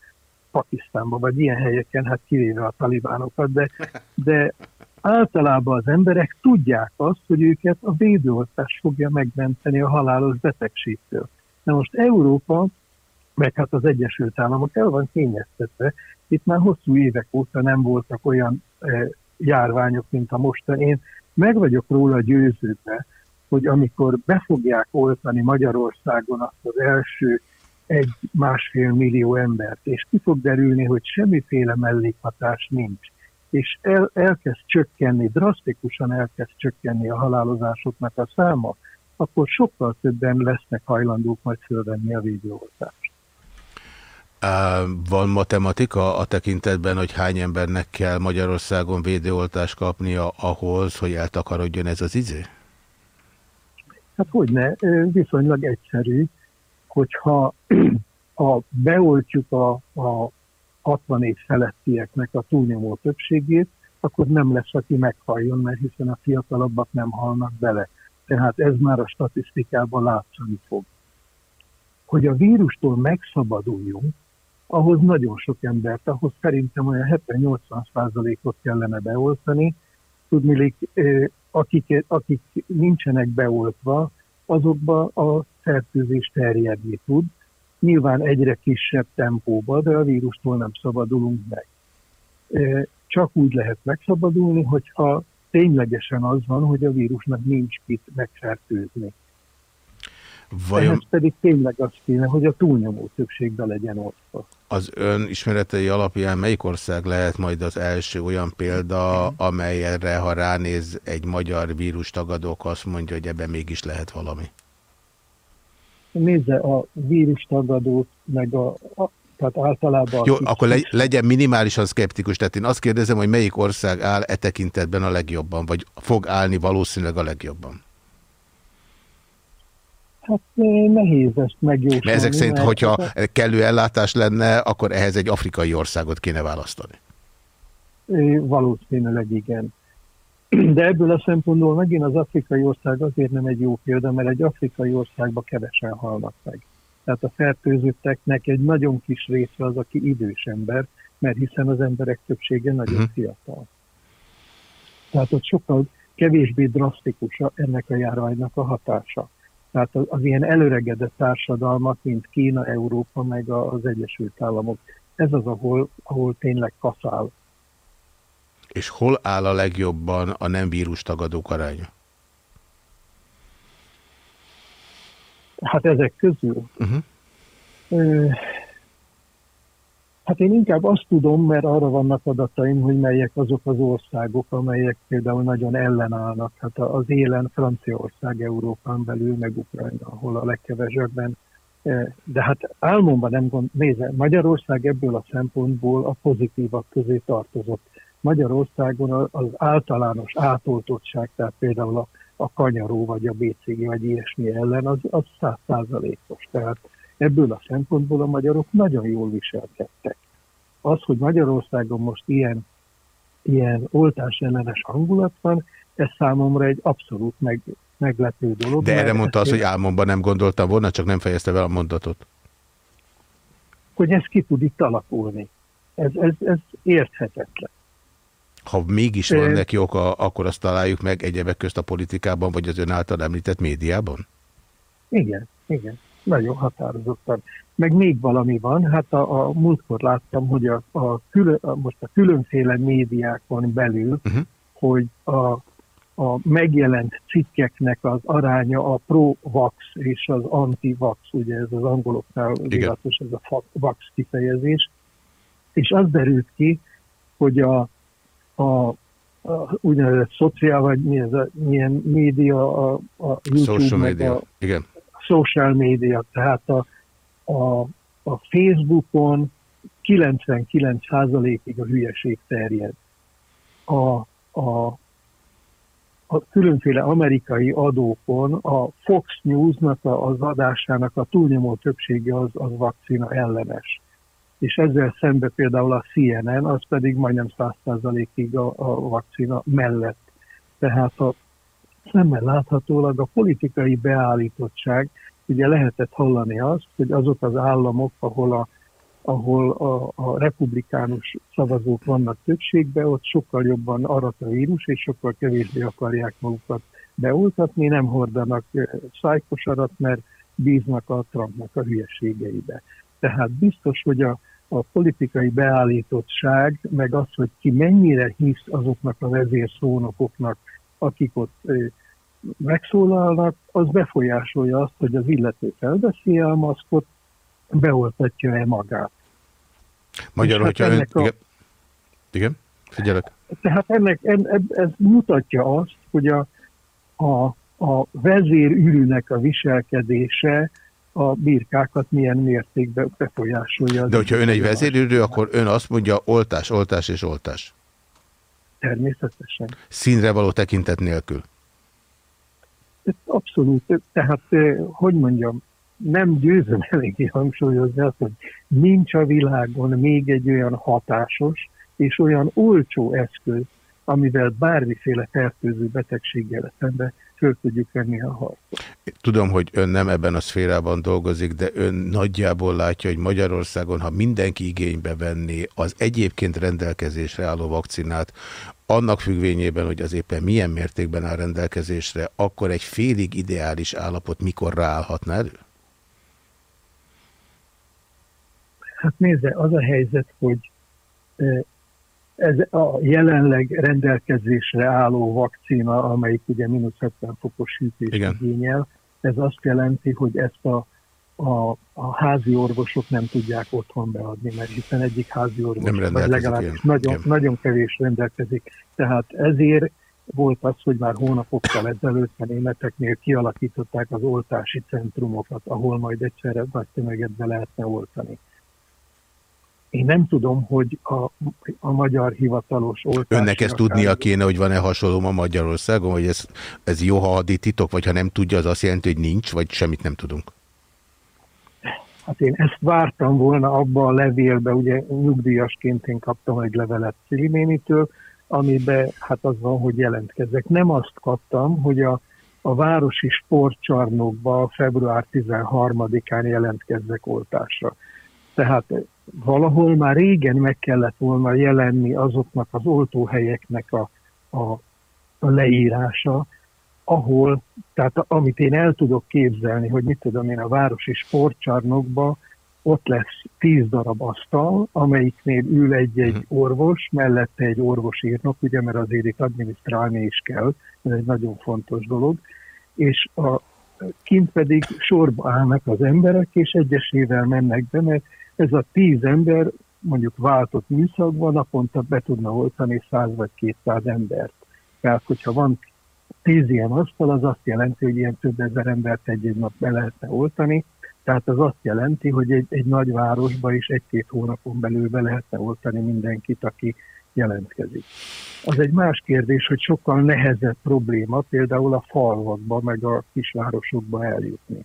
Pakisztánban, vagy ilyen helyeken, hát kivéve a talibánokat, de, de általában az emberek tudják azt, hogy őket a védőoltás fogja megmenteni a halálos betegségtől. Na most Európa, meg hát az Egyesült Államok el van kényeztetve, itt már hosszú évek óta nem voltak olyan e, járványok, mint a mostani. Én meg vagyok róla győződve, hogy amikor be fogják oltani Magyarországon azt az első egy másfél millió embert, és ki fog derülni, hogy semmiféle mellékhatás nincs, és el, elkezd csökkenni, drasztikusan elkezd csökkenni a halálozásoknak a száma, akkor sokkal többen lesznek hajlandók majd fölvenni a védőoltást.
Van matematika a tekintetben, hogy hány embernek kell Magyarországon védőoltást kapnia ahhoz, hogy eltakarodjon ez az izé?
Hát hogyne, viszonylag egyszerű, hogyha ha beoltjuk a, a 60 év felettieknek a túlnyomó többségét, akkor nem lesz, aki meghalljon, mert hiszen a fiatalabbak nem halnak bele. Tehát ez már a statisztikában látszani fog. Hogy a vírustól megszabaduljunk, ahhoz nagyon sok embert, ahhoz szerintem olyan 70-80 százalékot kellene beoltani. Tudnilik, akik, akik nincsenek beoltva, azokban a fertőzés terjedni tud. Nyilván egyre kisebb tempóba, de a vírustól nem szabadulunk meg. Csak úgy lehet megszabadulni, hogyha ténylegesen az van, hogy a vírusnak nincs mit megfertőzni.
Vajon
Ehhez pedig tényleg az kéne, hogy a túlnyomó többségbe legyen osztva.
az ön ismeretei alapján melyik ország lehet majd az első olyan példa, amelyre, ha ránéz egy magyar vírustagadók, azt mondja, hogy ebben mégis lehet valami?
Nézze a vírustagadót, meg a, a tehát általában...
Jó, akkor le, legyen minimálisan szkeptikus. Tehát én azt kérdezem, hogy melyik ország áll e tekintetben a legjobban, vagy fog állni valószínűleg a legjobban.
Hát eh, nehéz ezt megjósolni.
Mert ezek szerint,
mert-
hogyha kellő ellátás lenne, akkor ehhez egy afrikai országot kéne választani.
Valószínűleg igen. De ebből a szempontból megint az afrikai ország azért nem egy jó példa, mert egy afrikai országba kevesen halnak meg. Tehát a fertőzötteknek egy nagyon kis része az, aki idős ember, mert hiszen az emberek többsége nagyon fiatal. Tehát ott sokkal kevésbé drasztikus ennek a járványnak a hatása. Tehát az, az ilyen előregedett társadalmak, mint Kína, Európa, meg az Egyesült Államok, ez az, ahol, ahol tényleg kaszál
És hol áll a legjobban a nem vírustagadók aránya?
Hát ezek közül?
Uh-huh.
Ö, hát én inkább azt tudom, mert arra vannak adataim, hogy melyek azok az országok, amelyek például nagyon ellenállnak. Hát az élen Franciaország Európán belül, meg Ukrajna, ahol a legkevesebben. Ö, De hát álmomban nem gond... Nézze, Magyarország ebből a szempontból a pozitívak közé tartozott. Magyarországon az általános átoltottság, tehát például a, a kanyaró, vagy a BCG, vagy ilyesmi ellen, az, az százszázalékos. Tehát ebből a szempontból a magyarok nagyon jól viselkedtek. Az, hogy Magyarországon most ilyen, ilyen oltás ellenes hangulat van, ez számomra egy abszolút meg, meglepő dolog.
De erre mondta azt,
ezt
hogy álmomban nem gondoltam volna, csak nem fejezte fel a mondatot.
hogy ez ki tud itt alakulni. Ez, ez, ez érthetetlen.
Ha mégis van neki oka, akkor azt találjuk meg egyebek közt a politikában, vagy az ön által említett médiában?
Igen, igen, nagyon határozottan. Meg még valami van, hát a, a múltkor láttam, hogy a, a, külön, a most a különféle médiákon belül,
uh-huh.
hogy a, a megjelent cikkeknek az aránya a pro-vax és az anti-vax, ugye ez az angoloknál divatos, ez a vax kifejezés, és az derült ki, hogy a, a, a úgynevezett szociál, vagy mi ez a, milyen média, a, a YouTube,
Social
meg
media.
a,
Igen.
Social media, tehát a, a, a Facebookon 99%-ig a hülyeség terjed. A, a, a különféle amerikai adókon a Fox News-nak az adásának a túlnyomó többsége az, az vakcina ellenes. És ezzel szembe például a CNN, az pedig majdnem 100%-ig a, a vakcina mellett. Tehát a szemmel láthatólag a politikai beállítottság, ugye lehetett hallani azt, hogy azok az államok, ahol a, ahol a, a republikánus szavazók vannak többségben, ott sokkal jobban arat a vírus, és sokkal kevésbé akarják magukat beoltatni, nem hordanak ö, szájkosarat, mert bíznak a Trumpnak a hülyeségeibe. Tehát biztos, hogy a, a politikai beállítottság, meg az, hogy ki mennyire hisz azoknak a vezérszónokoknak, akik ott megszólalnak, az befolyásolja azt, hogy az illető felveszi a maszkot, beoltatja-e magát.
Magyarul,
hát
hogyha ön...
a-
Igen. Igen, figyelek.
Tehát ennek, en, ez mutatja azt, hogy a, a, a vezérülőnek a viselkedése a birkákat milyen mértékben befolyásolja.
De hogyha ön egy vezérülő, akkor ön azt mondja oltás, oltás és oltás.
Természetesen.
Színre való tekintet nélkül.
Abszolút, tehát eh, hogy mondjam, nem győzöm eléggé hangsúlyozni azt, hogy nincs a világon még egy olyan hatásos és olyan olcsó eszköz, amivel bármiféle fertőző betegséggel szembe föl tudjuk venni a harcot.
Tudom, hogy ön nem ebben a szférában dolgozik, de ön nagyjából látja, hogy Magyarországon, ha mindenki igénybe venné az egyébként rendelkezésre álló vakcinát, annak függvényében, hogy az éppen milyen mértékben áll rendelkezésre, akkor egy félig ideális állapot mikor ráállhatna elő?
Hát nézze, az a helyzet, hogy ez a jelenleg rendelkezésre álló vakcina, amelyik ugye mínusz 70 fokos hűtést igényel, ez azt jelenti, hogy ezt a, a, a házi orvosok nem tudják otthon beadni, mert hiszen egyik házi orvos,
Nem
vagy legalábbis
ilyen.
nagyon,
Igen.
nagyon kevés rendelkezik. Tehát ezért volt az, hogy már hónapokkal ezelőtt a németeknél kialakították az oltási centrumokat, ahol majd egyszerre nagy tömeget be lehetne oltani. Én nem tudom, hogy a, a magyar hivatalos oltási
Önnek ezt tudnia kéne, hogy van-e hasonló ma Magyarországon, hogy ez, ez jó, ha titok, vagy ha nem tudja, az azt jelenti, hogy nincs, vagy semmit nem tudunk.
Hát én ezt vártam volna abba a levélbe, ugye nyugdíjasként én kaptam egy levelet Szilinénitől, amiben hát az van, hogy jelentkezek. Nem azt kaptam, hogy a, a városi sportcsarnokba február 13-án jelentkezzek oltásra. Tehát valahol már régen meg kellett volna jelenni azoknak az oltóhelyeknek a, a, a leírása, ahol, tehát amit én el tudok képzelni, hogy mit tudom én, a városi sportcsarnokba ott lesz tíz darab asztal, amelyiknél ül egy-egy orvos, mellette egy orvosírnok, ugye, mert azért itt adminisztrálni is kell, ez egy nagyon fontos dolog, és a, kint pedig sorba állnak az emberek, és egyesével mennek be, mert ez a tíz ember mondjuk váltott műszakban naponta be tudna oltani 100 vagy 200 embert. Tehát, hogyha van tíz ilyen asztal, az azt jelenti, hogy ilyen több ezer embert egy-egy nap be lehetne oltani, tehát az azt jelenti, hogy egy, egy nagy városba is egy-két hónapon belül be lehetne oltani mindenkit, aki jelentkezik. Az egy más kérdés, hogy sokkal nehezebb probléma például a falvakba, meg a kisvárosokba eljutni.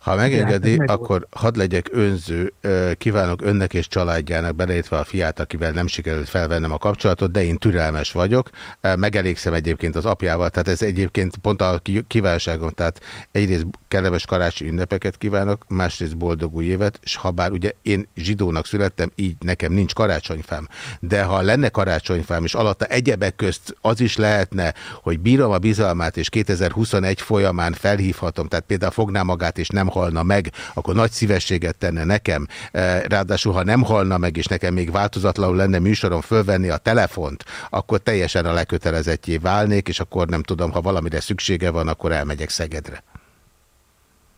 Ha megengedi,
meg-
akkor hadd legyek önző. Kívánok önnek és családjának, beleértve a fiát, akivel nem sikerült felvennem a kapcsolatot, de én türelmes vagyok. Megelégszem egyébként az apjával, tehát ez egyébként pont a kívánságom. Tehát egyrészt kellemes karácsony ünnepeket kívánok, másrészt boldog új évet, és ha bár ugye én zsidónak születtem, így nekem nincs karácsonyfám. De ha lenne karácsonyfám, és alatta egyebek közt az is lehetne, hogy bírom a bizalmát, és 2021 folyamán felhívhatom, tehát például fogná magát, és nem halna meg, akkor nagy szívességet tenne nekem. Eh, Ráadásul, ha nem halna meg, és nekem még változatlanul lenne műsorom fölvenni a telefont, akkor teljesen a lekötelezettjé válnék, és akkor nem tudom, ha valamire szüksége van, akkor elmegyek Szegedre.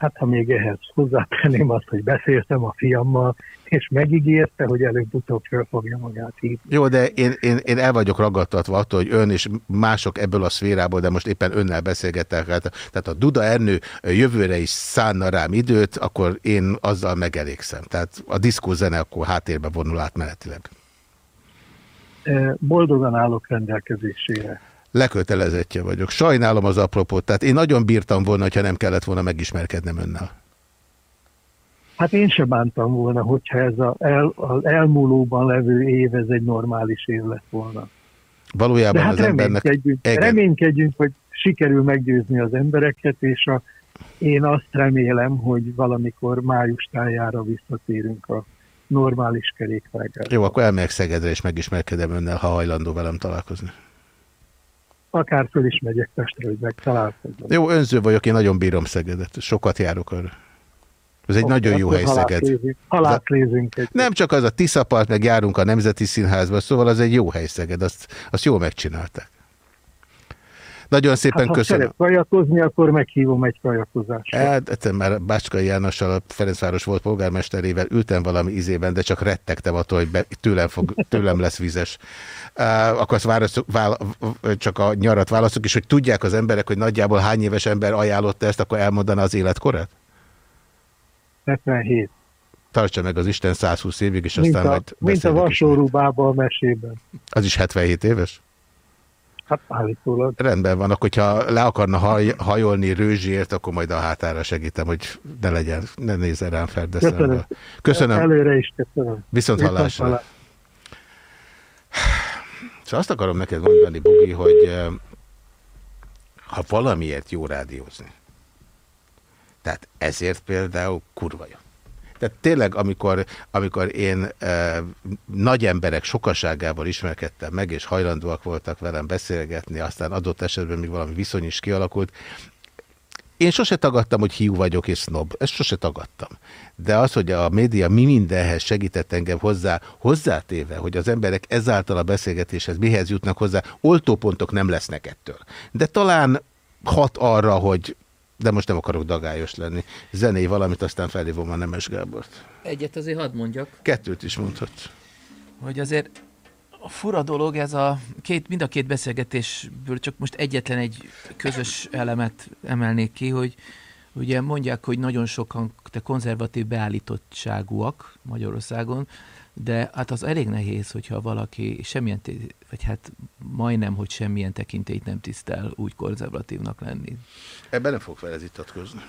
Hát ha még ehhez hozzátenném azt, hogy beszéltem a fiammal, és megígérte, hogy előbb-utóbb föl fogja magát hívni.
Jó, de én, én, én el vagyok ragadtatva attól, hogy ön és mások ebből a szférából, de most éppen önnel beszélgetek, hát, tehát a Duda Ernő jövőre is szánna rám időt, akkor én azzal megelégszem. Tehát a diszkózene akkor háttérbe vonul átmenetileg.
Boldogan állok rendelkezésére.
Lekötelezettje vagyok. Sajnálom az apropót, tehát én nagyon bírtam volna, ha nem kellett volna megismerkednem önnel.
Hát én se bántam volna, hogyha ez a el, az elmúlóban levő év, ez egy normális év lett volna.
Valójában
De hát
az embernek...
reménykedjünk,
Igen.
reménykedjünk, hogy sikerül meggyőzni az embereket, és a, én azt remélem, hogy valamikor május tájára visszatérünk a normális kerékvágásra.
Jó, akkor elmegyek Szegedre, és megismerkedem önnel, ha hajlandó velem találkozni.
Akár föl is megyek Pestre, hogy megtalálkozom.
Jó, önző vagyok, én nagyon bírom Szegedet. Sokat járok arra. Ez egy nagyon jó hely Szeged.
Egy
Nem csak az a Tiszapart, meg járunk a Nemzeti Színházba, szóval az egy jó hely Szeged, azt, azt jól megcsinálták. Nagyon szépen
hát, ha
köszönöm.
szeret kajakozni, akkor meghívom egy kajakozásra.
Hát, egyszer már Bácskai Jánossal, a Ferencváros volt polgármesterével ültem valami izében, de csak rettegtem attól, hogy be, tőlem, fog, tőlem lesz vizes. Uh, akkor azt válaszok, vála, csak a nyarat válaszok, és hogy tudják az emberek, hogy nagyjából hány éves ember ajánlotta ezt, akkor elmondaná az életkorát?
77.
Tartsa meg az Isten 120 évig, és
Mint
aztán
a,
majd
mint a
beszélünk
vasórú bába a mesében.
Az is 77 éves?
Hát állítólag.
Rendben van, akkor ha le akarna haj, hajolni Rőzsiért, akkor majd a hátára segítem, hogy ne legyen, ne nézzen rám ferdeszembe.
Köszönöm.
Köszönöm.
Előre is köszönöm.
Viszont hallásra. Szóval azt akarom neked mondani, Bugi, hogy eh, ha valamiért jó rádiózni. Tehát ezért például kurva jó. Tehát tényleg, amikor, amikor én e, nagy emberek sokaságával ismerkedtem meg, és hajlandóak voltak velem beszélgetni, aztán adott esetben még valami viszony is kialakult, én sose tagadtam, hogy hiú vagyok és snob. Ezt sose tagadtam. De az, hogy a média mi mindenhez segített engem hozzá, hozzátéve, hogy az emberek ezáltal a beszélgetéshez mihez jutnak hozzá, oltópontok nem lesznek ettől. De talán hat arra, hogy de most nem akarok dagályos lenni. Zené valamit, aztán felhívom a Nemes Gábort.
Egyet azért hadd mondjak.
Kettőt is mondhatsz.
hogy azért a fura dolog, ez a két, mind a két beszélgetésből csak most egyetlen egy közös elemet emelnék ki, hogy ugye mondják, hogy nagyon sokan te konzervatív beállítottságúak Magyarországon, de hát az elég nehéz, hogyha valaki semmilyen, vagy hát majdnem, hogy semmilyen tekintélyt nem tisztel úgy konzervatívnak lenni.
Ebben nem fog vele vitatkozni.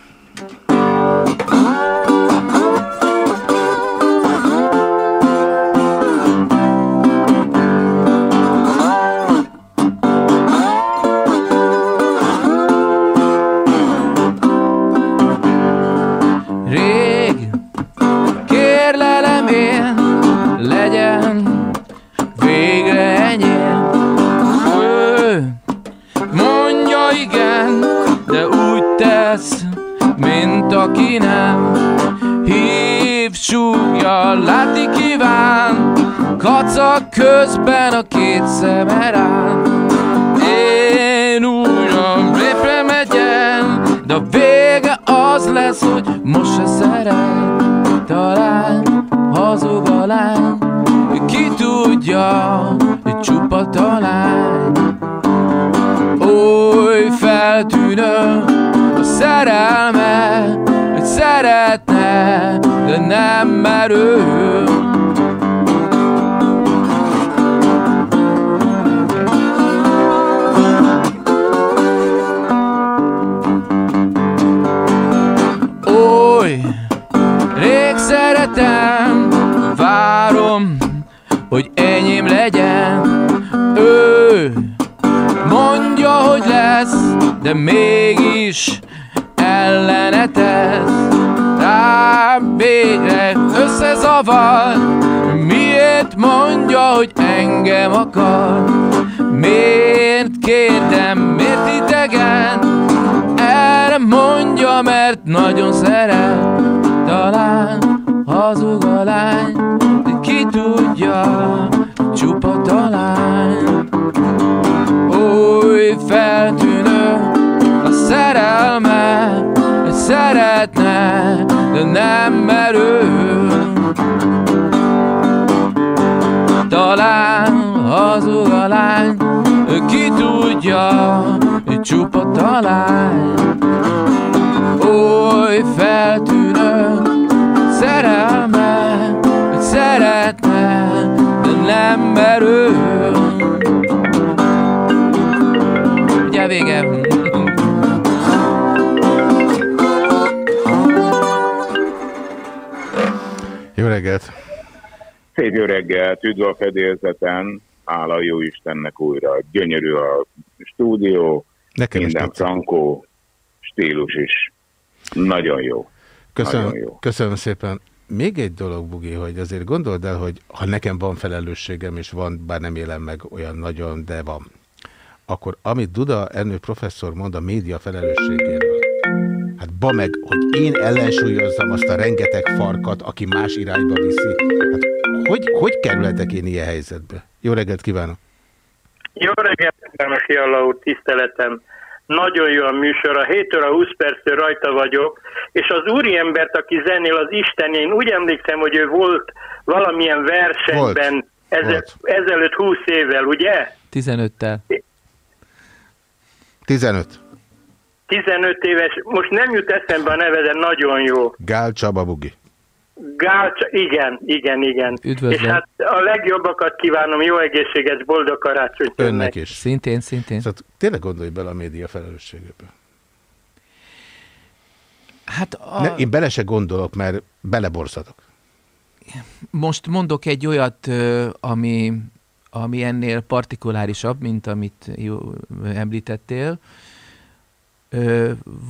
Igen, de úgy tesz, mint aki nem. Hív, súgja, látni kíván, kacag közben a két szeme rám. Én újra répre megyem, de a vége az lesz, hogy most se szeret. Talán hazug a lány, ki tudja, hogy csupa talán. Oly feltűnő a szerelme, hogy szeretne, de nem merő. Oly, rég szeretem, várom, hogy enyém legyen. Ő hogy lesz, de mégis ellene tesz. Rám végre összezavar, miért mondja, hogy engem akar. Miért kérdem, miért idegen, erre mondja, mert nagyon szeret Talán hazug a lány De ki tudja, csupa talán Oly feltűnő a szerelme Hogy szeretne, de nem merő. Talán hazug a lány ki tudja, hogy csupa talán Oly feltűnő szerelme, szeretne, de nem merő. Ugye vége.
Jó reggelt!
Szép jó reggelt, üdv a fedélzeten, hála jó Istennek újra. Gyönyörű a stúdió,
Nekem is
minden frankó, stílus is. Nagyon jó.
Köszönöm,
Nagyon jó.
köszönöm szépen. Még egy dolog, Bugi, hogy azért gondold el, hogy ha nekem van felelősségem, és van, bár nem élem meg olyan nagyon, de van, akkor amit Duda Ernő professzor mond a média felelősségéről, hát ba meg, hogy én ellensúlyozzam azt a rengeteg farkat, aki más irányba viszi, hát hogy, hogy kerülhetek én ilyen helyzetbe? Jó reggelt kívánok!
Jó reggelt, Fiala úr, tiszteletem. Nagyon jó a műsor, a 7 óra 20 perctől rajta vagyok, és az úriembert, aki zenél, az Isten, én úgy emlékszem, hogy ő volt valamilyen versenyben ezel, ezelőtt 20 évvel, ugye?
15-tel.
15.
15 éves, most nem jut eszembe a neve, de nagyon jó.
Gál Csaba Bugi.
Gálcsa, igen, igen, igen.
Üdvözlöm.
És hát a legjobbakat kívánom, jó egészséges, boldog karácsonyt
Önnek is.
Szintén, szintén.
Szóval tényleg gondolj bele a média felelősségébe.
Hát a...
Ne, én bele se gondolok, mert beleborzadok.
Most mondok egy olyat, ami, ami ennél partikulárisabb, mint amit említettél.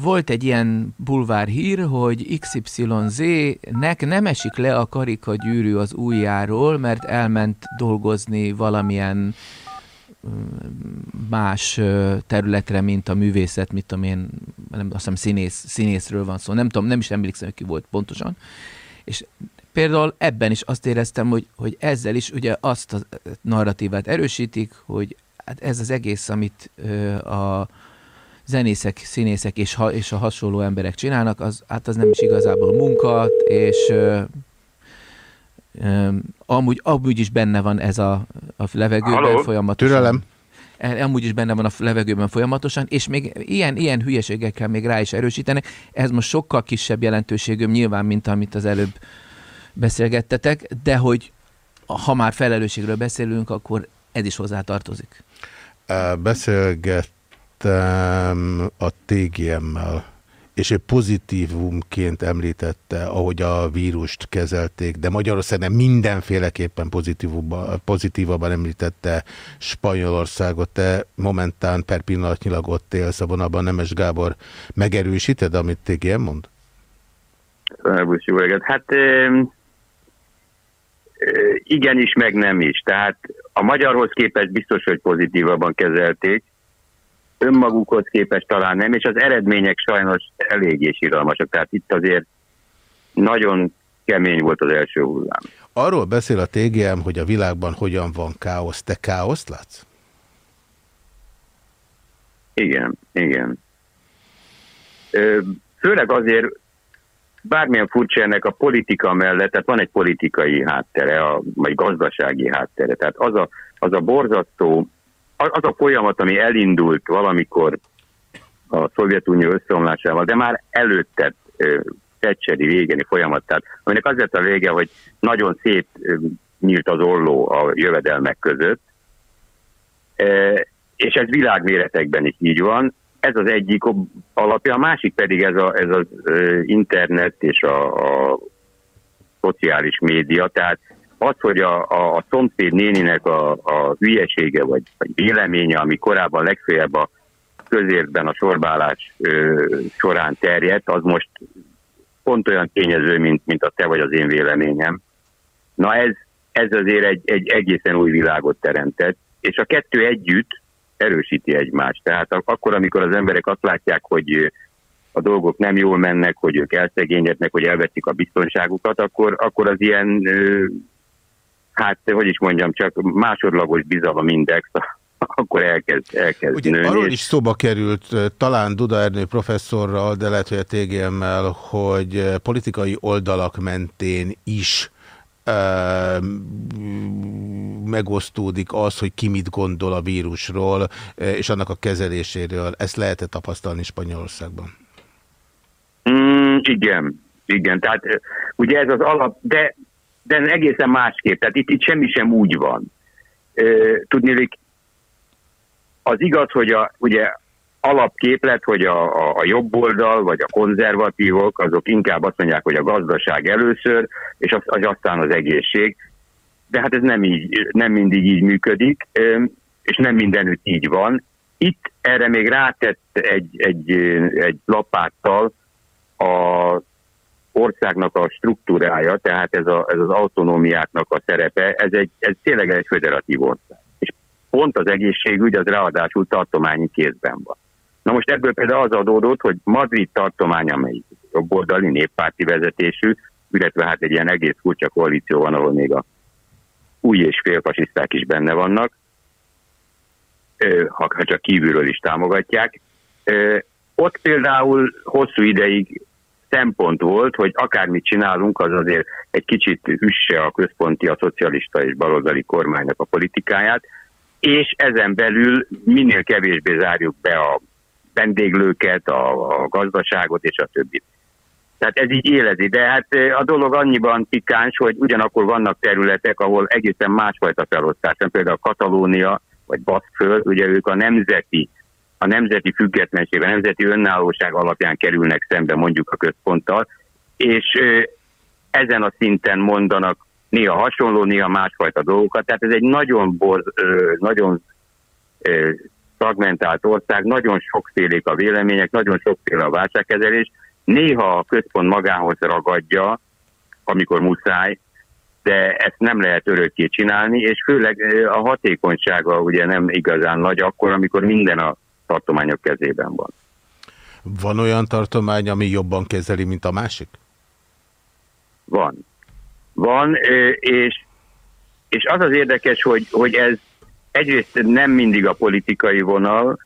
Volt egy ilyen bulvár hír, hogy XYZ-nek nem esik le a karikagyűrű az ujjáról, mert elment dolgozni valamilyen más területre, mint a művészet, mit tudom én, nem, azt hiszem színész, színészről van szó, nem tudom, nem is emlékszem, hogy ki volt pontosan. És például ebben is azt éreztem, hogy, hogy ezzel is ugye azt a narratívát erősítik, hogy hát ez az egész, amit a zenészek, színészek és, ha, és a hasonló emberek csinálnak, az, hát az nem is igazából munka, és ö, ö, amúgy, amúgy is benne van ez a, a levegőben
Halló?
folyamatosan.
Türelem.
E- Amúgy is benne van a levegőben folyamatosan, és még ilyen, ilyen hülyeségekkel még rá is erősítenek. Ez most sokkal kisebb jelentőségű nyilván, mint amit az előbb beszélgettetek, de hogy ha már felelősségről beszélünk, akkor ez is hozzá tartozik.
Ö, Beszélgettem a TGM-mel, és ő pozitívumként említette, ahogy a vírust kezelték, de Magyarországon mindenféleképpen pozitívabban, említette Spanyolországot. Te momentán per pillanatnyilag ott élsz a vonalban, Nemes Gábor, megerősíted, amit TGM mond?
Szervusz, jó reggelt. Hát igenis, meg nem is. Tehát a magyarhoz képest biztos, hogy pozitívabban kezelték, önmagukhoz képest talán nem, és az eredmények sajnos eléggé síralmasak. Tehát itt azért nagyon kemény volt az első hullám.
Arról beszél a TGM, hogy a világban hogyan van káosz. Te káoszt látsz?
Igen, igen. Ö, főleg azért, bármilyen furcsa ennek a politika mellett, tehát van egy politikai háttere, a, vagy gazdasági háttere. Tehát az a, az a borzasztó, az a folyamat, ami elindult valamikor a Szovjetunió összeomlásával, de már előtte Thatcheri végeni folyamat, tehát aminek az lett a vége, hogy nagyon szét ö, nyílt az olló a jövedelmek között, és ez világméretekben is így van. Ez az egyik alapja, a másik pedig ez, a, ez az internet és a, a szociális média, tehát az, hogy a, a, a szomszéd néninek a, a hülyesége vagy, vagy véleménye, ami korábban legfeljebb a közértben a sorbálás ö, során terjedt, az most pont olyan tényező, mint, mint a te vagy az én véleményem. Na ez, ez azért egy, egy egészen új világot teremtett, és a kettő együtt erősíti egymást. Tehát ak- akkor, amikor az emberek azt látják, hogy a dolgok nem jól mennek, hogy ők elszegényednek, hogy elveszik a biztonságukat, akkor, akkor az ilyen, hát hogy is mondjam, csak másodlagos bizalomindex, akkor elkezd, elkezd
Ugye
nőni.
arról is szóba került, eh, talán Duda Ernő professzorral, de lehet, hogy a TGM-mel, hogy eh, politikai oldalak mentén is megosztódik az, hogy ki mit gondol a vírusról, eh, és annak a kezeléséről. Ezt lehetett tapasztalni Spanyolországban.
Mm, igen, igen, tehát ugye ez az alap, de, de egészen másképp, tehát itt, itt semmi sem úgy van. Tudni, az igaz, hogy a, ugye alapképlet, hogy a, a, a jobb oldal, vagy a konzervatívok, azok inkább azt mondják, hogy a gazdaság először, és az, az aztán az egészség. De hát ez nem, így, nem mindig így működik, és nem mindenütt így van. Itt erre még rátett egy, egy, egy lapáttal a országnak a struktúrája, tehát ez, a, ez az autonómiáknak a szerepe, ez, egy, ez tényleg egy föderatív ország. És pont az egészségügy az ráadásul tartományi kézben van. Na most ebből például az adódott, hogy Madrid tartomány, amely jobboldali néppárti vezetésű, illetve hát egy ilyen egész furcsa koalíció van, ahol még a új és félfasiszták is benne vannak, ha csak kívülről is támogatják. Ott például hosszú ideig szempont volt, hogy akármit csinálunk, az azért egy kicsit üsse a központi, a szocialista és baloldali kormánynak a politikáját, és ezen belül minél kevésbé zárjuk be a vendéglőket, a, a gazdaságot és a többit. Tehát ez így élezi, de hát a dolog annyiban pikáns, hogy ugyanakkor vannak területek, ahol egészen másfajta felosztás, például Katalónia vagy Baszkföld, ugye ők a nemzeti, a nemzeti függetlenség, a nemzeti önállóság alapján kerülnek szembe mondjuk a központtal, és ezen a szinten mondanak néha hasonló, néha másfajta dolgokat, tehát ez egy nagyon, borz, nagyon fragmentált ország, nagyon sokfélék a vélemények, nagyon sokféle a válságkezelés. Néha a központ magához ragadja, amikor muszáj, de ezt nem lehet örökké csinálni, és főleg a hatékonysága ugye nem igazán nagy akkor, amikor minden a tartományok kezében van.
Van olyan tartomány, ami jobban kezeli, mint a másik?
Van. Van, és, és az az érdekes, hogy, hogy ez egyrészt nem mindig a politikai vonal,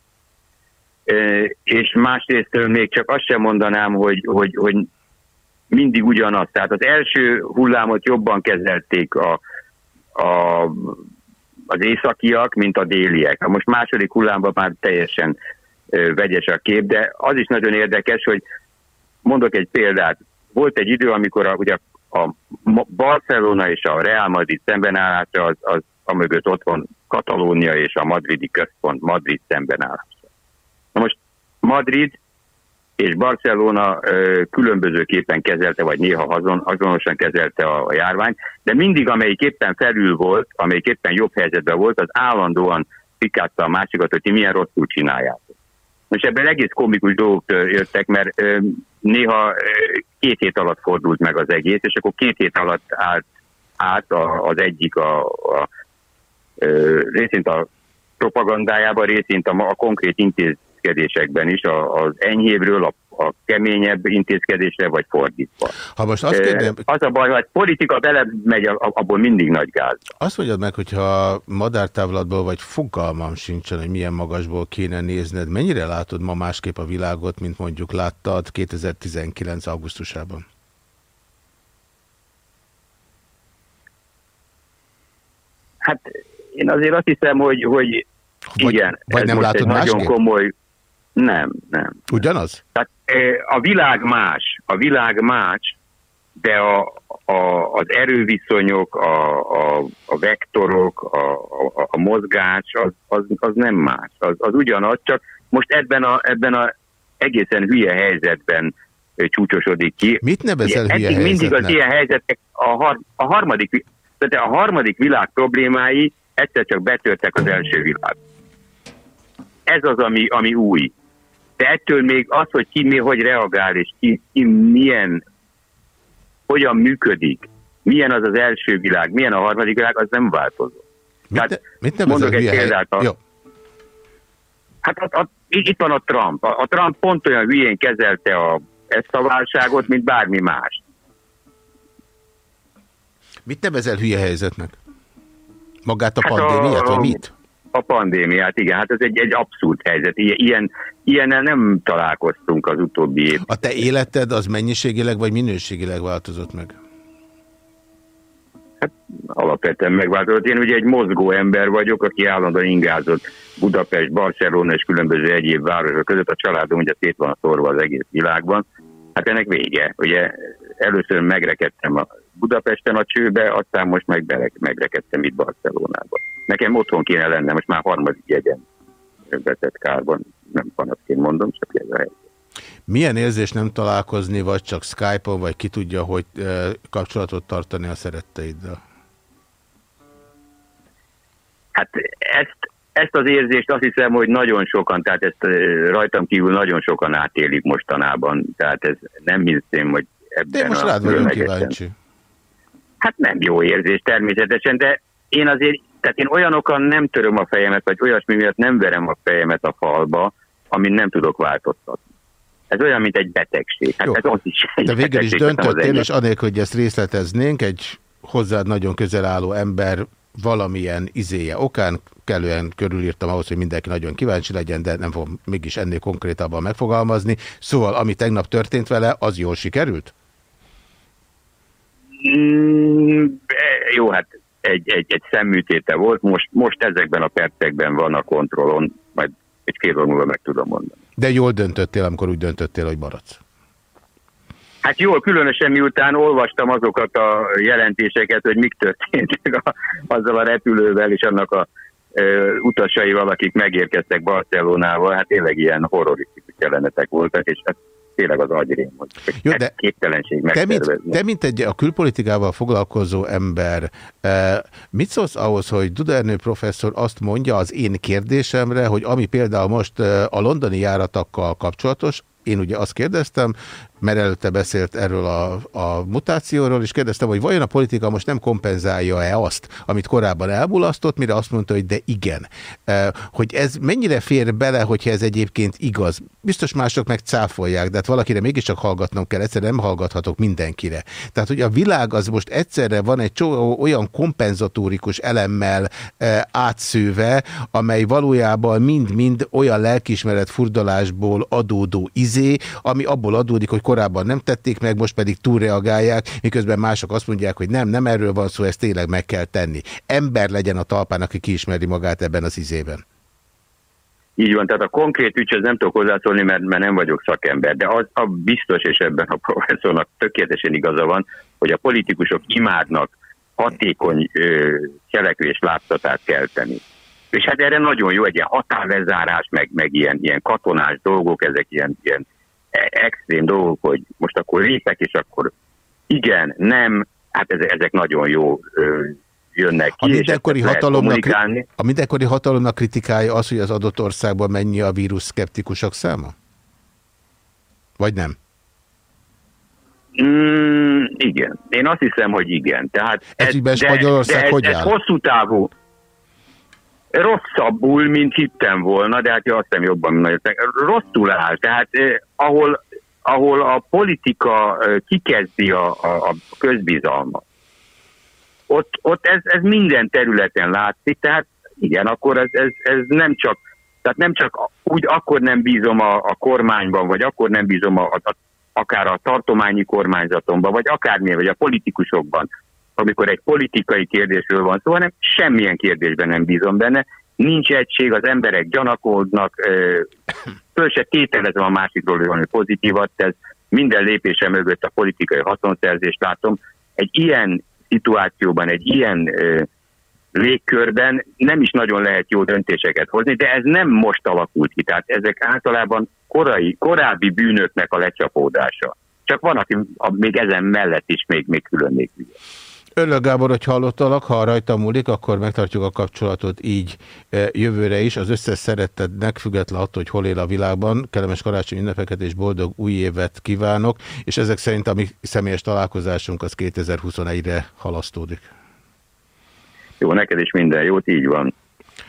és másrészt még csak azt sem mondanám, hogy, hogy, hogy mindig ugyanaz. Tehát az első hullámot jobban kezelték a, a, az északiak, mint a déliek. A most második hullámban már teljesen vegyes a kép, de az is nagyon érdekes, hogy mondok egy példát. Volt egy idő, amikor a, ugye a Barcelona és a Real Madrid szembenállása, az, az amögött ott van Katalónia és a madridi központ Madrid szembenállása. Na most Madrid és Barcelona különbözőképpen kezelte, vagy néha azon, azonosan kezelte a, a járvány, de mindig amelyik éppen felül volt, amelyik éppen jobb helyzetben volt, az állandóan pikázta a másikat, hogy ti milyen rosszul csináljátok. Most ebben egész komikus dolgok jöttek, mert néha két hét alatt fordult meg az egész, és akkor két hét alatt állt át a, az egyik a, a ö, részint a propagandájában, részint a, a konkrét intézkedésekben is, a, az enyhébbről a, a keményebb intézkedésre, vagy fordítva.
Ha most azt kérdem,
Az a baj, hogy politika belemegy, abból mindig nagy gáz.
azt mondjad meg, hogyha madártávlatból vagy fogalmam sincsen, hogy milyen magasból kéne nézned, mennyire látod ma másképp a világot, mint mondjuk láttad 2019. augusztusában?
Hát én azért azt hiszem, hogy, hogy igen,
vagy
ez
nem
most egy
látod
nagyon
másképp?
komoly... Nem, nem.
Ugyanaz?
Tehát eh, a világ más, a világ más, de a, a, az erőviszonyok, a, a, a vektorok, a, a, a mozgás, az, az, az nem más. Az, az ugyanaz, csak most ebben a, ebben a egészen hülye helyzetben ö, csúcsosodik ki.
Mit nevezel
Ugye,
hülye
mindig az
helyzetnek?
ilyen helyzetek a, har, a harmadik, tehát a harmadik világ problémái egyszer csak betörtek az első világ. Ez az, ami, ami új. De ettől még az, hogy ki mi hogy reagál, és ki, ki milyen, hogyan működik, milyen az az első világ, milyen a harmadik világ, az nem változó. Tehát
Mit nevezel
mondok egy példát. A,
Jó.
Hát a, a, itt van a Trump. A, a Trump pont olyan hülyén kezelte a, ezt a válságot, mint bármi más.
Mit nevezel hülye helyzetnek? Magát a
Hát
pandémiát,
a-
vagy mit?
A pandémiát, igen, hát ez egy, egy abszurd helyzet. Ilyen, ilyen, ilyennel nem találkoztunk az utóbbi év.
A te életed az mennyiségileg vagy minőségileg változott meg?
alapvetően megváltozott. Én ugye egy mozgó ember vagyok, aki állandóan ingázott Budapest, Barcelona és különböző egyéb városok között. A családom ugye szét van szórva az egész világban. Hát ennek vége. Ugye először megrekedtem a Budapesten a csőbe, aztán most meg megrekedtem itt Barcelonában. Nekem otthon kéne lennem, most már harmadik jegyen vetett kárban. Nem panaszként mondom, csak ez a helyzet.
Milyen érzés nem találkozni, vagy csak Skype-on, vagy ki tudja, hogy e, kapcsolatot tartani a szeretteiddel?
Hát ezt, ezt az érzést azt hiszem, hogy nagyon sokan, tehát ezt rajtam kívül nagyon sokan átélik mostanában, tehát ez nem hiszem, hogy ebben
De én most
a
rád vagyok kíváncsi.
Hát nem jó érzés természetesen, de én azért, tehát én olyanokon nem töröm a fejemet, vagy olyasmi miatt nem verem a fejemet a falba, amin nem tudok változtatni. Ez olyan, mint egy betegség. Hát
Jó.
ez az is
De végül is döntöttél, és anélkül, hogy ezt részleteznénk, egy hozzád nagyon közel álló ember valamilyen izéje okán, kellően körülírtam ahhoz, hogy mindenki nagyon kíváncsi legyen, de nem fogom mégis ennél konkrétabban megfogalmazni. Szóval, ami tegnap történt vele, az jól sikerült?
Mm, jó, hát egy, egy, egy szemműtéte volt, most, most ezekben a percekben van a kontrollon, majd egy két múlva meg tudom mondani.
De jól döntöttél, amikor úgy döntöttél, hogy maradsz.
Hát jól, különösen miután olvastam azokat a jelentéseket, hogy mik történtek a, azzal a repülővel és annak a utasaival, akik megérkeztek Barcelonával, hát tényleg ilyen horrorisztikus jelenetek voltak, és hát tényleg az agyrém, hogy
Jó, de
képtelenség
te mint, te, mint egy a külpolitikával foglalkozó ember, mit szólsz ahhoz, hogy Dudernő professzor azt mondja az én kérdésemre, hogy ami például most a londoni járatakkal kapcsolatos, én ugye azt kérdeztem, mert előtte beszélt erről a, a mutációról, és kérdeztem, hogy vajon a politika most nem kompenzálja-e azt, amit korábban elmulasztott, mire azt mondta, hogy de igen. Hogy ez mennyire fér bele, hogyha ez egyébként igaz. Biztos mások meg cáfolják, de hát valakire mégiscsak hallgatnom kell, egyszerűen nem hallgathatok mindenkire. Tehát, hogy a világ az most egyszerre van egy csomó olyan kompenzatórikus elemmel átszőve, amely valójában mind-mind olyan lelkismeret furdalásból adódó izé, ami abból adódik, hogy korábban nem tették meg, most pedig túlreagálják, miközben mások azt mondják, hogy nem, nem erről van szó, ezt tényleg meg kell tenni. Ember legyen a talpán, aki kiismeri magát ebben az izében.
Így van, tehát a konkrét ügyhöz nem tudok hozzászólni, mert, mert nem vagyok szakember, de az a biztos, és ebben a professzornak tökéletesen igaza van, hogy a politikusok imádnak hatékony ö, cselekvés látszatát kelteni. És hát erre nagyon jó egy ilyen határlezárás, meg, meg ilyen, ilyen katonás dolgok, ezek ilyen, ilyen extrém dolgok, hogy most akkor lépek, és akkor igen, nem, hát ezek, nagyon jó jönnek ki.
A mindenkori, hatalomnak, a mindenkori hatalomnak kritikája az, hogy az adott országban mennyi a vírus szkeptikusok száma? Vagy nem?
Mm, igen. Én azt hiszem, hogy igen. Tehát
Ez ügyben Spanyolország
ez,
hogy
ez
áll?
hosszú távú. Rosszabbul, mint hittem volna, de hát azt hiszem jobban, nagyon. Rosszul áll. Tehát eh, ahol, ahol a politika eh, kikezdi a, a, a közbizalmat, ott, ott ez, ez minden területen látszik, tehát igen, akkor ez, ez, ez nem csak tehát nem csak úgy akkor nem bízom a, a kormányban, vagy akkor nem bízom a, a, akár a tartományi kormányzatomban, vagy akármilyen, vagy a politikusokban, amikor egy politikai kérdésről van szó, hanem semmilyen kérdésben nem bízom benne. Nincs egység, az emberek gyanakodnak, föl se tételezem a másikról valami pozitívat, ez minden lépésem mögött a politikai haszonszerzést látom. Egy ilyen szituációban, egy ilyen ö, légkörben nem is nagyon lehet jó döntéseket hozni, de ez nem most alakult ki, tehát ezek általában korai, korábbi bűnöknek a lecsapódása. Csak van, aki a, még ezen mellett is még, még külön még
Örülök Gábor, hogy hallottalak, ha rajta múlik, akkor megtartjuk a kapcsolatot így e, jövőre is. Az összes szeretetnek, független attól, hogy hol él a világban, kellemes karácsony ünnepeket és boldog új évet kívánok, és ezek szerint a mi személyes találkozásunk az 2021-re halasztódik.
Jó, neked is minden jót, így van.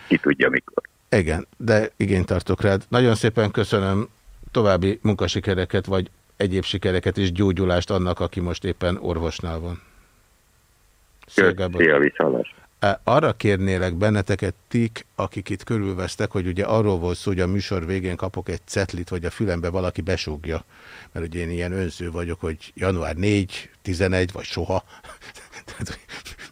Ki tudja mikor.
Igen, de igényt tartok rád. Nagyon szépen köszönöm további munkasikereket, vagy egyéb sikereket és gyógyulást annak, aki most éppen orvosnál van. Szia,
viszalás.
Arra kérnélek benneteket, tik, akik itt körülvesztek, hogy ugye arról volt szó, hogy a műsor végén kapok egy cetlit, hogy a fülembe valaki besúgja. Mert ugye én ilyen önző vagyok, hogy január 4, 11 vagy soha. Tehát,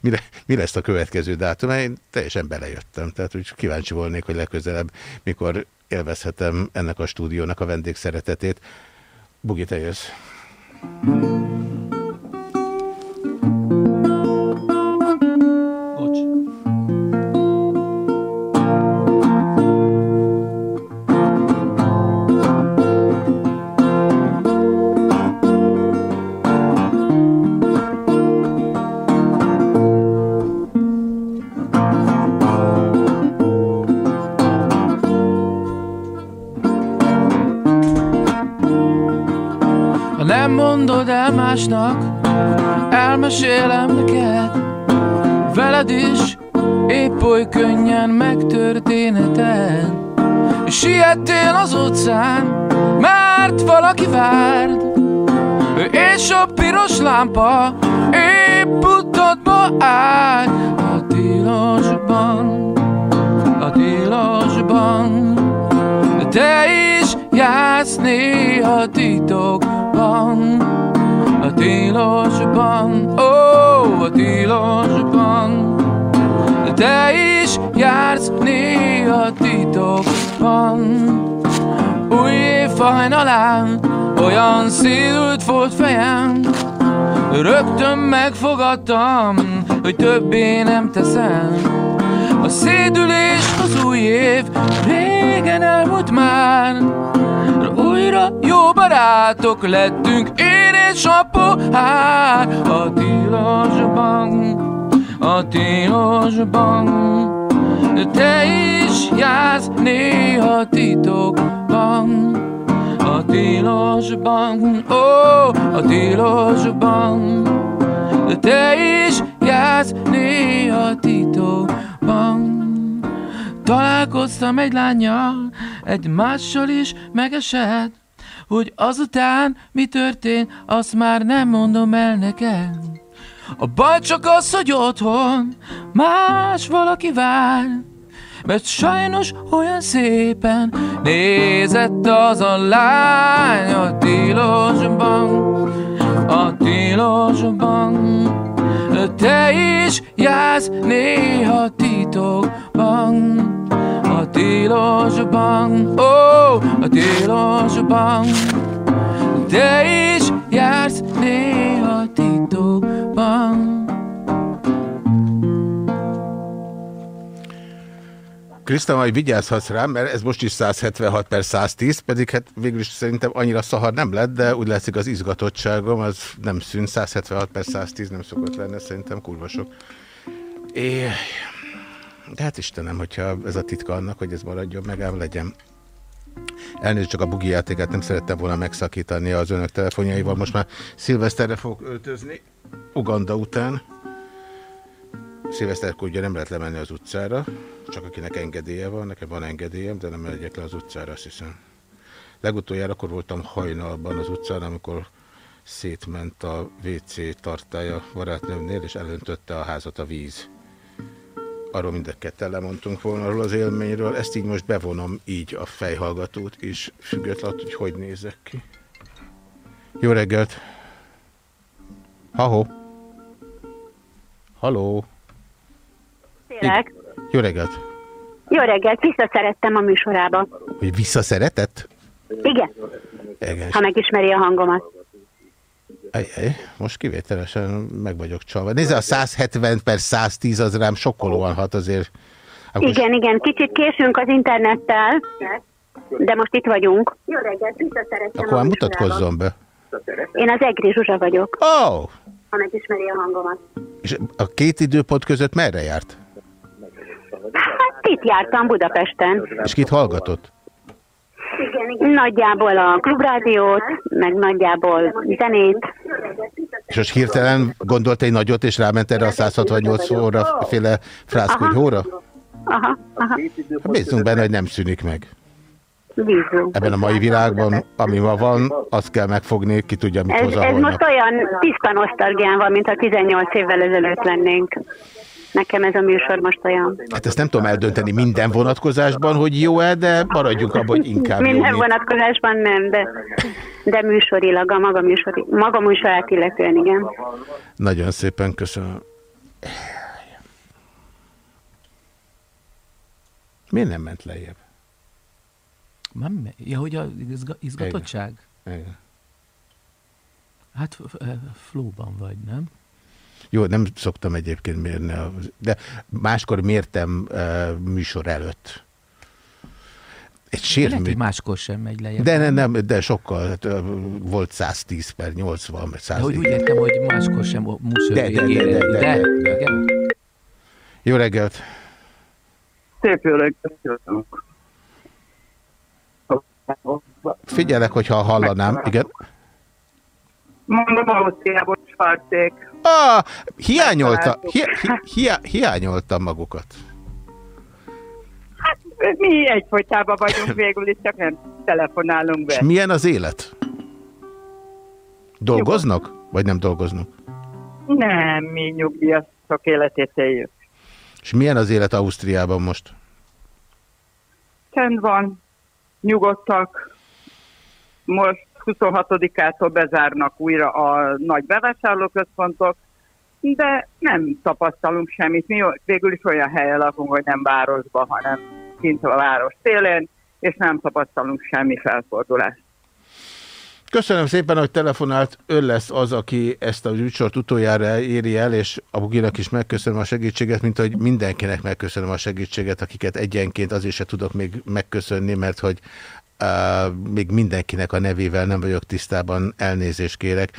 mi, le, mi lesz a következő dátum? Én teljesen belejöttem. Tehát úgy kíváncsi volnék, hogy legközelebb, mikor élvezhetem ennek a stúdiónak a vendégszeretetét. Bugi, te jössz.
Lámpa épp utatba áll A tilosban, a tilosban. Te is jársz néha titokban A tilosban, ó, oh, a tilosban. Te is jársz néha titokban. Új év olyan szédült volt fejem Rögtön megfogadtam, hogy többé nem teszem. A szédülés az új év régen elmúlt már.
Újra jó barátok lettünk Én és a pohár A tilosban A tilosban te is jársz néha titokban A tilosban, ó, a tilosban Te is jársz néha titokban Találkoztam egy lányjal, egy mással is megesett. Hogy azután mi történt, azt már nem mondom el neked. A baj csak az, hogy otthon más valaki vár, mert sajnos olyan szépen nézett az a lány a tilosban, a tilosban. Te is jársz néha titokban, a tilosban, ó, a tilosban. Te is jársz néha titokban.
Kriszta, majd vigyázhatsz rám, mert ez most is 176 per 110, pedig hát végül is szerintem annyira szahar nem lett, de úgy látszik az izgatottságom, az nem szűn, 176 per 110 nem szokott lenni, szerintem kurva sok. De hát Istenem, hogyha ez a titka annak, hogy ez maradjon meg, ám legyen. Elnézést, csak a bugi játékát nem szerettem volna megszakítani az önök telefonjaival. Most már szilveszterre fogok öltözni, Uganda után. Szilveszterkor ugye nem lehet lemenni az utcára, csak akinek engedélye van, nekem van engedélyem, de nem megyek le az utcára, azt hiszem. Legutoljára akkor voltam hajnalban az utcán, amikor szétment a WC tartája barátnőmnél, és elöntötte a házat a víz. Arról mind a ketten lemondtunk volna arról az élményről, ezt így most bevonom így a fejhallgatót is, függetlenül, hogy hogy nézek ki. Jó reggelt! Ha-ho! Haló!
Tényleg?
Jó reggelt!
Jó reggelt, visszaszerettem a műsorába.
Hogy visszaszeretett?
Igen,
Igen.
ha megismeri a hangomat.
Ejjjj, most kivételesen meg vagyok csalva. Nézze, a 170 per 110 az rám sokkolóan hat azért. Akkor
Igen, igen, kicsit késünk az internettel, de most itt vagyunk. Jó reggelt, visszaszerettem
Akkor már mutatkozzon be.
Én az Egri Zsuzsa vagyok,
Ó! Oh,
ha megismeri a hangomat.
és a két időpont között merre járt?
Hát itt jártam Budapesten.
És kit hallgatott?
Nagyjából a klubrádiót, meg nagyjából zenét.
És most hirtelen gondolt egy nagyot, és ráment erre a 168 óra féle frászkonyhóra?
Aha, aha,
Hát bízunk benne, hogy nem szűnik meg.
bízunk.
Ebben a mai világban, ami ma van, azt kell megfogni, ki tudja, mit
Ez,
hoz a
ez
holnap.
most olyan tiszta nosztalgián van, mint ha 18 évvel ezelőtt lennénk. Nekem ez a műsor most olyan.
Hát ezt nem tudom eldönteni minden vonatkozásban, hogy jó-e, de maradjunk abban, hogy inkább jó.
Minden
mint-
vonatkozásban nem, de, de műsorilag, a maga, műsori, maga műsorát illetően, igen.
Nagyon szépen köszönöm. Miért nem ment lejjebb?
Nem, ja, hogy a izga, izgatottság?
Igen.
Hát f- f- flóban vagy, nem?
Jó, nem szoktam egyébként mérni, de máskor mértem uh, műsor előtt. Egy
Lehet,
sérmű.
hogy máskor sem megy lejjebb.
De nem, nem, de sokkal. Hát, volt 110 per 80, vagy
De
110.
hogy úgy értem, hogy máskor sem a műsor
De, de, de, de, de, de, de.
igen.
Jó reggelt!
Szép jó reggelt!
Figyelek, hogyha hallanám. Igen.
Mondom, Ausztriából Svarték.
Ah, hiányolta, hi, hi, hi, hiányoltam magukat.
Mi egyfolytában vagyunk végül, is csak nem telefonálunk
És
be.
milyen az élet? Dolgoznak? Vagy nem dolgoznak?
Nem, mi nyugdíjasok életét éljük.
És milyen az élet Ausztriában most?
Csend van, nyugodtak. Most 26-ától bezárnak újra a nagy bevásárlóközpontok, de nem tapasztalunk semmit. Mi végül is olyan helyen lakunk, hogy nem városban, hanem kint a város szélén, és nem tapasztalunk semmi felfordulást.
Köszönöm szépen, hogy telefonált. Ön lesz az, aki ezt a műsort utoljára éri el, és a Buginak is megköszönöm a segítséget, mint hogy mindenkinek megköszönöm a segítséget, akiket egyenként azért se tudok még megköszönni, mert hogy még mindenkinek a nevével nem vagyok tisztában, elnézést kérek,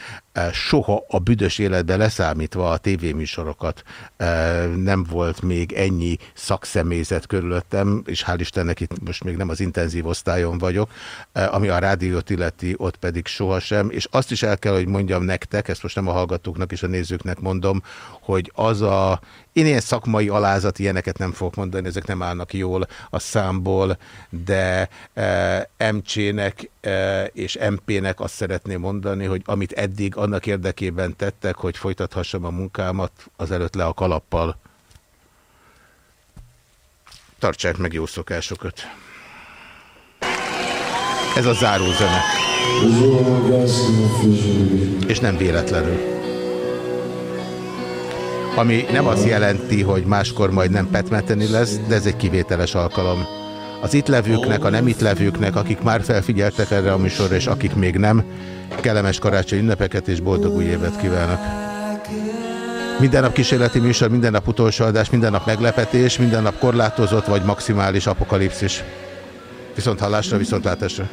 soha a büdös életben leszámítva a tévéműsorokat uh, nem volt még ennyi szakszemélyzet körülöttem, és hál' Istennek itt most még nem az intenzív osztályon vagyok, uh, ami a rádiót illeti, ott pedig sohasem, és azt is el kell, hogy mondjam nektek, ezt most nem a hallgatóknak és a nézőknek mondom, hogy az a, én ilyen szakmai alázat, ilyeneket nem fogok mondani, ezek nem állnak jól a számból, de e, MC-nek e, és MP-nek azt szeretném mondani, hogy amit eddig annak érdekében tettek, hogy folytathassam a munkámat, az előtt le a kalappal. Tartsák meg jó szokásokat. Ez a zárózene. És nem véletlenül. Ami nem azt jelenti, hogy máskor majd nem petmeteni lesz, de ez egy kivételes alkalom. Az itt levőknek, a nem itt levőknek, akik már felfigyeltek erre a műsorra, és akik még nem, kellemes karácsony ünnepeket és boldog új évet kívánok. Minden nap kísérleti műsor, minden nap utolsó adás, minden nap meglepetés, minden nap korlátozott vagy maximális apokalipszis. Viszont hallásra, viszont látásra.